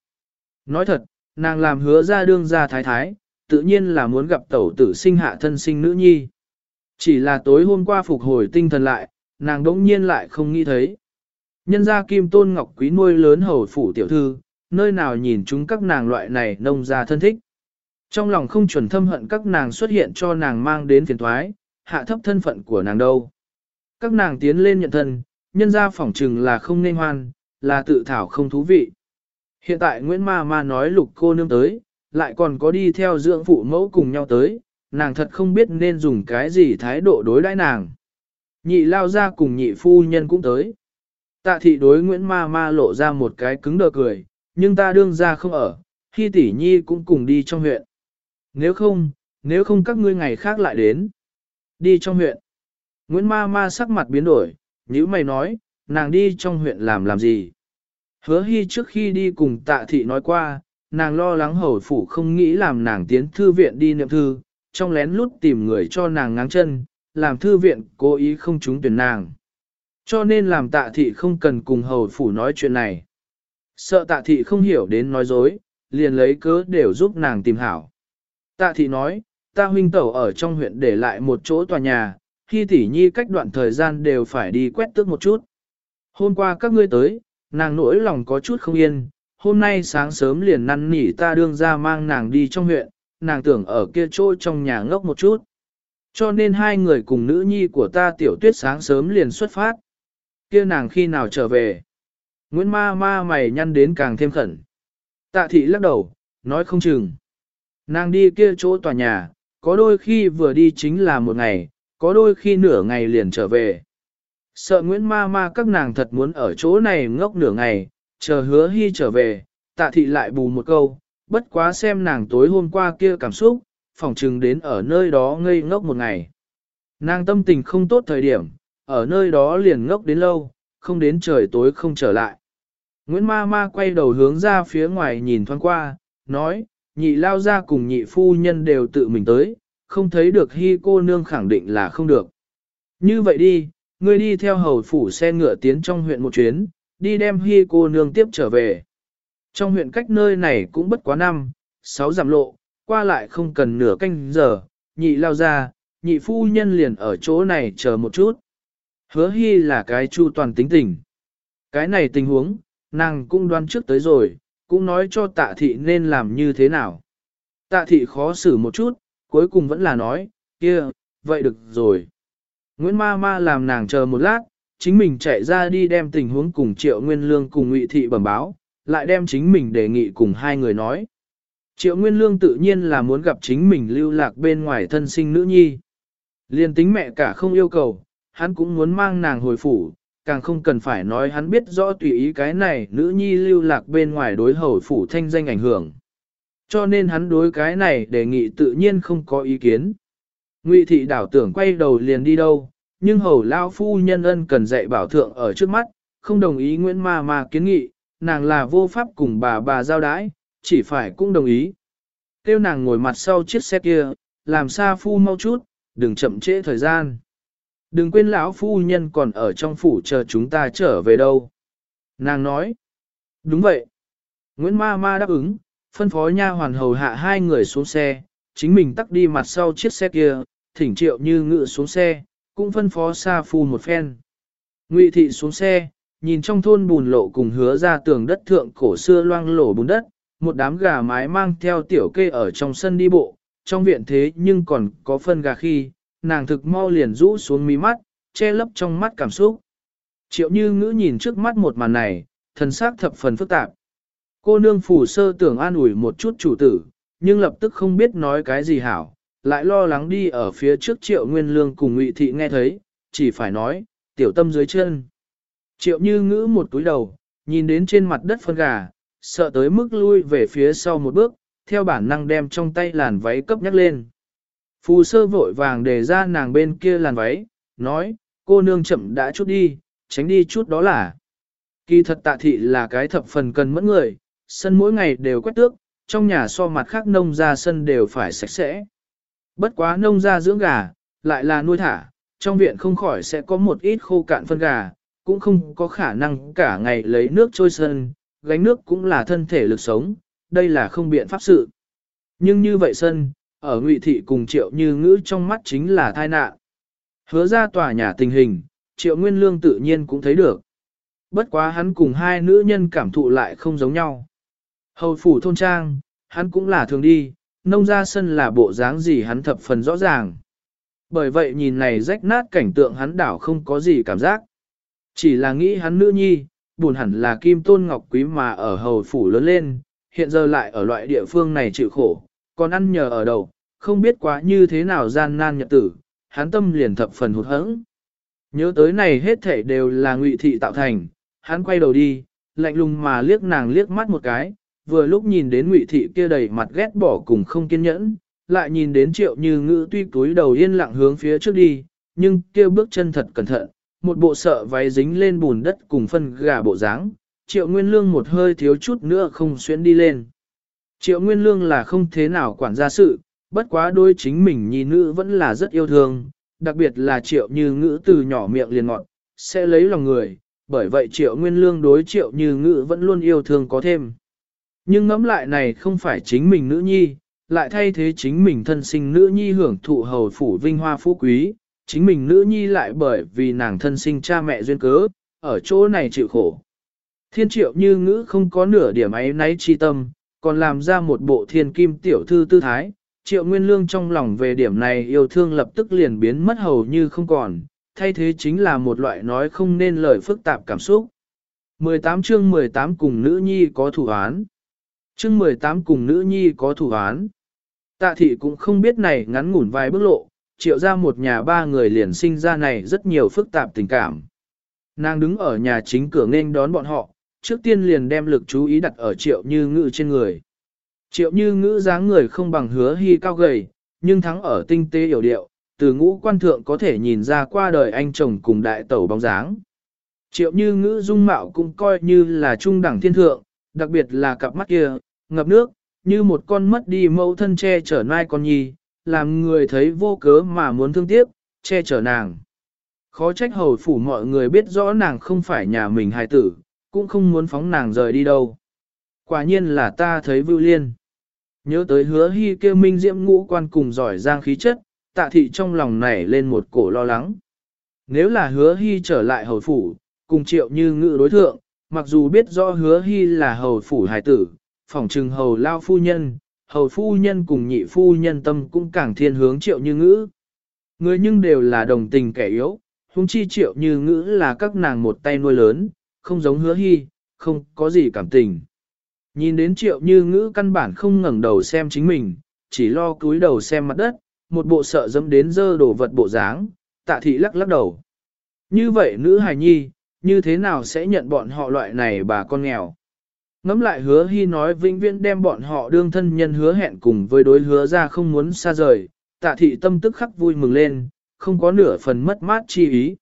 Nói thật, nàng làm hứa ra đương ra thái thái, tự nhiên là muốn gặp tẩu tử sinh hạ thân sinh nữ nhi. Chỉ là tối hôm qua phục hồi tinh thần lại, nàng đỗng nhiên lại không nghĩ thấy. Nhân gia kim tôn ngọc quý nuôi lớn hầu phủ tiểu thư, nơi nào nhìn chúng các nàng loại này nông gia thân thích. Trong lòng không chuẩn thâm hận các nàng xuất hiện cho nàng mang đến phiền thoái, hạ thấp thân phận của nàng đâu. Các nàng tiến lên nhận thân, nhân gia phỏng trừng là không nên hoan, là tự thảo không thú vị. Hiện tại Nguyễn Ma Ma nói lục cô nương tới, lại còn có đi theo dưỡng phụ mẫu cùng nhau tới, nàng thật không biết nên dùng cái gì thái độ đối đãi nàng. Nhị lao ra cùng nhị phu nhân cũng tới. Tạ thị đối Nguyễn Ma Ma lộ ra một cái cứng đờ cười, nhưng ta đương ra không ở, khi tỷ nhi cũng cùng đi trong huyện. Nếu không, nếu không các ngươi ngày khác lại đến. Đi trong huyện. Nguyễn Ma Ma sắc mặt biến đổi, như mày nói, nàng đi trong huyện làm làm gì. Hứa hy trước khi đi cùng tạ thị nói qua, nàng lo lắng hầu phủ không nghĩ làm nàng tiến thư viện đi niệm thư, trong lén lút tìm người cho nàng ngáng chân, làm thư viện cố ý không trúng tuyển nàng. Cho nên làm tạ thị không cần cùng hầu phủ nói chuyện này. Sợ tạ thị không hiểu đến nói dối, liền lấy cớ đều giúp nàng tìm hảo. Tạ thị nói, ta huynh tẩu ở trong huyện để lại một chỗ tòa nhà, khi tỷ nhi cách đoạn thời gian đều phải đi quét tước một chút. Hôm qua các ngươi tới, nàng nỗi lòng có chút không yên, hôm nay sáng sớm liền năn nỉ ta đương ra mang nàng đi trong huyện, nàng tưởng ở kia chỗ trong nhà ngốc một chút. Cho nên hai người cùng nữ nhi của ta tiểu tuyết sáng sớm liền xuất phát. Kia nàng khi nào trở về? Nguyễn ma ma mày nhăn đến càng thêm khẩn. Tạ thị lắc đầu, nói không chừng. Nàng đi kia chỗ tòa nhà, có đôi khi vừa đi chính là một ngày, có đôi khi nửa ngày liền trở về. Sợ Nguyễn ma ma các nàng thật muốn ở chỗ này ngốc nửa ngày, chờ hứa hy trở về, tạ thị lại bù một câu, bất quá xem nàng tối hôm qua kia cảm xúc, phỏng chừng đến ở nơi đó ngây ngốc một ngày. Nàng tâm tình không tốt thời điểm, ở nơi đó liền ngốc đến lâu, không đến trời tối không trở lại. Nguyễn ma ma quay đầu hướng ra phía ngoài nhìn thoáng qua, nói, nhị lao ra cùng nhị phu nhân đều tự mình tới, không thấy được hy cô nương khẳng định là không được. Như vậy đi, ngươi đi theo hầu phủ xe ngựa tiến trong huyện một chuyến, đi đem hy cô nương tiếp trở về. Trong huyện cách nơi này cũng bất quá năm, sáu giảm lộ, qua lại không cần nửa canh giờ, nhị lao ra, nhị phu nhân liền ở chỗ này chờ một chút. Hứa hy là cái chu toàn tính tình. Cái này tình huống, nàng cũng đoán trước tới rồi, cũng nói cho tạ thị nên làm như thế nào. Tạ thị khó xử một chút, cuối cùng vẫn là nói, kia, vậy được rồi. Nguyễn ma ma làm nàng chờ một lát, chính mình chạy ra đi đem tình huống cùng triệu nguyên lương cùng ngụy thị bẩm báo, lại đem chính mình đề nghị cùng hai người nói. Triệu Nguyên Lương tự nhiên là muốn gặp chính mình lưu lạc bên ngoài thân sinh nữ nhi. Liên tính mẹ cả không yêu cầu, hắn cũng muốn mang nàng hồi phủ, càng không cần phải nói hắn biết rõ tùy ý cái này nữ nhi lưu lạc bên ngoài đối hầu phủ thanh danh ảnh hưởng. Cho nên hắn đối cái này đề nghị tự nhiên không có ý kiến. Ngụy thị đảo tưởng quay đầu liền đi đâu, nhưng hầu lao phu nhân ân cần dạy bảo thượng ở trước mắt, không đồng ý Nguyễn Ma Ma kiến nghị, nàng là vô pháp cùng bà bà giao đái, chỉ phải cũng đồng ý. kêu nàng ngồi mặt sau chiếc xe kia, làm xa phu mau chút, đừng chậm trễ thời gian. Đừng quên lão phu nhân còn ở trong phủ chờ chúng ta trở về đâu. Nàng nói, đúng vậy. Nguyễn Ma Ma đáp ứng, phân phó nha hoàn hầu hạ hai người xuống xe, chính mình tắt đi mặt sau chiếc xe kia, thỉnh triệu như ngự xuống xe, cũng phân phó xa phu một phen. Ngụy thị xuống xe, nhìn trong thôn bùn lộ cùng hứa ra tường đất thượng cổ xưa loang lổ bùn đất, một đám gà mái mang theo tiểu kê ở trong sân đi bộ, trong viện thế nhưng còn có phân gà khi, nàng thực mau liền rũ xuống mí mắt, che lấp trong mắt cảm xúc. Triệu như ngữ nhìn trước mắt một màn này, thần sắc thập phần phức tạp. Cô nương phủ sơ tưởng an ủi một chút chủ tử, nhưng lập tức không biết nói cái gì hảo, lại lo lắng đi ở phía trước triệu nguyên lương cùng ngụy thị nghe thấy, chỉ phải nói, tiểu tâm dưới chân. Triệu như ngữ một túi đầu, nhìn đến trên mặt đất phân gà, sợ tới mức lui về phía sau một bước, theo bản năng đem trong tay làn váy cấp nhắc lên. Phù sơ vội vàng để ra nàng bên kia làn váy, nói, cô nương chậm đã chút đi, tránh đi chút đó là. Kỳ thật tạ thị là cái thập phần cần mẫn người, sân mỗi ngày đều quét tước, trong nhà so mặt khác nông ra sân đều phải sạch sẽ. Bất quá nông ra dưỡng gà, lại là nuôi thả, trong viện không khỏi sẽ có một ít khô cạn phân gà, cũng không có khả năng cả ngày lấy nước trôi sân, gánh nước cũng là thân thể lực sống, đây là không biện pháp sự. Nhưng như vậy sân, ở ngụy thị cùng triệu như ngữ trong mắt chính là tai nạn. Hứa ra tòa nhà tình hình, triệu nguyên lương tự nhiên cũng thấy được. Bất quá hắn cùng hai nữ nhân cảm thụ lại không giống nhau. Hầu phủ thôn trang, hắn cũng là thường đi, nông ra sân là bộ dáng gì hắn thập phần rõ ràng. Bởi vậy nhìn này rách nát cảnh tượng hắn đảo không có gì cảm giác. Chỉ là nghĩ hắn nữ nhi, buồn hẳn là kim tôn ngọc quý mà ở hầu phủ lớn lên, hiện giờ lại ở loại địa phương này chịu khổ, còn ăn nhờ ở đầu, không biết quá như thế nào gian nan nhật tử, hắn tâm liền thập phần hụt hẫng. Nhớ tới này hết thể đều là ngụy thị tạo thành, hắn quay đầu đi, lạnh lùng mà liếc nàng liếc mắt một cái, vừa lúc nhìn đến ngụy thị kia đầy mặt ghét bỏ cùng không kiên nhẫn, lại nhìn đến triệu như ngữ tuy túi đầu yên lặng hướng phía trước đi, nhưng kia bước chân thật cẩn thận, một bộ sợ váy dính lên bùn đất cùng phân gà bộ dáng, triệu nguyên lương một hơi thiếu chút nữa không xuyến đi lên. Triệu nguyên lương là không thế nào quản gia sự, bất quá đôi chính mình nhi nữ vẫn là rất yêu thương, đặc biệt là triệu như ngữ từ nhỏ miệng liền ngọn, sẽ lấy lòng người, bởi vậy triệu nguyên lương đối triệu như ngữ vẫn luôn yêu thương có thêm. Nhưng ngẫm lại này không phải chính mình nữ nhi, lại thay thế chính mình thân sinh nữ nhi hưởng thụ hầu phủ vinh hoa phú quý, chính mình nữ nhi lại bởi vì nàng thân sinh cha mẹ duyên cớ, ở chỗ này chịu khổ. Thiên triệu như ngữ không có nửa điểm ấy náy chi tâm, còn làm ra một bộ thiên kim tiểu thư tư thái, triệu nguyên lương trong lòng về điểm này yêu thương lập tức liền biến mất hầu như không còn, thay thế chính là một loại nói không nên lời phức tạp cảm xúc. 18 chương 18 cùng nữ nhi có thủ án. Chương 18 cùng nữ nhi có thủ án. Tạ thị cũng không biết này ngắn ngủn vài bước lộ, triệu ra một nhà ba người liền sinh ra này rất nhiều phức tạp tình cảm. Nàng đứng ở nhà chính cửa nên đón bọn họ, trước tiên liền đem lực chú ý đặt ở triệu như Ngự trên người. Triệu như ngữ dáng người không bằng hứa hy cao gầy, nhưng thắng ở tinh tế hiểu điệu, từ ngũ quan thượng có thể nhìn ra qua đời anh chồng cùng đại tẩu bóng dáng. Triệu như ngữ dung mạo cũng coi như là trung đẳng thiên thượng, đặc biệt là cặp mắt kia, ngập nước, như một con mất đi mẫu thân che chở nai con nhi, làm người thấy vô cớ mà muốn thương tiếc, che chở nàng. Khó trách hầu phủ mọi người biết rõ nàng không phải nhà mình hài tử, cũng không muốn phóng nàng rời đi đâu. Quả nhiên là ta thấy vưu liên. Nhớ tới hứa hy kêu minh diễm ngũ quan cùng giỏi giang khí chất, tạ thị trong lòng nảy lên một cổ lo lắng. Nếu là hứa hy trở lại hầu phủ, cùng triệu như ngự đối thượng, mặc dù biết rõ hứa hy là hầu phủ hài tử, phỏng trừng hầu lao phu nhân, hầu phu nhân cùng nhị phu nhân tâm cũng càng thiên hướng triệu như ngữ. Người nhưng đều là đồng tình kẻ yếu, hung chi triệu như ngữ là các nàng một tay nuôi lớn, không giống hứa hy, không có gì cảm tình. Nhìn đến triệu như ngữ căn bản không ngẩng đầu xem chính mình, chỉ lo cúi đầu xem mặt đất, một bộ sợ dẫm đến dơ đổ vật bộ dáng, tạ thị lắc lắc đầu. Như vậy nữ hài nhi, như thế nào sẽ nhận bọn họ loại này bà con nghèo? Ngắm lại hứa hy nói vĩnh viễn đem bọn họ đương thân nhân hứa hẹn cùng với đối hứa ra không muốn xa rời, tạ thị tâm tức khắc vui mừng lên, không có nửa phần mất mát chi ý.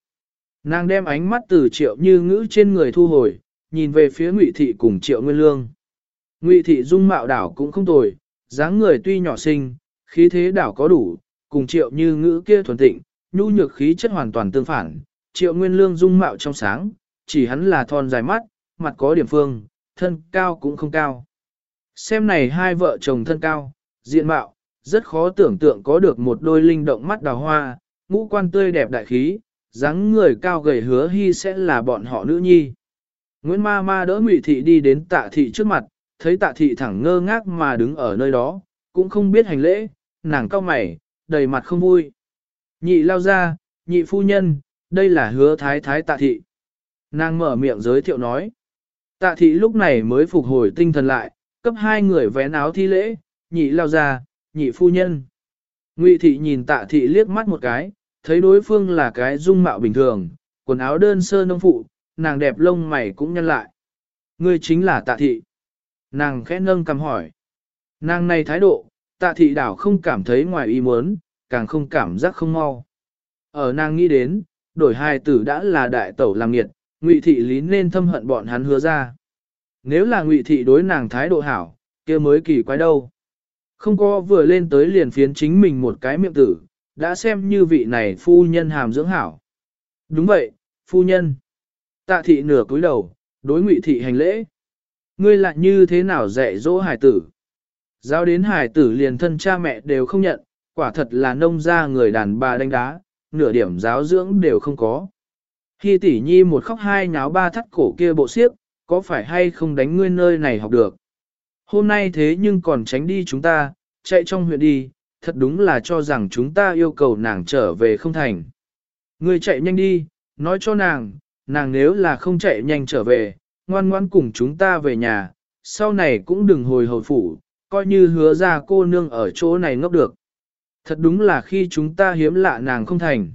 Nàng đem ánh mắt từ triệu như ngữ trên người thu hồi, nhìn về phía ngụy thị cùng triệu nguyên lương. Ngụy thị dung mạo đảo cũng không tồi, dáng người tuy nhỏ xinh, khí thế đảo có đủ, cùng triệu như ngữ kia thuần tịnh, nhu nhược khí chất hoàn toàn tương phản, triệu nguyên lương dung mạo trong sáng, chỉ hắn là thon dài mắt, mặt có điểm phương, thân cao cũng không cao. Xem này hai vợ chồng thân cao, diện mạo, rất khó tưởng tượng có được một đôi linh động mắt đào hoa, ngũ quan tươi đẹp đại khí, dáng người cao gầy hứa hy sẽ là bọn họ nữ nhi. Nguyễn ma ma đỡ ngụy thị đi đến tạ thị trước mặt, thấy tạ thị thẳng ngơ ngác mà đứng ở nơi đó, cũng không biết hành lễ, nàng cao mày, đầy mặt không vui. Nhị lao ra, nhị phu nhân, đây là hứa thái thái tạ thị. Nàng mở miệng giới thiệu nói. Tạ thị lúc này mới phục hồi tinh thần lại, cấp hai người vén áo thi lễ, nhị lao ra, nhị phu nhân. Ngụy thị nhìn tạ thị liếc mắt một cái, thấy đối phương là cái dung mạo bình thường, quần áo đơn sơ nông phụ, nàng đẹp lông mày cũng nhăn lại. Ngươi chính là tạ thị. Nàng khẽ nâng cầm hỏi. Nàng này thái độ, tạ thị đảo không cảm thấy ngoài ý muốn, càng không cảm giác không mau. Ở nàng nghĩ đến, đổi hai tử đã là đại tẩu làm nghiệt, ngụy thị lý nên thâm hận bọn hắn hứa ra. Nếu là ngụy thị đối nàng thái độ hảo, kia mới kỳ quái đâu. Không có vừa lên tới liền phiến chính mình một cái miệng tử, đã xem như vị này phu nhân hàm dưỡng hảo. Đúng vậy, phu nhân. Tạ thị nửa cúi đầu, đối ngụy thị hành lễ. Ngươi lại như thế nào dạy dỗ hải tử? Giao đến hải tử liền thân cha mẹ đều không nhận, quả thật là nông ra người đàn bà đánh đá, nửa điểm giáo dưỡng đều không có. Khi tỷ nhi một khóc hai nháo ba thắt cổ kia bộ xiếc, có phải hay không đánh ngươi nơi này học được? Hôm nay thế nhưng còn tránh đi chúng ta, chạy trong huyện đi, thật đúng là cho rằng chúng ta yêu cầu nàng trở về không thành. Ngươi chạy nhanh đi, nói cho nàng, nàng nếu là không chạy nhanh trở về, ngoan ngoan cùng chúng ta về nhà, sau này cũng đừng hồi hồi phủ, coi như hứa ra cô nương ở chỗ này ngốc được. Thật đúng là khi chúng ta hiếm lạ nàng không thành.